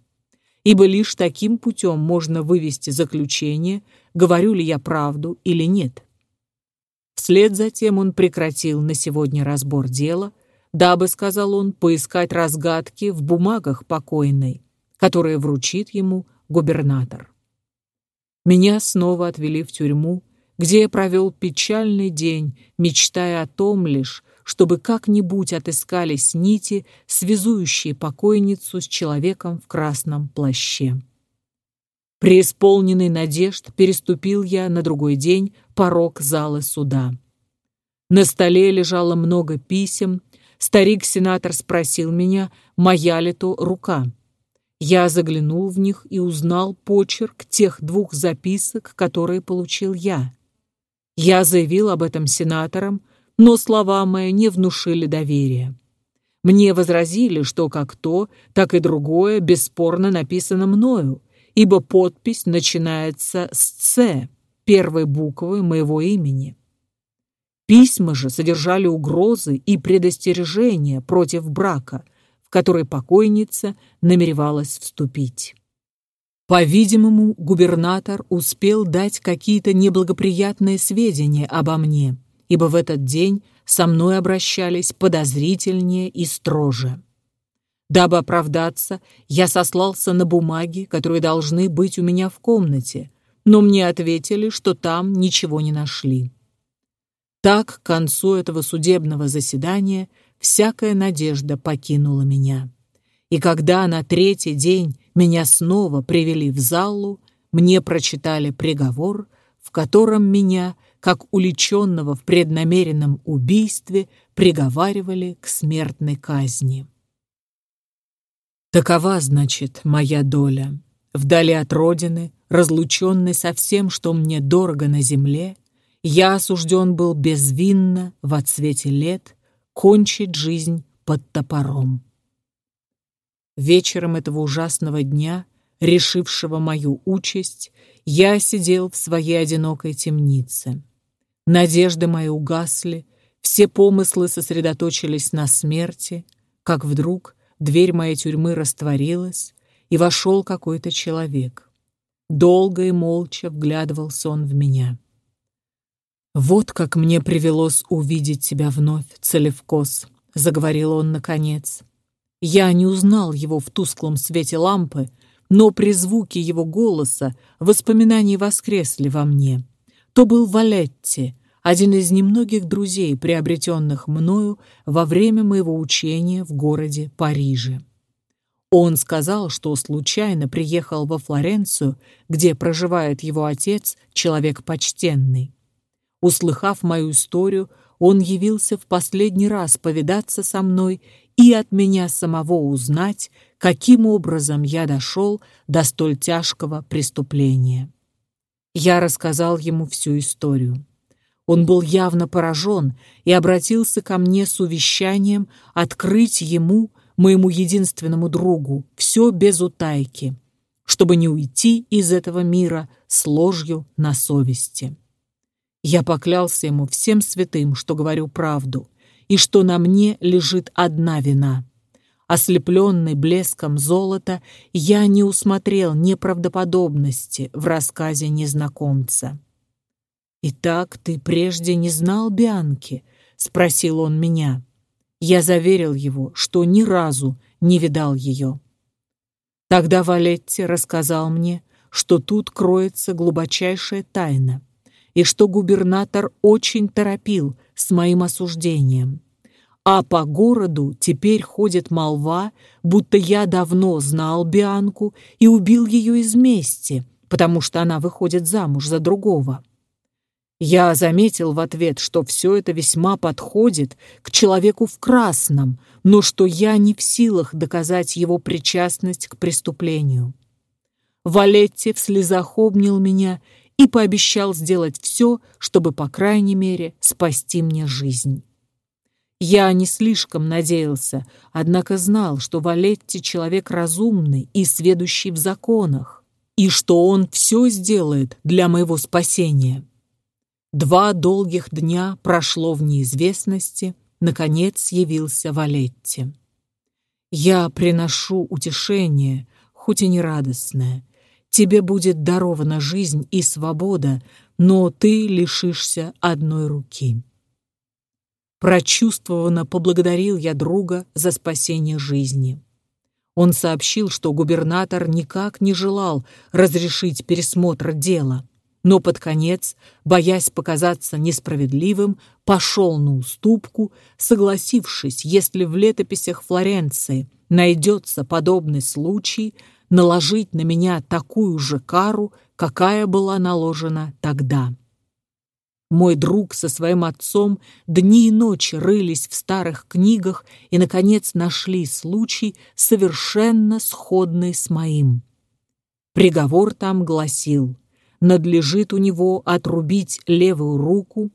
Ибо лишь таким путем можно вывести заключение, говорю ли я правду или нет. Вслед за тем он прекратил на сегодня разбор дела, дабы, сказал он, поискать разгадки в бумагах покойной, которые вручит ему губернатор. Меня снова отвели в тюрьму, где я провел печальный день, мечтая о том лишь, чтобы как-нибудь отыскались нити, связующие покойницу с человеком в красном плаще. Преисполненный надежд переступил я на другой день порог зала суда. На столе лежало много писем. Старик-сенатор спросил меня, моя ли то рука. Я заглянул в них и узнал почерк тех двух записок, которые получил я. Я заявил об этом сенаторам, но слова мои не внушили доверия. Мне возразили, что как то, так и другое бесспорно написано мною, ибо подпись начинается с «Ц», первой буквы моего имени. Письма же содержали угрозы и предостережения против брака, в который покойница намеревалась вступить. По-видимому, губернатор успел дать какие-то неблагоприятные сведения обо мне, ибо в этот день со мной обращались подозрительнее и строже. Дабы оправдаться, я сослался на бумаги, которые должны быть у меня в комнате, но мне ответили, что там ничего не нашли. Так, к концу этого судебного заседания, всякая надежда покинула меня. И когда на третий день меня снова привели в залу, мне прочитали приговор, в котором меня как уличенного в преднамеренном убийстве приговаривали к смертной казни. Такова, значит, моя доля. Вдали от родины, разлученный со всем, что мне дорого на земле, я осужден был безвинно в отсвете лет кончить жизнь под топором. Вечером этого ужасного дня, решившего мою участь, я сидел в своей одинокой темнице. Надежды мои угасли, все помыслы сосредоточились на смерти, как вдруг дверь моей тюрьмы растворилась, и вошел какой-то человек. Долго и молча вглядывался он в меня. «Вот как мне привелось увидеть тебя вновь, Целевкос», — заговорил он наконец. Я не узнал его в тусклом свете лампы, но при звуке его голоса воспоминания воскресли во мне — то был Валетти, один из немногих друзей, приобретенных мною во время моего учения в городе Париже. Он сказал, что случайно приехал во Флоренцию, где проживает его отец, человек почтенный. Услыхав мою историю, он явился в последний раз повидаться со мной и от меня самого узнать, каким образом я дошел до столь тяжкого преступления. Я рассказал ему всю историю. Он был явно поражен и обратился ко мне с увещанием открыть ему, моему единственному другу, все без утайки. чтобы не уйти из этого мира с ложью на совести. Я поклялся ему всем святым, что говорю правду, и что на мне лежит одна вина. Ослепленный блеском золота, я не усмотрел неправдоподобности в рассказе незнакомца. «Итак, ты прежде не знал Бианки?» — спросил он меня. Я заверил его, что ни разу не видал ее. Тогда Валетти рассказал мне, что тут кроется глубочайшая тайна, и что губернатор очень торопил с моим осуждением. А по городу теперь ходит молва, будто я давно знал Бианку и убил ее из мести, потому что она выходит замуж за другого. Я заметил в ответ, что все это весьма подходит к человеку в красном, но что я не в силах доказать его причастность к преступлению. Валетти в слезах обнял меня и пообещал сделать все, чтобы, по крайней мере, спасти мне жизнь. Я не слишком надеялся, однако знал, что Валетти человек разумный и сведущий в законах, и что он все сделает для моего спасения. Два долгих дня прошло в неизвестности, наконец явился Валетти. «Я приношу утешение, хоть и не радостное. Тебе будет дарована жизнь и свобода, но ты лишишься одной руки». Прочувствованно поблагодарил я друга за спасение жизни. Он сообщил, что губернатор никак не желал разрешить пересмотр дела, но под конец, боясь показаться несправедливым, пошел на уступку, согласившись, если в летописях Флоренции найдется подобный случай, наложить на меня такую же кару, какая была наложена тогда. Мой друг со своим отцом дни и ночи рылись в старых книгах и, наконец, нашли случай, совершенно сходный с моим. Приговор там гласил — надлежит у него отрубить левую руку,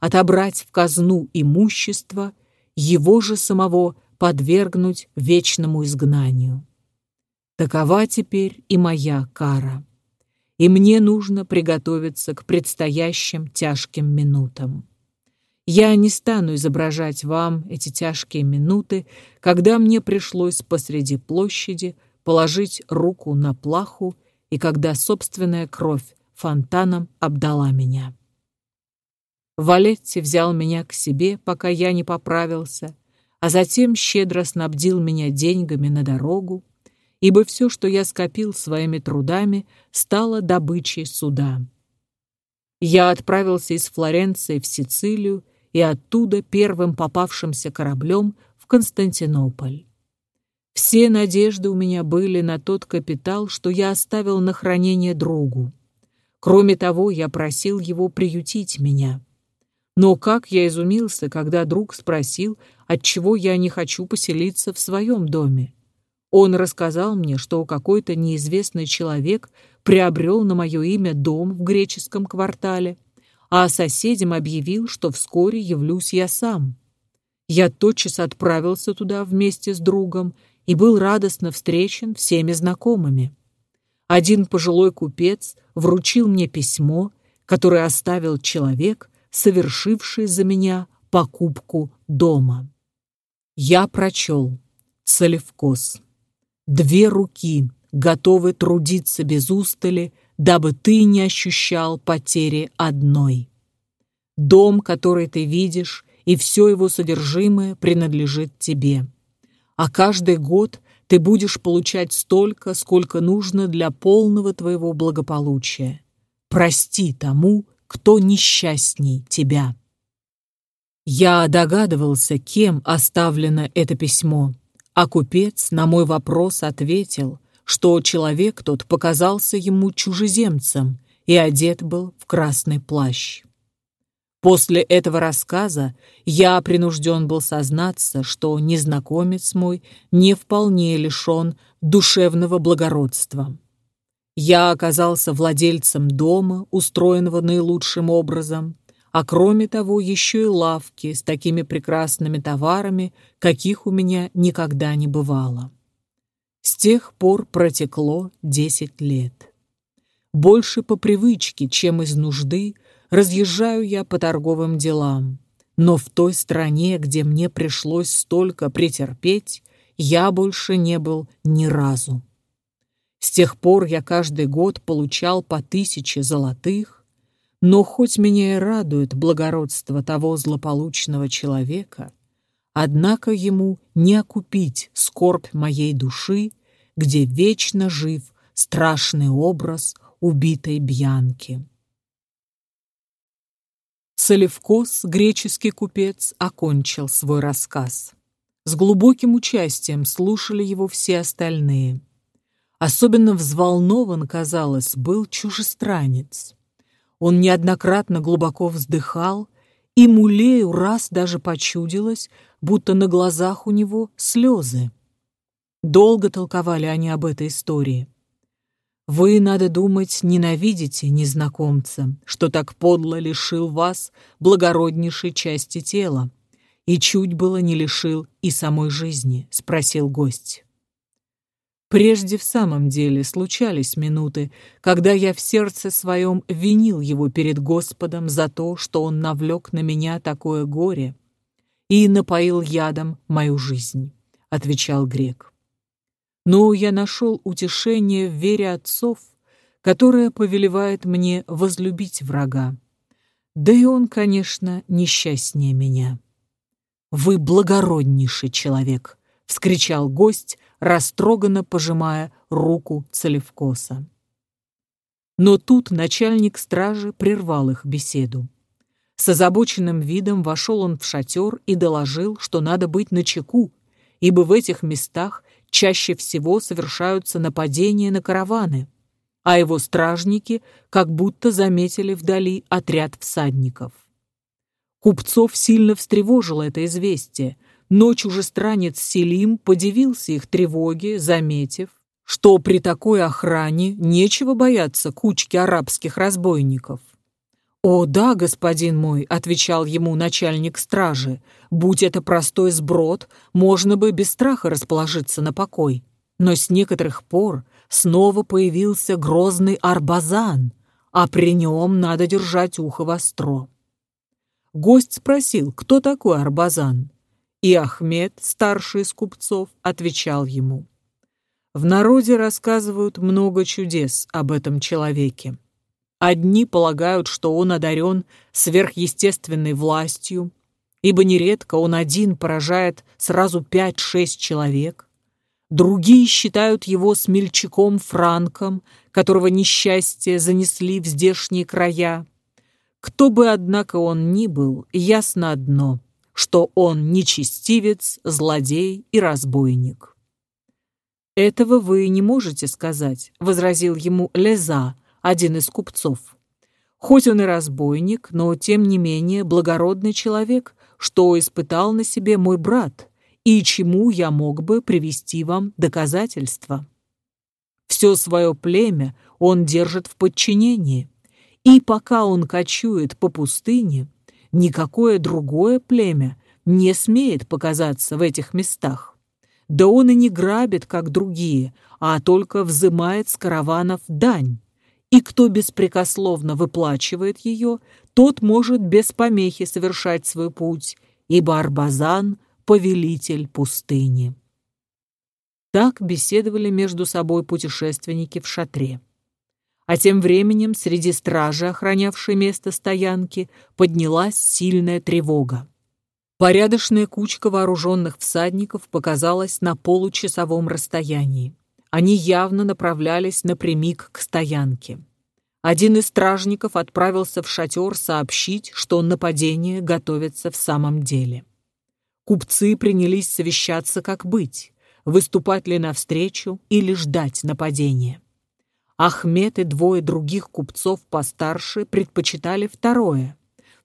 отобрать в казну имущество, его же самого подвергнуть вечному изгнанию. Такова теперь и моя кара, и мне нужно приготовиться к предстоящим тяжким минутам. Я не стану изображать вам эти тяжкие минуты, когда мне пришлось посреди площади положить руку на плаху и когда собственная кровь фонтаном обдала меня. Валетти взял меня к себе, пока я не поправился, а затем щедро снабдил меня деньгами на дорогу, ибо все, что я скопил своими трудами, стало добычей суда. Я отправился из Флоренции в Сицилию и оттуда первым попавшимся кораблем в Константинополь. Все надежды у меня были на тот капитал, что я оставил на хранение другу. Кроме того, я просил его приютить меня. Но как я изумился, когда друг спросил, отчего я не хочу поселиться в своем доме. Он рассказал мне, что какой-то неизвестный человек приобрел на мое имя дом в греческом квартале, а соседям объявил, что вскоре явлюсь я сам. Я тотчас отправился туда вместе с другом и был радостно встречен всеми знакомыми. Один пожилой купец вручил мне письмо, которое оставил человек, совершивший за меня покупку дома. Я прочел Целевкос. Две руки готовы трудиться без устали, дабы ты не ощущал потери одной. Дом, который ты видишь, и все его содержимое принадлежит тебе. А каждый год ты будешь получать столько, сколько нужно для полного твоего благополучия. Прости тому, кто несчастней тебя. Я догадывался, кем оставлено это письмо, а купец на мой вопрос ответил, что человек тот показался ему чужеземцем и одет был в красный плащ. После этого рассказа я принужден был сознаться, что незнакомец мой не вполне лишен душевного благородства. Я оказался владельцем дома, устроенного наилучшим образом, а кроме того еще и лавки с такими прекрасными товарами, каких у меня никогда не бывало. С тех пор протекло десять лет. Больше по привычке, чем из нужды, разъезжаю я по торговым делам. Но в той стране, где мне пришлось столько претерпеть, я больше не был ни разу. С тех пор я каждый год получал по тысяче золотых, но хоть меня и радует благородство того злополучного человека — Однако ему не окупить скорбь моей души, где вечно жив страшный образ убитой Бьянки. Целевкос, греческий купец, окончил свой рассказ. С глубоким участием слушали его все остальные. Особенно взволнован, казалось, был чужестранец. Он неоднократно глубоко вздыхал, и Мулею раз даже почудилось, будто на глазах у него слезы. Долго толковали они об этой истории. Вы, надо думать, ненавидите незнакомца, что так подло лишил вас благороднейшей части тела, и чуть было не лишил и самой жизни, спросил гость. Прежде в самом деле случались минуты, когда я в сердце своем винил его перед Господом за то, что он навлек на меня такое горе, и напоил ядом мою жизнь», — отвечал грек. «Но я нашел утешение в вере отцов, которая повелевает мне возлюбить врага. Да и он, конечно, несчастнее меня». «Вы благороднейший человек!» — вскричал гость, растроганно пожимая руку Целевкоса. Но тут начальник стражи прервал их беседу. С озабоченным видом вошел он в шатер и доложил, что надо быть начеку, ибо в этих местах чаще всего совершаются нападения на караваны, а его стражники как будто заметили вдали отряд всадников. Купцов сильно встревожило это известие, но чужестранец Селим подивился их тревоге, заметив, что при такой охране нечего бояться кучки арабских разбойников. «О, да, господин мой», — отвечал ему начальник стражи, «будь это простой сброд, можно бы без страха расположиться на покой. Но с некоторых пор снова появился грозный Арбазан, а при нем надо держать ухо востро». Гость спросил, кто такой Арбазан, и Ахмед, старший из купцов, отвечал ему. В народе рассказывают много чудес об этом человеке. Одни полагают, что он одарен сверхъестественной властью, ибо нередко он один поражает сразу пять-шесть человек. Другие считают его смельчаком Франком, которого несчастье занесли в здешние края. Кто бы, однако, он ни был, ясно одно, что он нечестивец, злодей и разбойник. «Этого вы не можете сказать», — возразил ему Леза, один из купцов. Хоть он и разбойник, но тем не менее благородный человек, что испытал на себе мой брат, и чему я мог бы привести вам доказательства. Все свое племя он держит в подчинении, и пока он кочует по пустыне, никакое другое племя не смеет показаться в этих местах. Да он и не грабит, как другие, а только взымает с караванов дань и кто беспрекословно выплачивает ее, тот может без помехи совершать свой путь, ибо Арбазан — повелитель пустыни. Так беседовали между собой путешественники в шатре. А тем временем среди стражи, охранявшей место стоянки, поднялась сильная тревога. Порядочная кучка вооруженных всадников показалась на получасовом расстоянии. Они явно направлялись напрямик к стоянке. Один из стражников отправился в шатер сообщить, что нападение готовится в самом деле. Купцы принялись совещаться, как быть, выступать ли навстречу или ждать нападения. Ахмед и двое других купцов постарше предпочитали второе,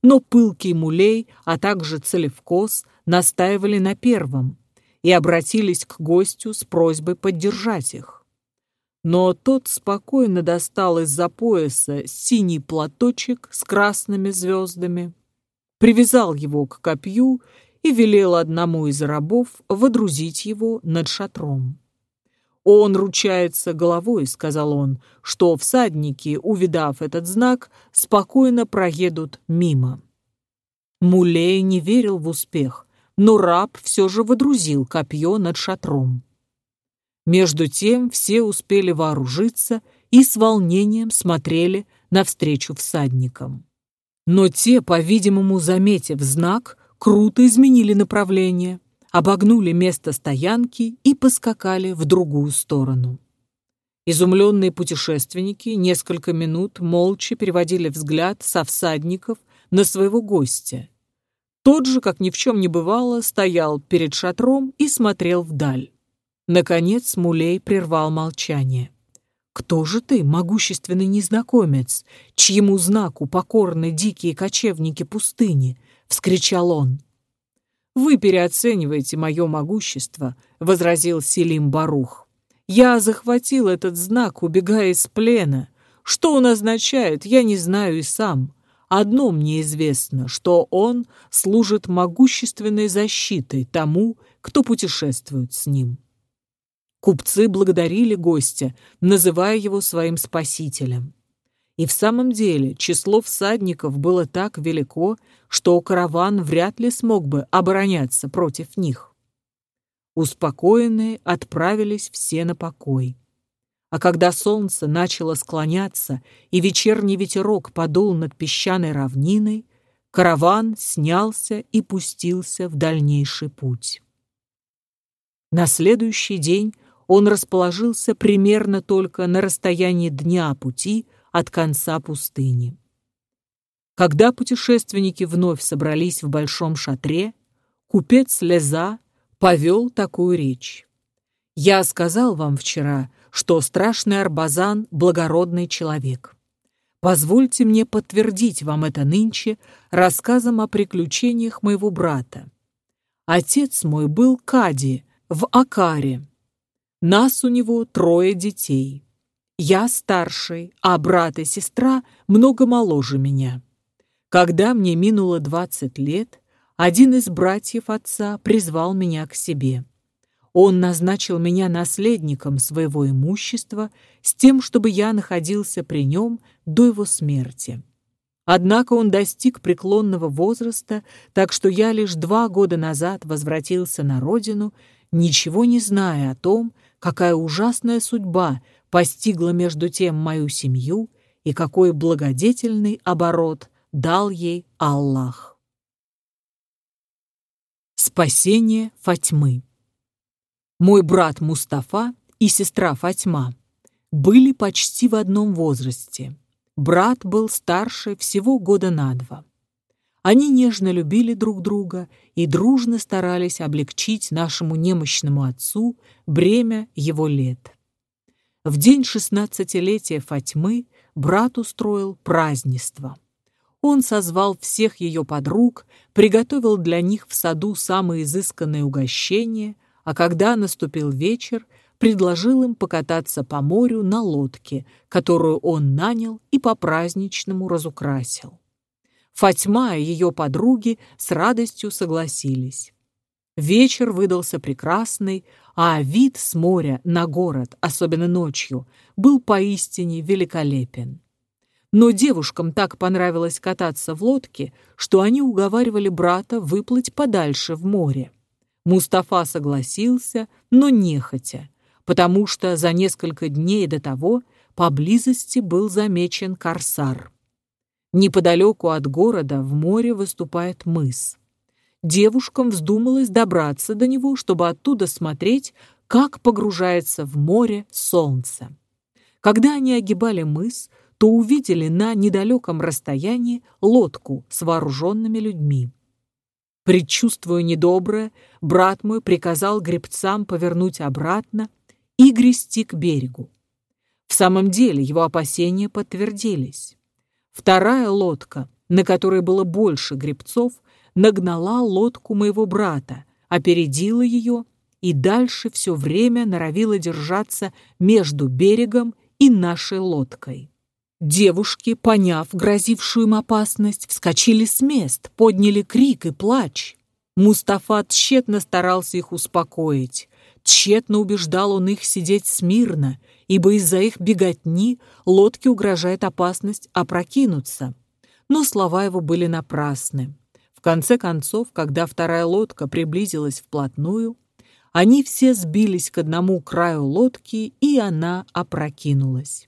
но пылкий мулей, а также целевкос настаивали на первом, и обратились к гостю с просьбой поддержать их. Но тот спокойно достал из-за пояса синий платочек с красными звездами, привязал его к копью и велел одному из рабов водрузить его над шатром. «Он ручается головой», — сказал он, — «что всадники, увидав этот знак, спокойно проедут мимо». Мулей не верил в успех, но раб все же водрузил копье над шатром. Между тем все успели вооружиться и с волнением смотрели навстречу всадникам. Но те, по-видимому, заметив знак, круто изменили направление, обогнули место стоянки и поскакали в другую сторону. Изумленные путешественники несколько минут молча переводили взгляд со всадников на своего гостя. Тот же, как ни в чем не бывало, стоял перед шатром и смотрел вдаль. Наконец Мулей прервал молчание. «Кто же ты, могущественный незнакомец, чьему знаку покорны дикие кочевники пустыни?» — вскричал он. «Вы переоцениваете мое могущество», — возразил Селим Барух. «Я захватил этот знак, убегая из плена. Что он означает, я не знаю и сам. Одно мне известно, что он служит могущественной защитой тому, кто путешествует с ним. Купцы благодарили гостя, называя его своим спасителем. И в самом деле число всадников было так велико, что караван вряд ли смог бы обороняться против них. Успокоенные отправились все на покой. А когда солнце начало склоняться и вечерний ветерок подул над песчаной равниной, караван снялся и пустился в дальнейший путь. На следующий день он расположился примерно только на расстоянии дня пути от конца пустыни. Когда путешественники вновь собрались в большом шатре, купец Леза повел такую речь. «Я сказал вам вчера, что страшный Арбазан — благородный человек. Позвольте мне подтвердить вам это нынче рассказом о приключениях моего брата. Отец мой был Кади в Акаре. Нас у него трое детей. Я старший, а брат и сестра много моложе меня. Когда мне минуло двадцать лет, один из братьев отца призвал меня к себе. Он назначил меня наследником своего имущества с тем, чтобы я находился при нем до его смерти. Однако он достиг преклонного возраста, так что я лишь два года назад возвратился на родину, ничего не зная о том, какая ужасная судьба постигла между тем мою семью и какой благодетельный оборот дал ей Аллах. Спасение Фатьмы мой брат Мустафа и сестра Фатьма были почти в одном возрасте. Брат был старше всего года на два. Они нежно любили друг друга и дружно старались облегчить нашему немощному отцу бремя его лет. В день шестнадцатилетия Фатьмы брат устроил празднество. Он созвал всех ее подруг, приготовил для них в саду самые изысканные угощения – а когда наступил вечер, предложил им покататься по морю на лодке, которую он нанял и по-праздничному разукрасил. Фатьма и ее подруги с радостью согласились. Вечер выдался прекрасный, а вид с моря на город, особенно ночью, был поистине великолепен. Но девушкам так понравилось кататься в лодке, что они уговаривали брата выплыть подальше в море. Мустафа согласился, но нехотя, потому что за несколько дней до того поблизости был замечен корсар. Неподалеку от города в море выступает мыс. Девушкам вздумалось добраться до него, чтобы оттуда смотреть, как погружается в море солнце. Когда они огибали мыс, то увидели на недалеком расстоянии лодку с вооруженными людьми. Предчувствуя недоброе, брат мой приказал гребцам повернуть обратно и грести к берегу. В самом деле его опасения подтвердились. Вторая лодка, на которой было больше гребцов, нагнала лодку моего брата, опередила ее и дальше все время норовила держаться между берегом и нашей лодкой. Девушки, поняв грозившую им опасность, вскочили с мест, подняли крик и плач. Мустафа тщетно старался их успокоить. Тщетно убеждал он их сидеть смирно, ибо из-за их беготни лодке угрожает опасность опрокинуться. Но слова его были напрасны. В конце концов, когда вторая лодка приблизилась вплотную, они все сбились к одному краю лодки, и она опрокинулась.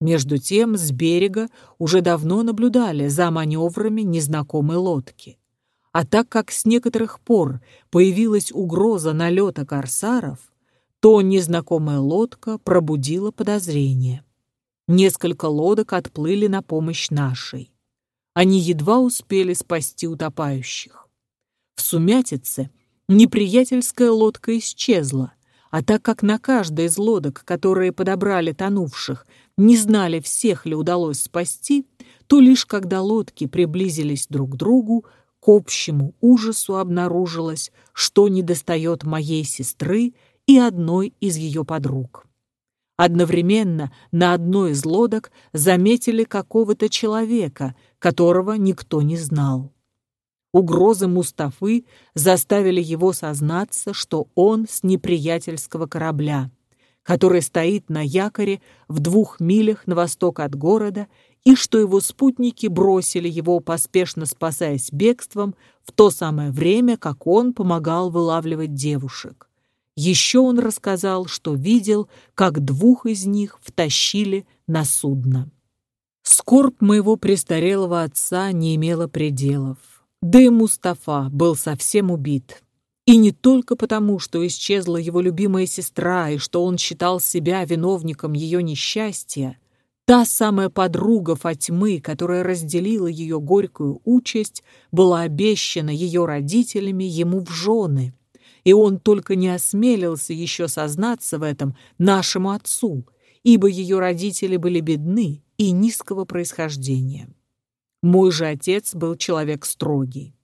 Между тем с берега уже давно наблюдали за маневрами незнакомой лодки. А так как с некоторых пор появилась угроза налета корсаров, то незнакомая лодка пробудила подозрение. Несколько лодок отплыли на помощь нашей. Они едва успели спасти утопающих. В сумятице неприятельская лодка исчезла, а так как на каждой из лодок, которые подобрали тонувших, не знали, всех ли удалось спасти, то лишь когда лодки приблизились друг к другу, к общему ужасу обнаружилось, что недостает моей сестры и одной из ее подруг. Одновременно на одной из лодок заметили какого-то человека, которого никто не знал. Угрозы Мустафы заставили его сознаться, что он с неприятельского корабля, который стоит на якоре в двух милях на восток от города и что его спутники бросили его, поспешно спасаясь бегством, в то самое время, как он помогал вылавливать девушек. Еще он рассказал, что видел, как двух из них втащили на судно. Скорбь моего престарелого отца не имела пределов. Да и Мустафа был совсем убит. И не только потому, что исчезла его любимая сестра и что он считал себя виновником ее несчастья, Та самая подруга Фатьмы, которая разделила ее горькую участь, была обещана ее родителями ему в жены. И он только не осмелился еще сознаться в этом нашему отцу, ибо ее родители были бедны и низкого происхождения. Мой же отец был человек строгий.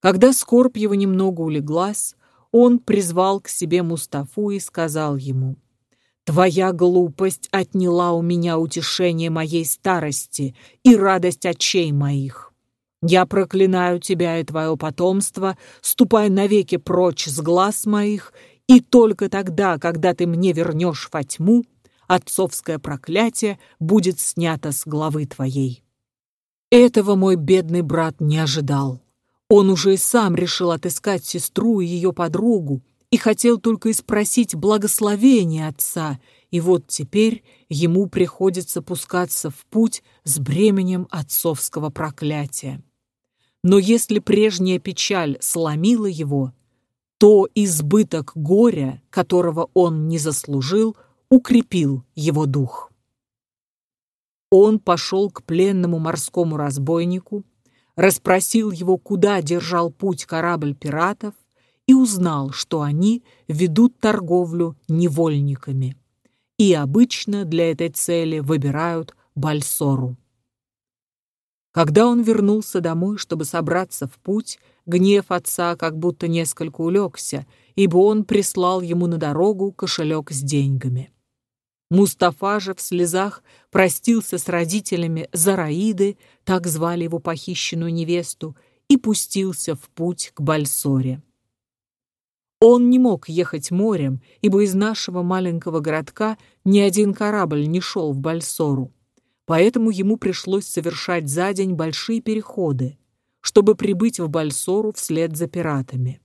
Когда скорбь его немного улеглась, он призвал к себе Мустафу и сказал ему — Твоя глупость отняла у меня утешение моей старости и радость очей моих. Я проклинаю тебя и твое потомство, ступай навеки прочь с глаз моих, и только тогда, когда ты мне вернешь Фатьму, отцовское проклятие будет снято с головы твоей. Этого мой бедный брат не ожидал. Он уже и сам решил отыскать сестру и ее подругу, и хотел только и спросить благословения отца, и вот теперь ему приходится пускаться в путь с бременем отцовского проклятия. Но если прежняя печаль сломила его, то избыток горя, которого он не заслужил, укрепил его дух. Он пошел к пленному морскому разбойнику, расспросил его, куда держал путь корабль пиратов, и узнал, что они ведут торговлю невольниками и обычно для этой цели выбирают Бальсору. Когда он вернулся домой, чтобы собраться в путь, гнев отца как будто несколько улегся, ибо он прислал ему на дорогу кошелек с деньгами. Мустафа же в слезах простился с родителями Зараиды, так звали его похищенную невесту, и пустился в путь к Бальсоре. Он не мог ехать морем, ибо из нашего маленького городка ни один корабль не шел в Бальсору. Поэтому ему пришлось совершать за день большие переходы, чтобы прибыть в Бальсору вслед за пиратами.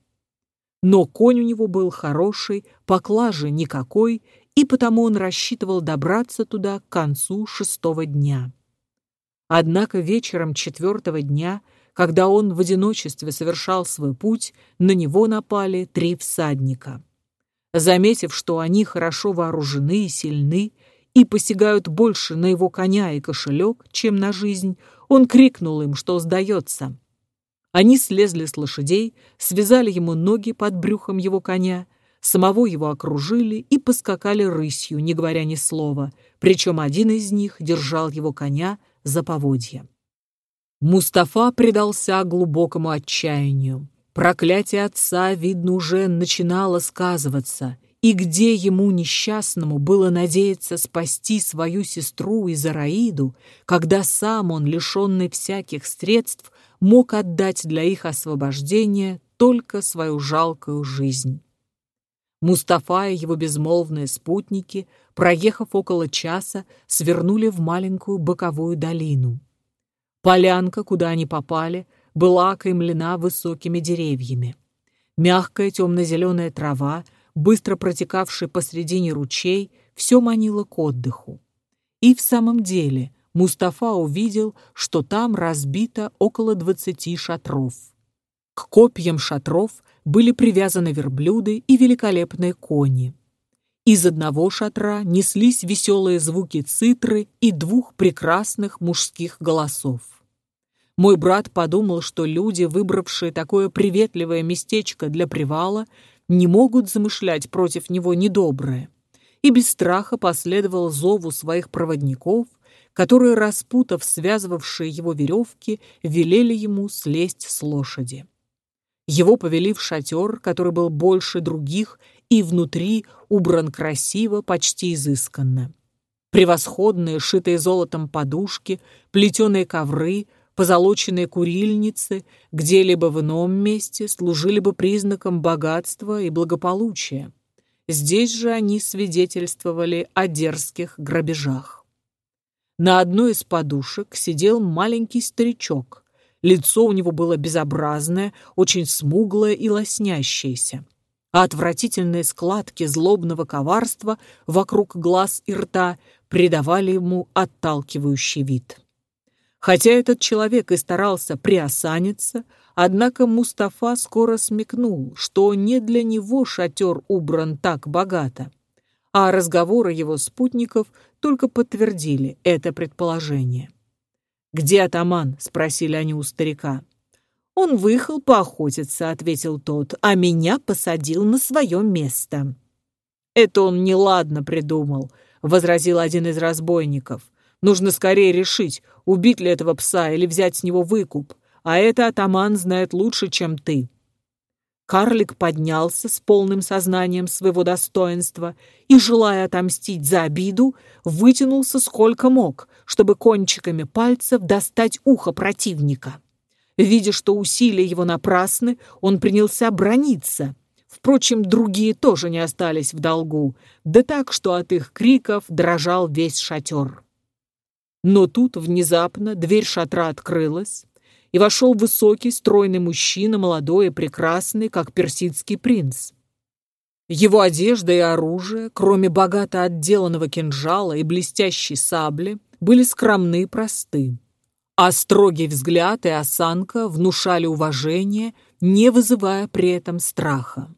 Но конь у него был хороший, поклажи никакой, и потому он рассчитывал добраться туда к концу шестого дня. Однако вечером четвертого дня – когда он в одиночестве совершал свой путь, на него напали три всадника. Заметив, что они хорошо вооружены и сильны, и посягают больше на его коня и кошелек, чем на жизнь, он крикнул им, что сдается. Они слезли с лошадей, связали ему ноги под брюхом его коня, самого его окружили и поскакали рысью, не говоря ни слова, причем один из них держал его коня за поводья. Мустафа предался глубокому отчаянию. Проклятие отца, видно, уже начинало сказываться, и где ему, несчастному, было надеяться спасти свою сестру Изараиду, когда сам он, лишенный всяких средств, мог отдать для их освобождения только свою жалкую жизнь. Мустафа и его безмолвные спутники, проехав около часа, свернули в маленькую боковую долину. Полянка, куда они попали, была окаймлена высокими деревьями. Мягкая темно-зеленая трава, быстро протекавшая посредине ручей, все манило к отдыху. И в самом деле Мустафа увидел, что там разбито около двадцати шатров. К копьям шатров были привязаны верблюды и великолепные кони. Из одного шатра неслись веселые звуки цитры и двух прекрасных мужских голосов. Мой брат подумал, что люди, выбравшие такое приветливое местечко для привала, не могут замышлять против него недоброе, и без страха последовал зову своих проводников, которые, распутав связывавшие его веревки, велели ему слезть с лошади. Его повели в шатер, который был больше других, и внутри убран красиво, почти изысканно. Превосходные, шитые золотом подушки, плетеные ковры, позолоченные курильницы где-либо в ином месте служили бы признаком богатства и благополучия. Здесь же они свидетельствовали о дерзких грабежах. На одной из подушек сидел маленький старичок. Лицо у него было безобразное, очень смуглое и лоснящееся. А отвратительные складки злобного коварства вокруг глаз и рта придавали ему отталкивающий вид. Хотя этот человек и старался приосаниться, однако Мустафа скоро смекнул, что не для него шатер убран так богато, а разговоры его спутников только подтвердили это предположение. «Где атаман?» — спросили они у старика. «Он выехал поохотиться», — ответил тот, «а меня посадил на свое место». «Это он неладно придумал», — возразил один из разбойников. Нужно скорее решить, убить ли этого пса или взять с него выкуп, а это атаман знает лучше, чем ты». Карлик поднялся с полным сознанием своего достоинства и, желая отомстить за обиду, вытянулся сколько мог, чтобы кончиками пальцев достать ухо противника. Видя, что усилия его напрасны, он принялся брониться. Впрочем, другие тоже не остались в долгу, да так, что от их криков дрожал весь шатер. Но тут внезапно дверь шатра открылась, и вошел высокий, стройный мужчина, молодой и прекрасный, как персидский принц. Его одежда и оружие, кроме богато отделанного кинжала и блестящей сабли, были скромны и просты. А строгий взгляд и осанка внушали уважение, не вызывая при этом страха.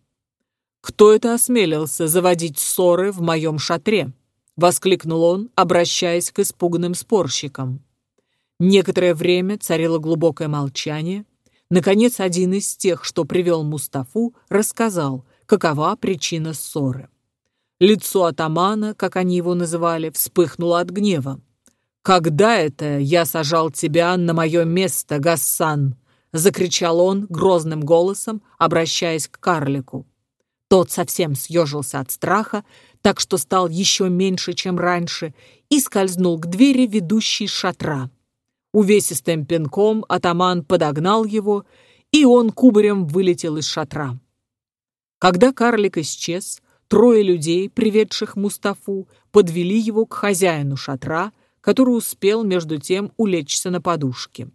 «Кто это осмелился заводить ссоры в моем шатре?» — воскликнул он, обращаясь к испуганным спорщикам. Некоторое время царило глубокое молчание. Наконец, один из тех, что привел Мустафу, рассказал, какова причина ссоры. Лицо атамана, как они его называли, вспыхнуло от гнева. «Когда это я сажал тебя на мое место, Гассан?» — закричал он грозным голосом, обращаясь к карлику. Тот совсем съежился от страха, так что стал еще меньше, чем раньше, и скользнул к двери, ведущей шатра. Увесистым пинком атаман подогнал его, и он кубарем вылетел из шатра. Когда карлик исчез, трое людей, приведших Мустафу, подвели его к хозяину шатра, который успел между тем улечься на подушке.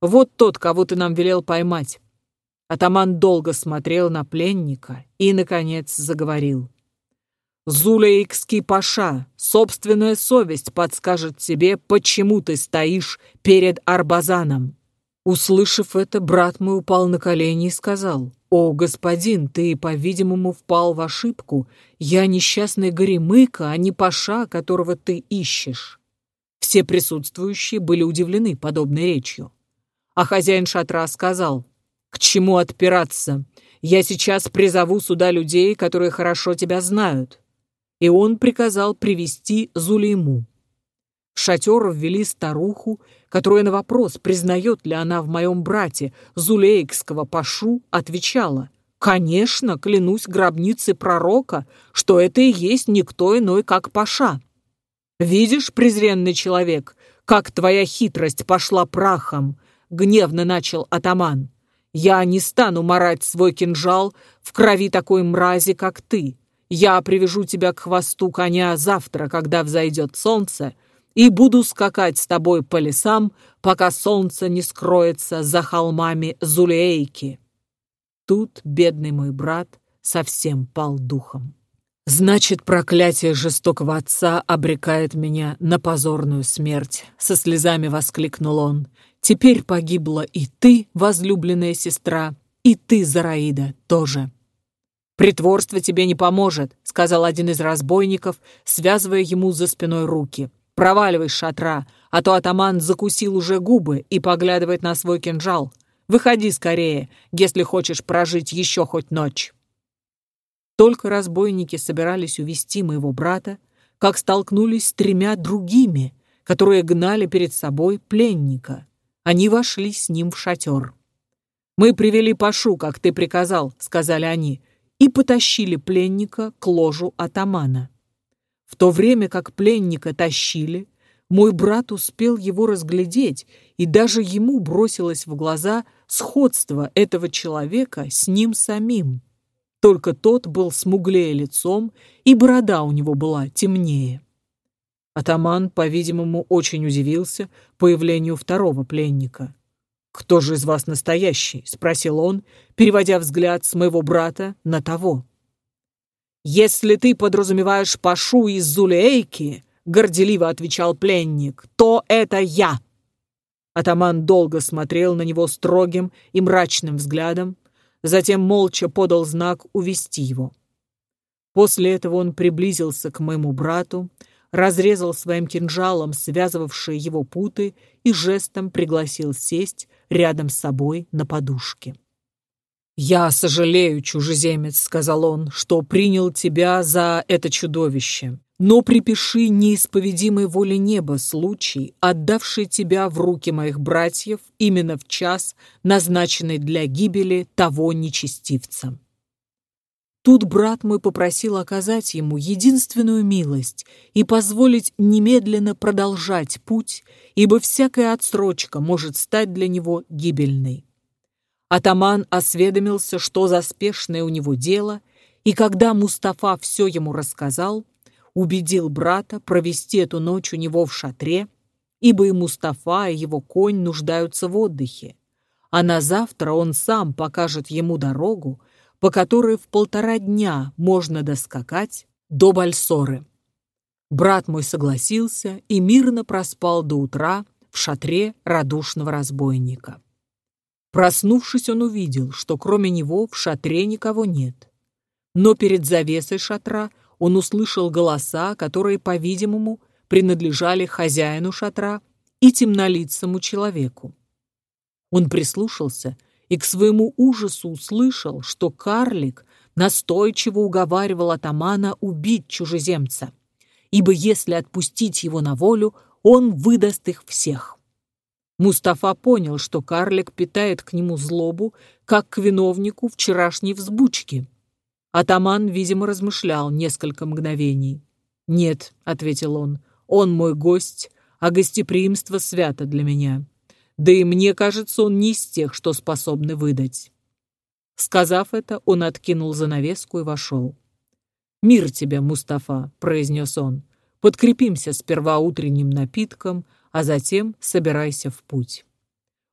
«Вот тот, кого ты нам велел поймать». Атаман долго смотрел на пленника и, наконец, заговорил. Зулейкский паша, собственная совесть подскажет тебе, почему ты стоишь перед Арбазаном». Услышав это, брат мой упал на колени и сказал, «О, господин, ты, по-видимому, впал в ошибку. Я несчастный горемыка, а не паша, которого ты ищешь». Все присутствующие были удивлены подобной речью. А хозяин шатра сказал, «К чему отпираться? Я сейчас призову сюда людей, которые хорошо тебя знают и он приказал привести Зулейму. В шатер ввели старуху, которая на вопрос, признает ли она в моем брате Зулейкского пашу, отвечала, «Конечно, клянусь гробнице пророка, что это и есть никто иной, как паша. Видишь, презренный человек, как твоя хитрость пошла прахом», — гневно начал атаман. Я не стану марать свой кинжал в крови такой мрази, как ты. Я привяжу тебя к хвосту коня завтра, когда взойдет солнце, и буду скакать с тобой по лесам, пока солнце не скроется за холмами Зулейки. Тут бедный мой брат совсем пал духом. Значит, проклятие жестокого отца обрекает меня на позорную смерть, со слезами воскликнул он. Теперь погибла и ты, возлюбленная сестра, и ты, Зараида, тоже. «Притворство тебе не поможет», — сказал один из разбойников, связывая ему за спиной руки. «Проваливай шатра, а то атаман закусил уже губы и поглядывает на свой кинжал. Выходи скорее, если хочешь прожить еще хоть ночь». Только разбойники собирались увести моего брата, как столкнулись с тремя другими, которые гнали перед собой пленника. Они вошли с ним в шатер. «Мы привели Пашу, как ты приказал», — сказали они, и потащили пленника к ложу атамана. В то время как пленника тащили, мой брат успел его разглядеть, и даже ему бросилось в глаза сходство этого человека с ним самим. Только тот был смуглее лицом, и борода у него была темнее. Атаман, по-видимому, очень удивился появлению второго пленника. «Кто же из вас настоящий?» — спросил он, переводя взгляд с моего брата на того. «Если ты подразумеваешь Пашу из Зулейки, — горделиво отвечал пленник, — то это я!» Атаман долго смотрел на него строгим и мрачным взглядом, затем молча подал знак увести его. После этого он приблизился к моему брату, разрезал своим кинжалом связывавшие его путы и жестом пригласил сесть рядом с собой на подушке. «Я сожалею, чужеземец», — сказал он, — «что принял тебя за это чудовище. Но припиши неисповедимой воле неба случай, отдавший тебя в руки моих братьев именно в час, назначенный для гибели того нечестивца. Тут брат мой попросил оказать ему единственную милость и позволить немедленно продолжать путь, ибо всякая отсрочка может стать для него гибельной. Атаман осведомился, что за спешное у него дело, и когда Мустафа все ему рассказал, убедил брата провести эту ночь у него в шатре, ибо и Мустафа, и его конь нуждаются в отдыхе, а на завтра он сам покажет ему дорогу, по которой в полтора дня можно доскакать до Бальсоры. Брат мой согласился и мирно проспал до утра в шатре радушного разбойника. Проснувшись, он увидел, что кроме него в шатре никого нет. Но перед завесой шатра он услышал голоса, которые, по-видимому, принадлежали хозяину шатра и темнолицому человеку. Он прислушался и к своему ужасу услышал, что карлик настойчиво уговаривал атамана убить чужеземца, ибо если отпустить его на волю, он выдаст их всех. Мустафа понял, что карлик питает к нему злобу, как к виновнику вчерашней взбучки – Атаман, видимо, размышлял несколько мгновений. «Нет», — ответил он, — «он мой гость, а гостеприимство свято для меня. Да и мне кажется, он не из тех, что способны выдать». Сказав это, он откинул занавеску и вошел. «Мир тебе, Мустафа», — произнес он. «Подкрепимся сперва утренним напитком, а затем собирайся в путь».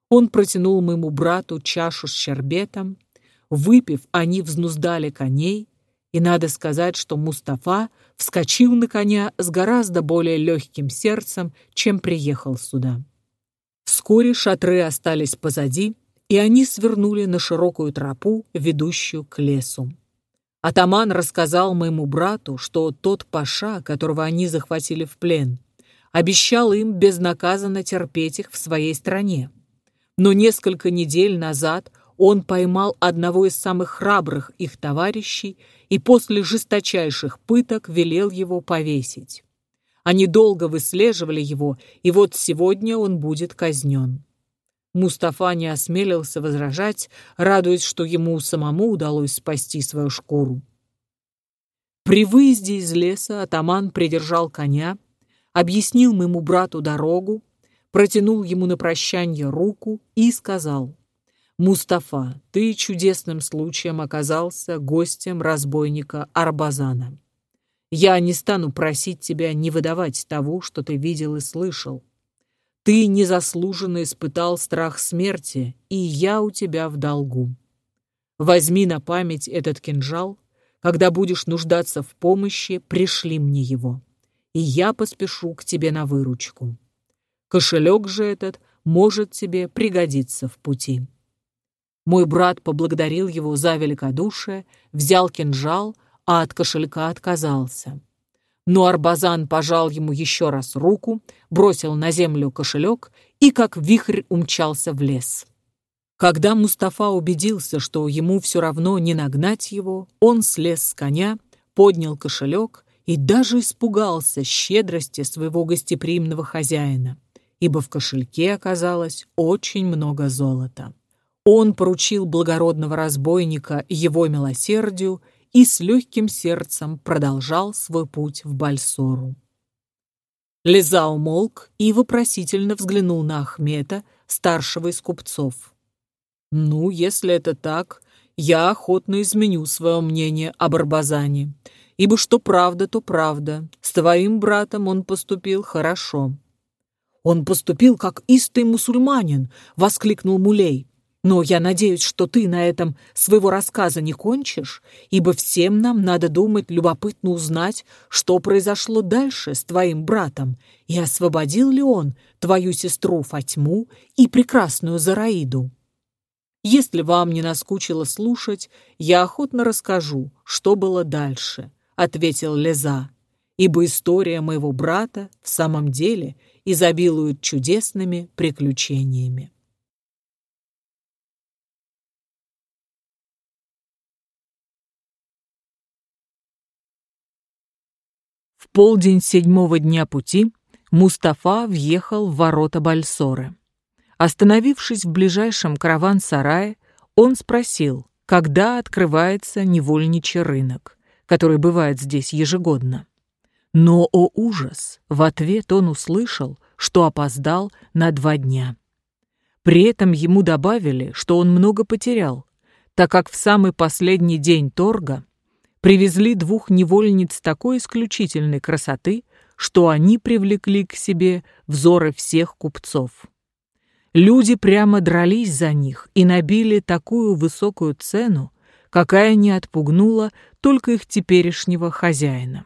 Он протянул моему брату чашу с щербетом, Выпив, они взнуздали коней, и надо сказать, что Мустафа вскочил на коня с гораздо более легким сердцем, чем приехал сюда. Вскоре шатры остались позади, и они свернули на широкую тропу, ведущую к лесу. Атаман рассказал моему брату, что тот паша, которого они захватили в плен, обещал им безнаказанно терпеть их в своей стране. Но несколько недель назад он поймал одного из самых храбрых их товарищей и после жесточайших пыток велел его повесить. Они долго выслеживали его, и вот сегодня он будет казнен. Мустафа не осмелился возражать, радуясь, что ему самому удалось спасти свою шкуру. При выезде из леса атаман придержал коня, объяснил моему брату дорогу, протянул ему на прощание руку и сказал — Мустафа, ты чудесным случаем оказался гостем разбойника Арбазана. Я не стану просить тебя не выдавать того, что ты видел и слышал. Ты незаслуженно испытал страх смерти, и я у тебя в долгу. Возьми на память этот кинжал, когда будешь нуждаться в помощи, пришли мне его, и я поспешу к тебе на выручку. Кошелек же этот может тебе пригодиться в пути. Мой брат поблагодарил его за великодушие, взял кинжал, а от кошелька отказался. Но Арбазан пожал ему еще раз руку, бросил на землю кошелек и как вихрь умчался в лес. Когда Мустафа убедился, что ему все равно не нагнать его, он слез с коня, поднял кошелек и даже испугался щедрости своего гостеприимного хозяина, ибо в кошельке оказалось очень много золота. Он поручил благородного разбойника его милосердию и с легким сердцем продолжал свой путь в Бальсору. Лиза умолк и вопросительно взглянул на Ахмета, старшего из купцов. «Ну, если это так, я охотно изменю свое мнение об Арбазане, ибо что правда, то правда. С твоим братом он поступил хорошо». «Он поступил как истый мусульманин!» — воскликнул Мулей. Но я надеюсь, что ты на этом своего рассказа не кончишь, ибо всем нам надо думать, любопытно узнать, что произошло дальше с твоим братом, и освободил ли он твою сестру Фатьму и прекрасную Зараиду. Если вам не наскучило слушать, я охотно расскажу, что было дальше, — ответил Леза, ибо история моего брата в самом деле изобилует чудесными приключениями. Полдень седьмого дня пути Мустафа въехал в ворота Бальсоры. Остановившись в ближайшем караван-сарае, он спросил, когда открывается невольничий рынок, который бывает здесь ежегодно. Но, о ужас, в ответ он услышал, что опоздал на два дня. При этом ему добавили, что он много потерял, так как в самый последний день торга привезли двух невольниц такой исключительной красоты, что они привлекли к себе взоры всех купцов. Люди прямо дрались за них и набили такую высокую цену, какая не отпугнула только их теперешнего хозяина.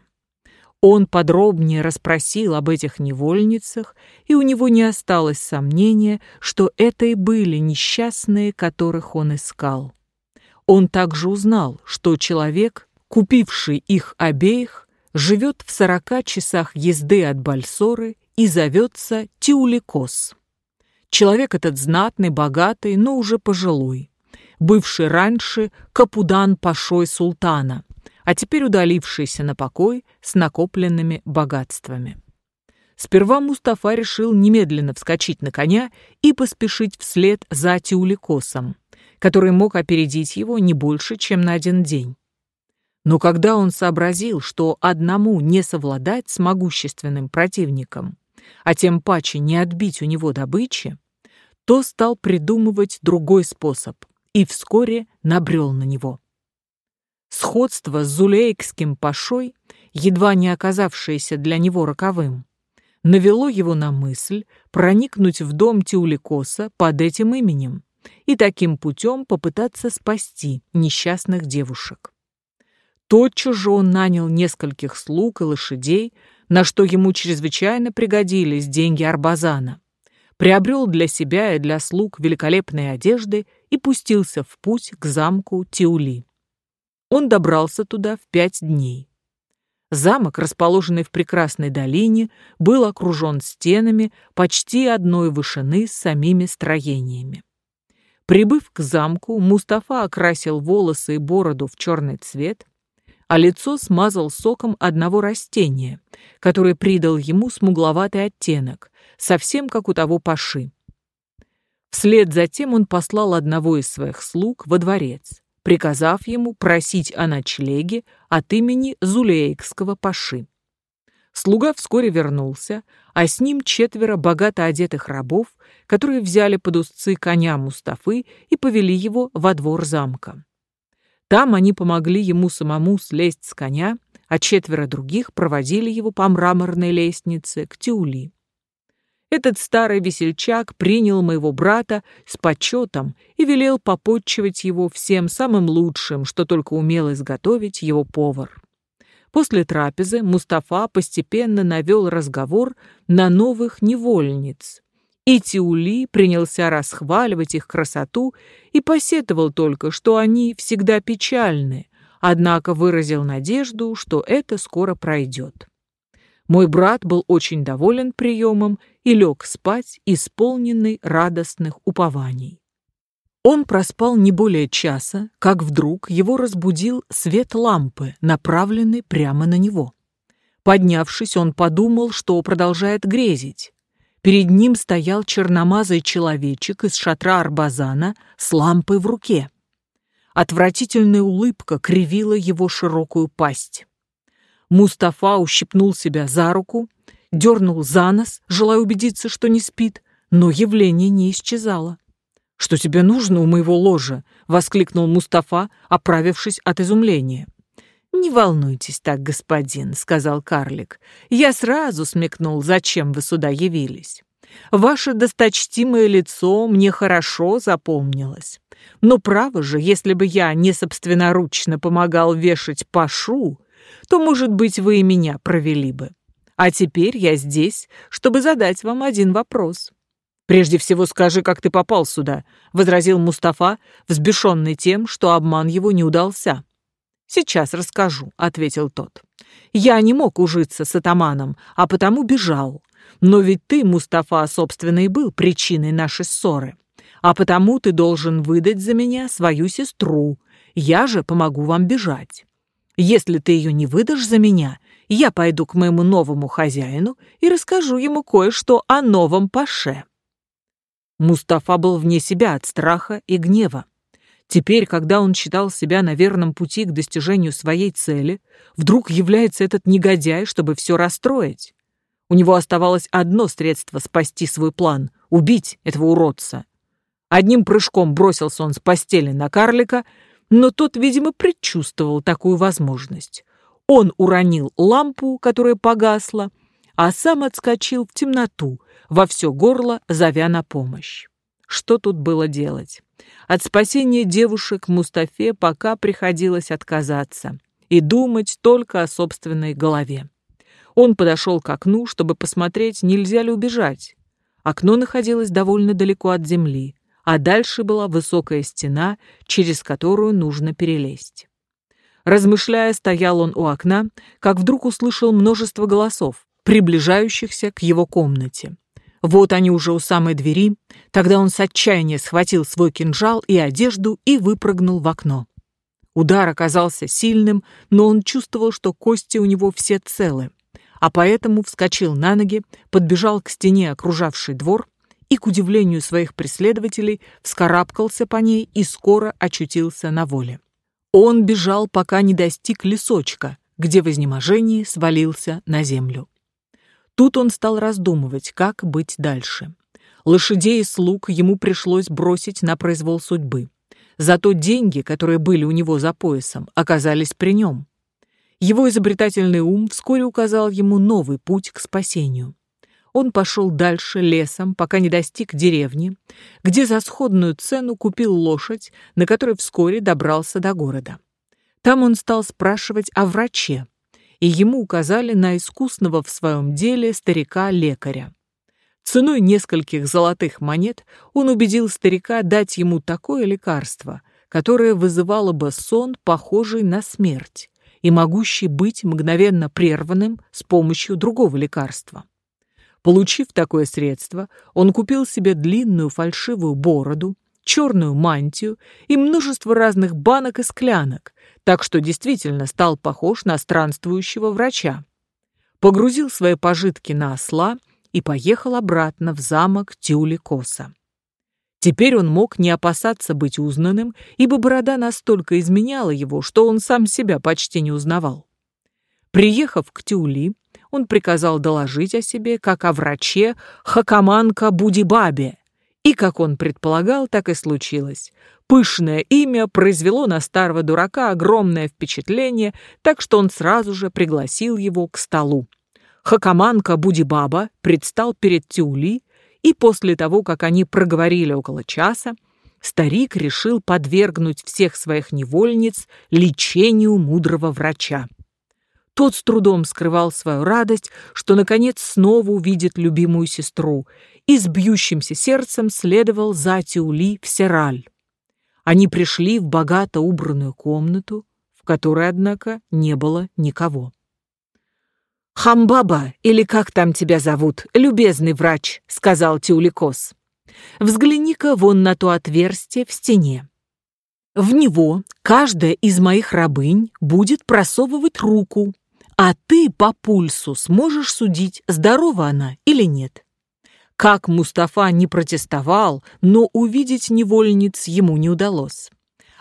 Он подробнее расспросил об этих невольницах, и у него не осталось сомнения, что это и были несчастные, которых он искал. Он также узнал, что человек, купивший их обеих, живет в сорока часах езды от Бальсоры и зовется Тиуликос. Человек этот знатный, богатый, но уже пожилой, бывший раньше Капудан Пашой Султана, а теперь удалившийся на покой с накопленными богатствами. Сперва Мустафа решил немедленно вскочить на коня и поспешить вслед за Тиуликосом, который мог опередить его не больше, чем на один день. Но когда он сообразил, что одному не совладать с могущественным противником, а тем паче не отбить у него добычи, то стал придумывать другой способ и вскоре набрел на него. Сходство с Зулейкским пашой, едва не оказавшееся для него роковым, навело его на мысль проникнуть в дом Тиуликоса под этим именем и таким путем попытаться спасти несчастных девушек. Тотчас же он нанял нескольких слуг и лошадей, на что ему чрезвычайно пригодились деньги Арбазана, приобрел для себя и для слуг великолепные одежды и пустился в путь к замку Тиули. Он добрался туда в пять дней. Замок, расположенный в прекрасной долине, был окружен стенами почти одной вышины с самими строениями. Прибыв к замку, Мустафа окрасил волосы и бороду в черный цвет, а лицо смазал соком одного растения, которое придал ему смугловатый оттенок, совсем как у того паши. Вслед за тем он послал одного из своих слуг во дворец, приказав ему просить о ночлеге от имени Зулейкского паши. Слуга вскоре вернулся, а с ним четверо богато одетых рабов, которые взяли под узцы коня Мустафы и повели его во двор замка. Там они помогли ему самому слезть с коня, а четверо других проводили его по мраморной лестнице к Тиули. Этот старый весельчак принял моего брата с почетом и велел попотчевать его всем самым лучшим, что только умел изготовить его повар. После трапезы Мустафа постепенно навел разговор на новых невольниц, и Тиули принялся расхваливать их красоту и посетовал только, что они всегда печальны, однако выразил надежду, что это скоро пройдет. Мой брат был очень доволен приемом и лег спать, исполненный радостных упований. Он проспал не более часа, как вдруг его разбудил свет лампы, направленный прямо на него. Поднявшись, он подумал, что продолжает грезить. Перед ним стоял черномазый человечек из шатра Арбазана с лампой в руке. Отвратительная улыбка кривила его широкую пасть. Мустафа ущипнул себя за руку, дернул за нос, желая убедиться, что не спит, но явление не исчезало. «Что тебе нужно у моего ложа?» — воскликнул Мустафа, оправившись от изумления. «Не волнуйтесь так, господин», — сказал карлик. «Я сразу смекнул, зачем вы сюда явились. Ваше досточтимое лицо мне хорошо запомнилось. Но право же, если бы я не собственноручно помогал вешать пашу, то, может быть, вы и меня провели бы. А теперь я здесь, чтобы задать вам один вопрос. «Прежде всего скажи, как ты попал сюда», — возразил Мустафа, взбешенный тем, что обман его не удался. «Сейчас расскажу», — ответил тот. «Я не мог ужиться с атаманом, а потому бежал. Но ведь ты, Мустафа, собственно, и был причиной нашей ссоры. А потому ты должен выдать за меня свою сестру. Я же помогу вам бежать. Если ты ее не выдашь за меня, я пойду к моему новому хозяину и расскажу ему кое-что о новом паше». Мустафа был вне себя от страха и гнева. Теперь, когда он считал себя на верном пути к достижению своей цели, вдруг является этот негодяй, чтобы все расстроить. У него оставалось одно средство спасти свой план — убить этого уродца. Одним прыжком бросился он с постели на карлика, но тот, видимо, предчувствовал такую возможность. Он уронил лампу, которая погасла, а сам отскочил в темноту, во все горло зовя на помощь. Что тут было делать? От спасения девушек Мустафе пока приходилось отказаться и думать только о собственной голове. Он подошел к окну, чтобы посмотреть, нельзя ли убежать. Окно находилось довольно далеко от земли, а дальше была высокая стена, через которую нужно перелезть. Размышляя, стоял он у окна, как вдруг услышал множество голосов приближающихся к его комнате. Вот они уже у самой двери, тогда он с отчаяния схватил свой кинжал и одежду и выпрыгнул в окно. Удар оказался сильным, но он чувствовал, что кости у него все целы, а поэтому вскочил на ноги, подбежал к стене, окружавшей двор, и, к удивлению своих преследователей, вскарабкался по ней и скоро очутился на воле. Он бежал, пока не достиг лесочка, где в изнеможении свалился на землю. Тут он стал раздумывать, как быть дальше. Лошадей и слуг ему пришлось бросить на произвол судьбы. Зато деньги, которые были у него за поясом, оказались при нем. Его изобретательный ум вскоре указал ему новый путь к спасению. Он пошел дальше лесом, пока не достиг деревни, где за сходную цену купил лошадь, на которой вскоре добрался до города. Там он стал спрашивать о враче, и ему указали на искусного в своем деле старика-лекаря. Ценой нескольких золотых монет он убедил старика дать ему такое лекарство, которое вызывало бы сон, похожий на смерть, и могущий быть мгновенно прерванным с помощью другого лекарства. Получив такое средство, он купил себе длинную фальшивую бороду, черную мантию и множество разных банок и склянок, так что действительно стал похож на странствующего врача. Погрузил свои пожитки на осла и поехал обратно в замок Тюликоса. Теперь он мог не опасаться быть узнанным, ибо борода настолько изменяла его, что он сам себя почти не узнавал. Приехав к Тюли, он приказал доложить о себе, как о враче Хакаманка Будибабе. И, как он предполагал, так и случилось. Пышное имя произвело на старого дурака огромное впечатление, так что он сразу же пригласил его к столу. Хакаманка Будибаба предстал перед Тюли, и после того, как они проговорили около часа, старик решил подвергнуть всех своих невольниц лечению мудрого врача. Тот с трудом скрывал свою радость, что, наконец, снова увидит любимую сестру, и с бьющимся сердцем следовал за Тиули в Сераль. Они пришли в богато убранную комнату, в которой, однако, не было никого. «Хамбаба, или как там тебя зовут, любезный врач», — сказал Тиуликос. «Взгляни-ка вон на то отверстие в стене. В него каждая из моих рабынь будет просовывать руку, а ты по пульсу сможешь судить, здорова она или нет. Как Мустафа не протестовал, но увидеть невольниц ему не удалось.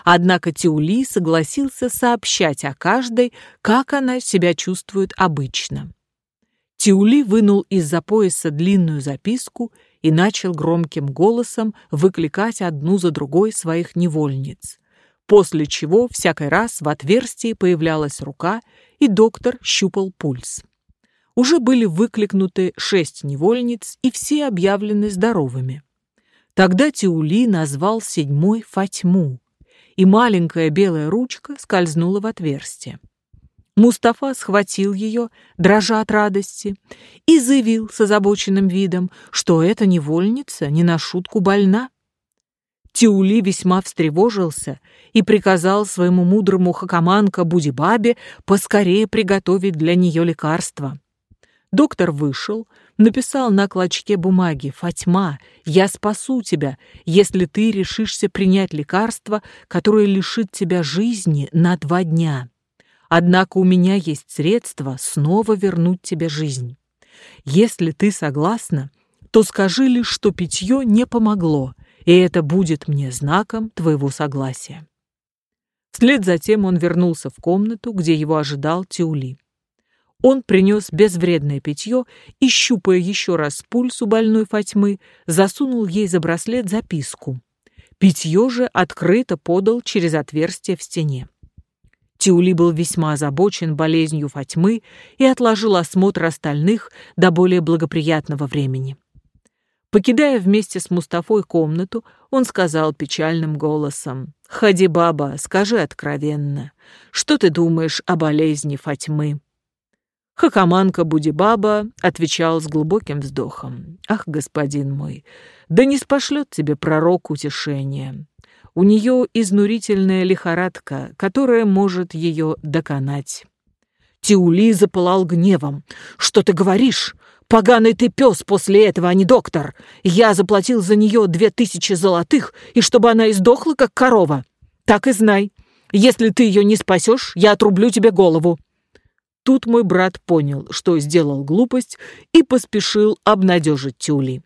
Однако Тиули согласился сообщать о каждой, как она себя чувствует обычно. Тиули вынул из-за пояса длинную записку и начал громким голосом выкликать одну за другой своих невольниц после чего всякий раз в отверстии появлялась рука, и доктор щупал пульс. Уже были выкликнуты шесть невольниц, и все объявлены здоровыми. Тогда Тиули назвал седьмой Фатьму, и маленькая белая ручка скользнула в отверстие. Мустафа схватил ее, дрожа от радости, и заявил с озабоченным видом, что эта невольница не на шутку больна. Тиули весьма встревожился и приказал своему мудрому хакаманка Будибабе поскорее приготовить для нее лекарство. Доктор вышел, написал на клочке бумаги «Фатьма, я спасу тебя, если ты решишься принять лекарство, которое лишит тебя жизни на два дня. Однако у меня есть средства снова вернуть тебе жизнь. Если ты согласна, то скажи лишь, что питье не помогло, и это будет мне знаком твоего согласия». Вслед за тем он вернулся в комнату, где его ожидал Тиули. Он принес безвредное питье и, щупая еще раз пульс у больной Фатьмы, засунул ей за браслет записку. Питье же открыто подал через отверстие в стене. Тиули был весьма озабочен болезнью Фатьмы и отложил осмотр остальных до более благоприятного времени. Покидая вместе с Мустафой комнату, он сказал печальным голосом, «Хади, баба, скажи откровенно, что ты думаешь о болезни Фатьмы?» Хакаманка Будибаба отвечал с глубоким вздохом, «Ах, господин мой, да не спошлет тебе пророк утешения. У нее изнурительная лихорадка, которая может ее доконать». Тиули запылал гневом. «Что ты говоришь? Поганый ты пес после этого, а не доктор. Я заплатил за нее две тысячи золотых, и чтобы она издохла, как корова. Так и знай. Если ты ее не спасешь, я отрублю тебе голову». Тут мой брат понял, что сделал глупость, и поспешил обнадежить Тюли.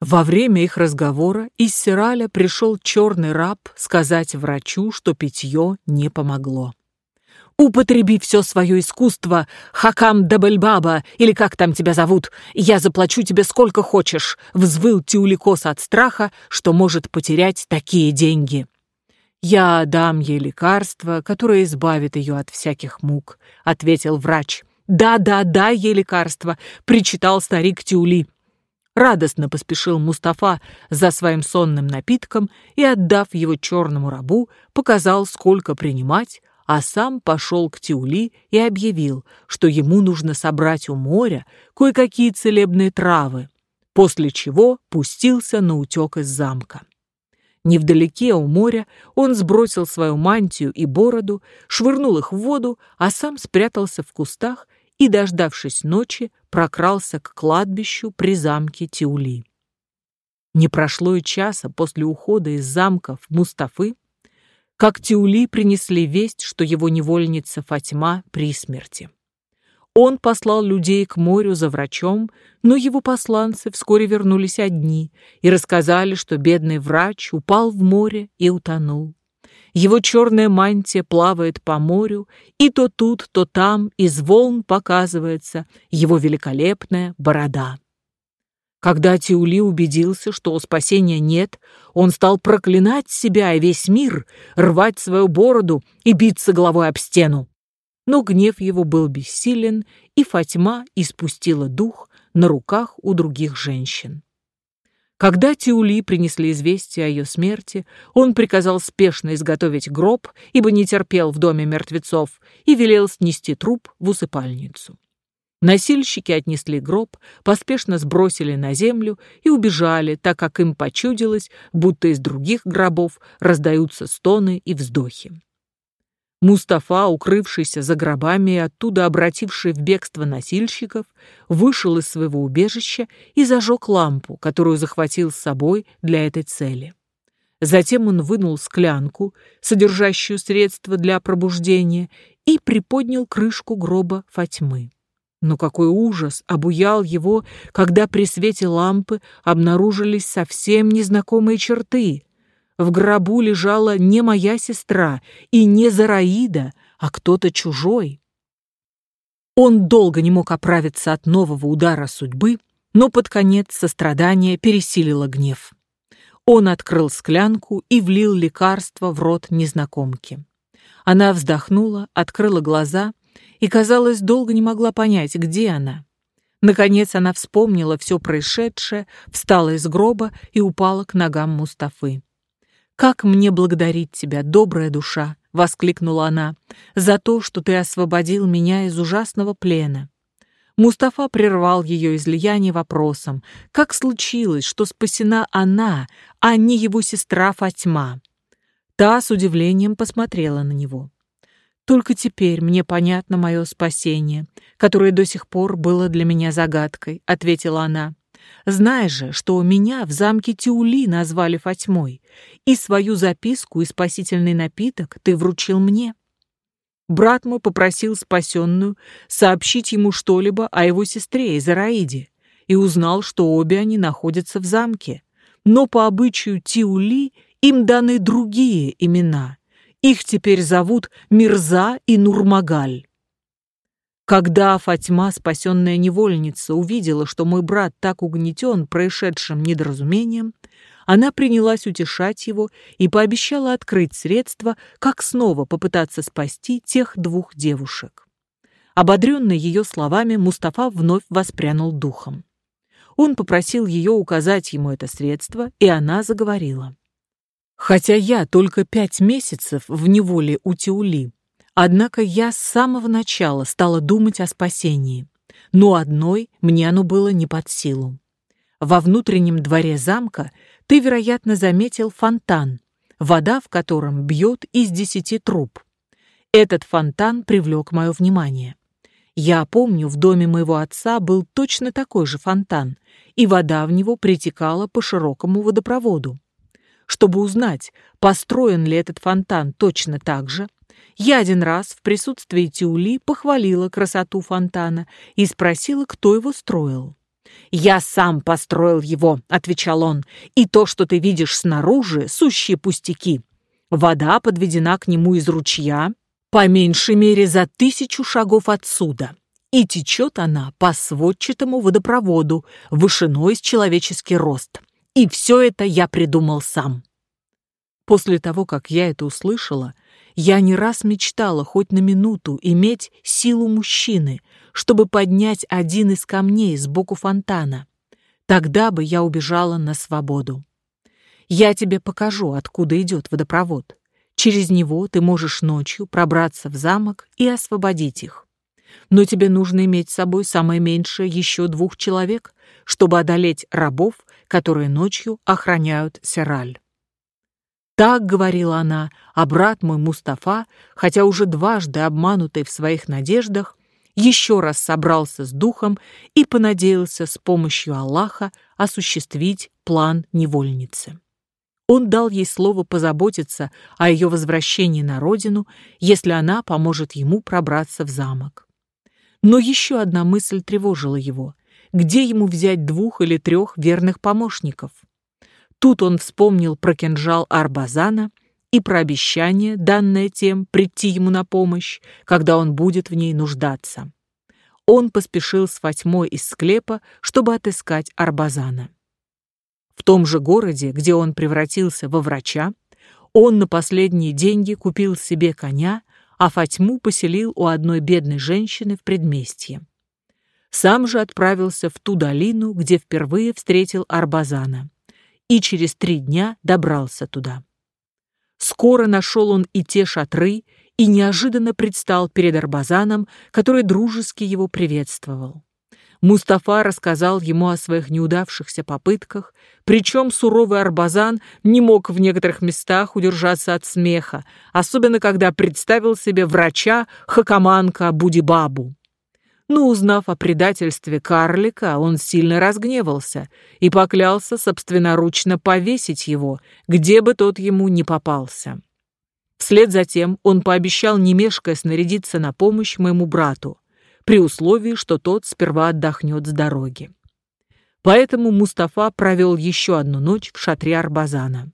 Во время их разговора из Сираля пришел черный раб сказать врачу, что питье не помогло. Употреби все свое искусство, Хакам Дабельбаба, или как там тебя зовут. Я заплачу тебе сколько хочешь», — взвыл Тиуликос от страха, что может потерять такие деньги. «Я дам ей лекарство, которое избавит ее от всяких мук», — ответил врач. «Да, да, дай ей лекарство», — причитал старик Тиули. Радостно поспешил Мустафа за своим сонным напитком и, отдав его черному рабу, показал, сколько принимать, а сам пошел к Тиули и объявил, что ему нужно собрать у моря кое-какие целебные травы, после чего пустился на утек из замка. Невдалеке у моря он сбросил свою мантию и бороду, швырнул их в воду, а сам спрятался в кустах и, дождавшись ночи, прокрался к кладбищу при замке Тиули. Не прошло и часа после ухода из замков Мустафы, как Тиули принесли весть, что его невольница Фатьма при смерти. Он послал людей к морю за врачом, но его посланцы вскоре вернулись одни и рассказали, что бедный врач упал в море и утонул. Его черная мантия плавает по морю, и то тут, то там из волн показывается его великолепная борода. Когда Тиули убедился, что спасения нет, он стал проклинать себя и весь мир, рвать свою бороду и биться головой об стену. Но гнев его был бессилен, и Фатьма испустила дух на руках у других женщин. Когда Тиули принесли известие о ее смерти, он приказал спешно изготовить гроб, ибо не терпел в доме мертвецов, и велел снести труп в усыпальницу. Носильщики отнесли гроб, поспешно сбросили на землю и убежали, так как им почудилось, будто из других гробов раздаются стоны и вздохи. Мустафа, укрывшийся за гробами и оттуда обративший в бегство носильщиков, вышел из своего убежища и зажег лампу, которую захватил с собой для этой цели. Затем он вынул склянку, содержащую средства для пробуждения, и приподнял крышку гроба Фатьмы. Но какой ужас обуял его, когда при свете лампы обнаружились совсем незнакомые черты. В гробу лежала не моя сестра и не Зараида, а кто-то чужой. Он долго не мог оправиться от нового удара судьбы, но под конец сострадание пересилило гнев. Он открыл склянку и влил лекарство в рот незнакомки. Она вздохнула, открыла глаза и, казалось, долго не могла понять, где она. Наконец она вспомнила все происшедшее, встала из гроба и упала к ногам Мустафы. «Как мне благодарить тебя, добрая душа!» — воскликнула она, «за то, что ты освободил меня из ужасного плена». Мустафа прервал ее излияние вопросом, как случилось, что спасена она, а не его сестра Фатьма. Та с удивлением посмотрела на него. Только теперь мне понятно мое спасение, которое до сих пор было для меня загадкой, ответила она. Знаешь же, что меня в замке Тиули назвали Фатьмой, и свою записку и спасительный напиток ты вручил мне. Брат мой попросил спасенную сообщить ему что-либо о его сестре Изараиде и узнал, что обе они находятся в замке. Но по обычаю Тиули им даны другие имена — их теперь зовут Мирза и Нурмагаль. Когда Фатьма, спасенная невольница, увидела, что мой брат так угнетен происшедшим недоразумением, она принялась утешать его и пообещала открыть средства, как снова попытаться спасти тех двух девушек. Ободренный ее словами, Мустафа вновь воспрянул духом. Он попросил ее указать ему это средство, и она заговорила. Хотя я только пять месяцев в неволе у Тиули, однако я с самого начала стала думать о спасении. Но одной мне оно было не под силу. Во внутреннем дворе замка ты, вероятно, заметил фонтан, вода в котором бьет из десяти труб. Этот фонтан привлек мое внимание. Я помню, в доме моего отца был точно такой же фонтан, и вода в него притекала по широкому водопроводу. Чтобы узнать, построен ли этот фонтан точно так же, я один раз в присутствии Тиули похвалила красоту фонтана и спросила, кто его строил. «Я сам построил его», — отвечал он, «и то, что ты видишь снаружи, сущие пустяки. Вода подведена к нему из ручья, по меньшей мере за тысячу шагов отсюда, и течет она по сводчатому водопроводу, вышиной с человеческий рост. И все это я придумал сам. После того, как я это услышала, я не раз мечтала хоть на минуту иметь силу мужчины, чтобы поднять один из камней сбоку фонтана. Тогда бы я убежала на свободу. Я тебе покажу, откуда идет водопровод. Через него ты можешь ночью пробраться в замок и освободить их. Но тебе нужно иметь с собой самое меньшее еще двух человек, чтобы одолеть рабов, которые ночью охраняют Сераль. Так говорила она, а брат мой Мустафа, хотя уже дважды обманутый в своих надеждах, еще раз собрался с духом и понадеялся с помощью Аллаха осуществить план невольницы. Он дал ей слово позаботиться о ее возвращении на родину, если она поможет ему пробраться в замок. Но еще одна мысль тревожила его где ему взять двух или трех верных помощников. Тут он вспомнил про кинжал Арбазана и про обещание, данное тем, прийти ему на помощь, когда он будет в ней нуждаться. Он поспешил с Фатьмой из склепа, чтобы отыскать Арбазана. В том же городе, где он превратился во врача, он на последние деньги купил себе коня, а Фатьму поселил у одной бедной женщины в предместье. Сам же отправился в ту долину, где впервые встретил Арбазана, и через три дня добрался туда. Скоро нашел он и те шатры, и неожиданно предстал перед Арбазаном, который дружески его приветствовал. Мустафа рассказал ему о своих неудавшихся попытках, причем суровый Арбазан не мог в некоторых местах удержаться от смеха, особенно когда представил себе врача Хакаманка Будибабу. Но узнав о предательстве карлика, он сильно разгневался и поклялся собственноручно повесить его, где бы тот ему не попался. Вслед за тем он пообещал не мешкая снарядиться на помощь моему брату, при условии, что тот сперва отдохнет с дороги. Поэтому Мустафа провел еще одну ночь в шатре Арбазана.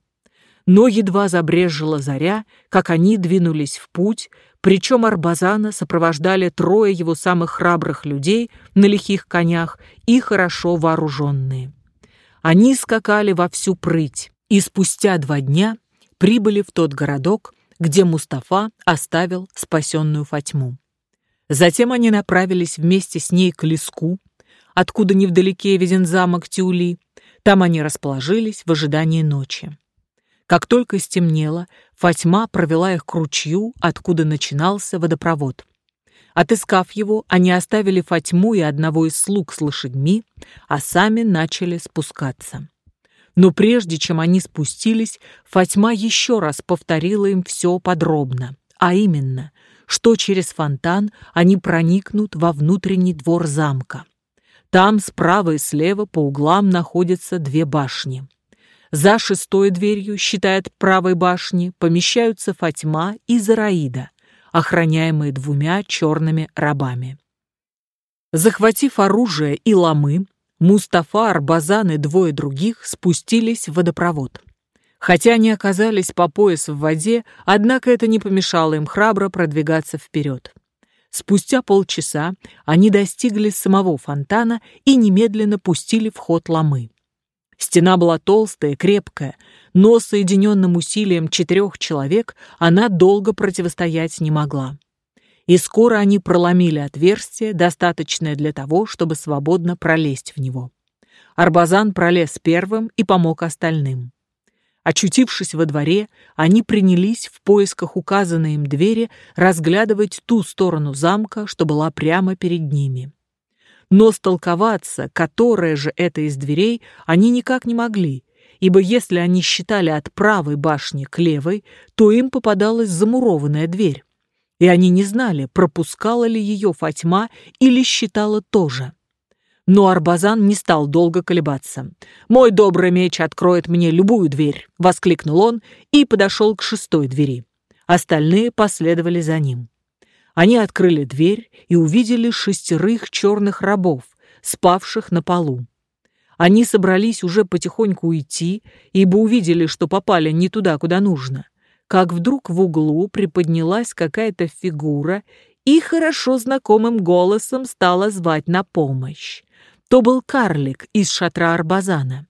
Но едва забрежила заря, как они двинулись в путь, причем Арбазана сопровождали трое его самых храбрых людей на лихих конях и хорошо вооруженные. Они скакали во всю прыть, и спустя два дня прибыли в тот городок, где Мустафа оставил спасенную Фатьму. Затем они направились вместе с ней к Леску, откуда невдалеке виден замок Тюли. Там они расположились в ожидании ночи. Как только стемнело, Фатьма провела их к ручью, откуда начинался водопровод. Отыскав его, они оставили Фатьму и одного из слуг с лошадьми, а сами начали спускаться. Но прежде чем они спустились, Фатьма еще раз повторила им все подробно, а именно, что через фонтан они проникнут во внутренний двор замка. Там справа и слева по углам находятся две башни. За шестой дверью, считает правой башни, помещаются Фатьма и Зараида, охраняемые двумя черными рабами. Захватив оружие и ломы, Мустафа, Арбазан и двое других спустились в водопровод. Хотя они оказались по пояс в воде, однако это не помешало им храбро продвигаться вперед. Спустя полчаса они достигли самого фонтана и немедленно пустили в ход ломы. Стена была толстая, крепкая, но соединенным усилием четырех человек она долго противостоять не могла. И скоро они проломили отверстие, достаточное для того, чтобы свободно пролезть в него. Арбазан пролез первым и помог остальным. Очутившись во дворе, они принялись в поисках указанной им двери разглядывать ту сторону замка, что была прямо перед ними. Но столковаться, которая же это из дверей, они никак не могли, ибо если они считали от правой башни к левой, то им попадалась замурованная дверь, и они не знали, пропускала ли ее Фатьма или считала тоже. Но Арбазан не стал долго колебаться. «Мой добрый меч откроет мне любую дверь!» — воскликнул он и подошел к шестой двери. Остальные последовали за ним. Они открыли дверь и увидели шестерых черных рабов, спавших на полу. Они собрались уже потихоньку уйти, ибо увидели, что попали не туда, куда нужно. Как вдруг в углу приподнялась какая-то фигура и хорошо знакомым голосом стала звать на помощь то был карлик из шатра Арбазана.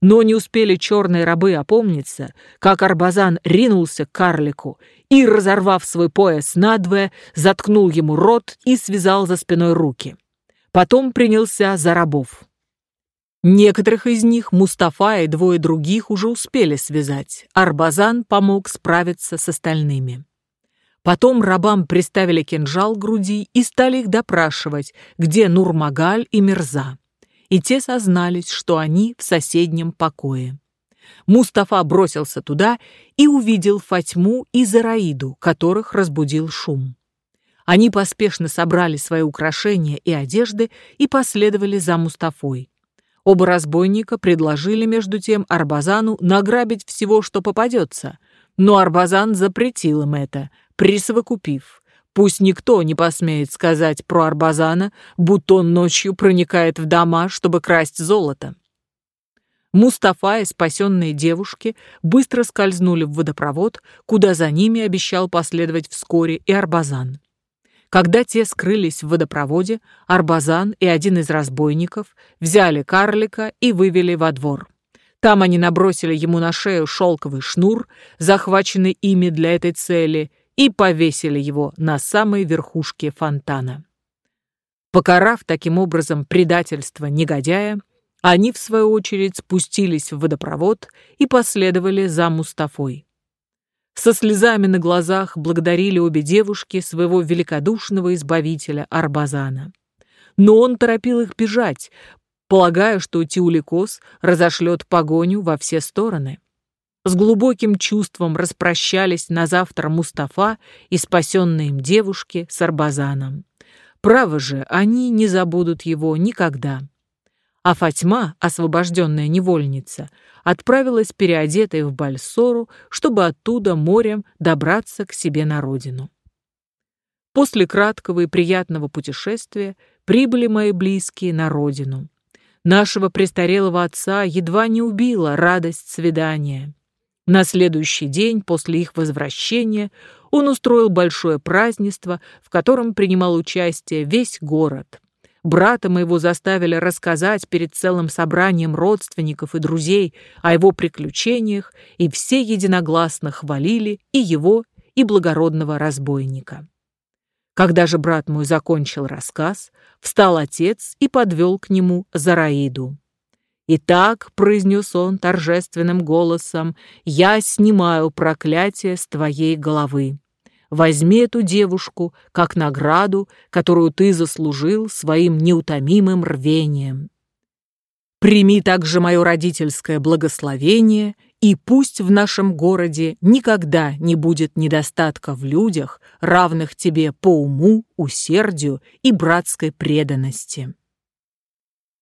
Но не успели черные рабы опомниться, как Арбазан ринулся к карлику и, разорвав свой пояс надвое, заткнул ему рот и связал за спиной руки. Потом принялся за рабов. Некоторых из них Мустафа и двое других уже успели связать. Арбазан помог справиться с остальными. Потом рабам приставили кинжал к груди и стали их допрашивать, где Нурмагаль и Мирза. И те сознались, что они в соседнем покое. Мустафа бросился туда и увидел Фатьму и Зараиду, которых разбудил шум. Они поспешно собрали свои украшения и одежды и последовали за Мустафой. Оба разбойника предложили между тем Арбазану награбить всего, что попадется, но Арбазан запретил им это, присовокупив. Пусть никто не посмеет сказать про Арбазана, будто он ночью проникает в дома, чтобы красть золото. Мустафа и спасенные девушки быстро скользнули в водопровод, куда за ними обещал последовать вскоре и Арбазан. Когда те скрылись в водопроводе, Арбазан и один из разбойников взяли карлика и вывели во двор. Там они набросили ему на шею шелковый шнур, захваченный ими для этой цели, и повесили его на самой верхушке фонтана. Покарав таким образом предательство негодяя, они, в свою очередь, спустились в водопровод и последовали за Мустафой. Со слезами на глазах благодарили обе девушки своего великодушного избавителя Арбазана. Но он торопил их бежать, полагая, что Тиуликос разошлет погоню во все стороны. С глубоким чувством распрощались на завтра Мустафа и спасенные им девушки с Арбазаном. Право же, они не забудут его никогда а Фатьма, освобожденная невольница, отправилась переодетой в Бальсору, чтобы оттуда морем добраться к себе на родину. После краткого и приятного путешествия прибыли мои близкие на родину. Нашего престарелого отца едва не убила радость свидания. На следующий день после их возвращения он устроил большое празднество, в котором принимал участие весь город. Брата моего заставили рассказать перед целым собранием родственников и друзей о его приключениях, и все единогласно хвалили и его, и благородного разбойника. Когда же брат мой закончил рассказ, встал отец и подвел к нему Зараиду. «Итак», — произнес он торжественным голосом, — «я снимаю проклятие с твоей головы. Возьми эту девушку как награду, которую ты заслужил своим неутомимым рвением. Прими также мое родительское благословение, и пусть в нашем городе никогда не будет недостатка в людях, равных тебе по уму, усердию и братской преданности.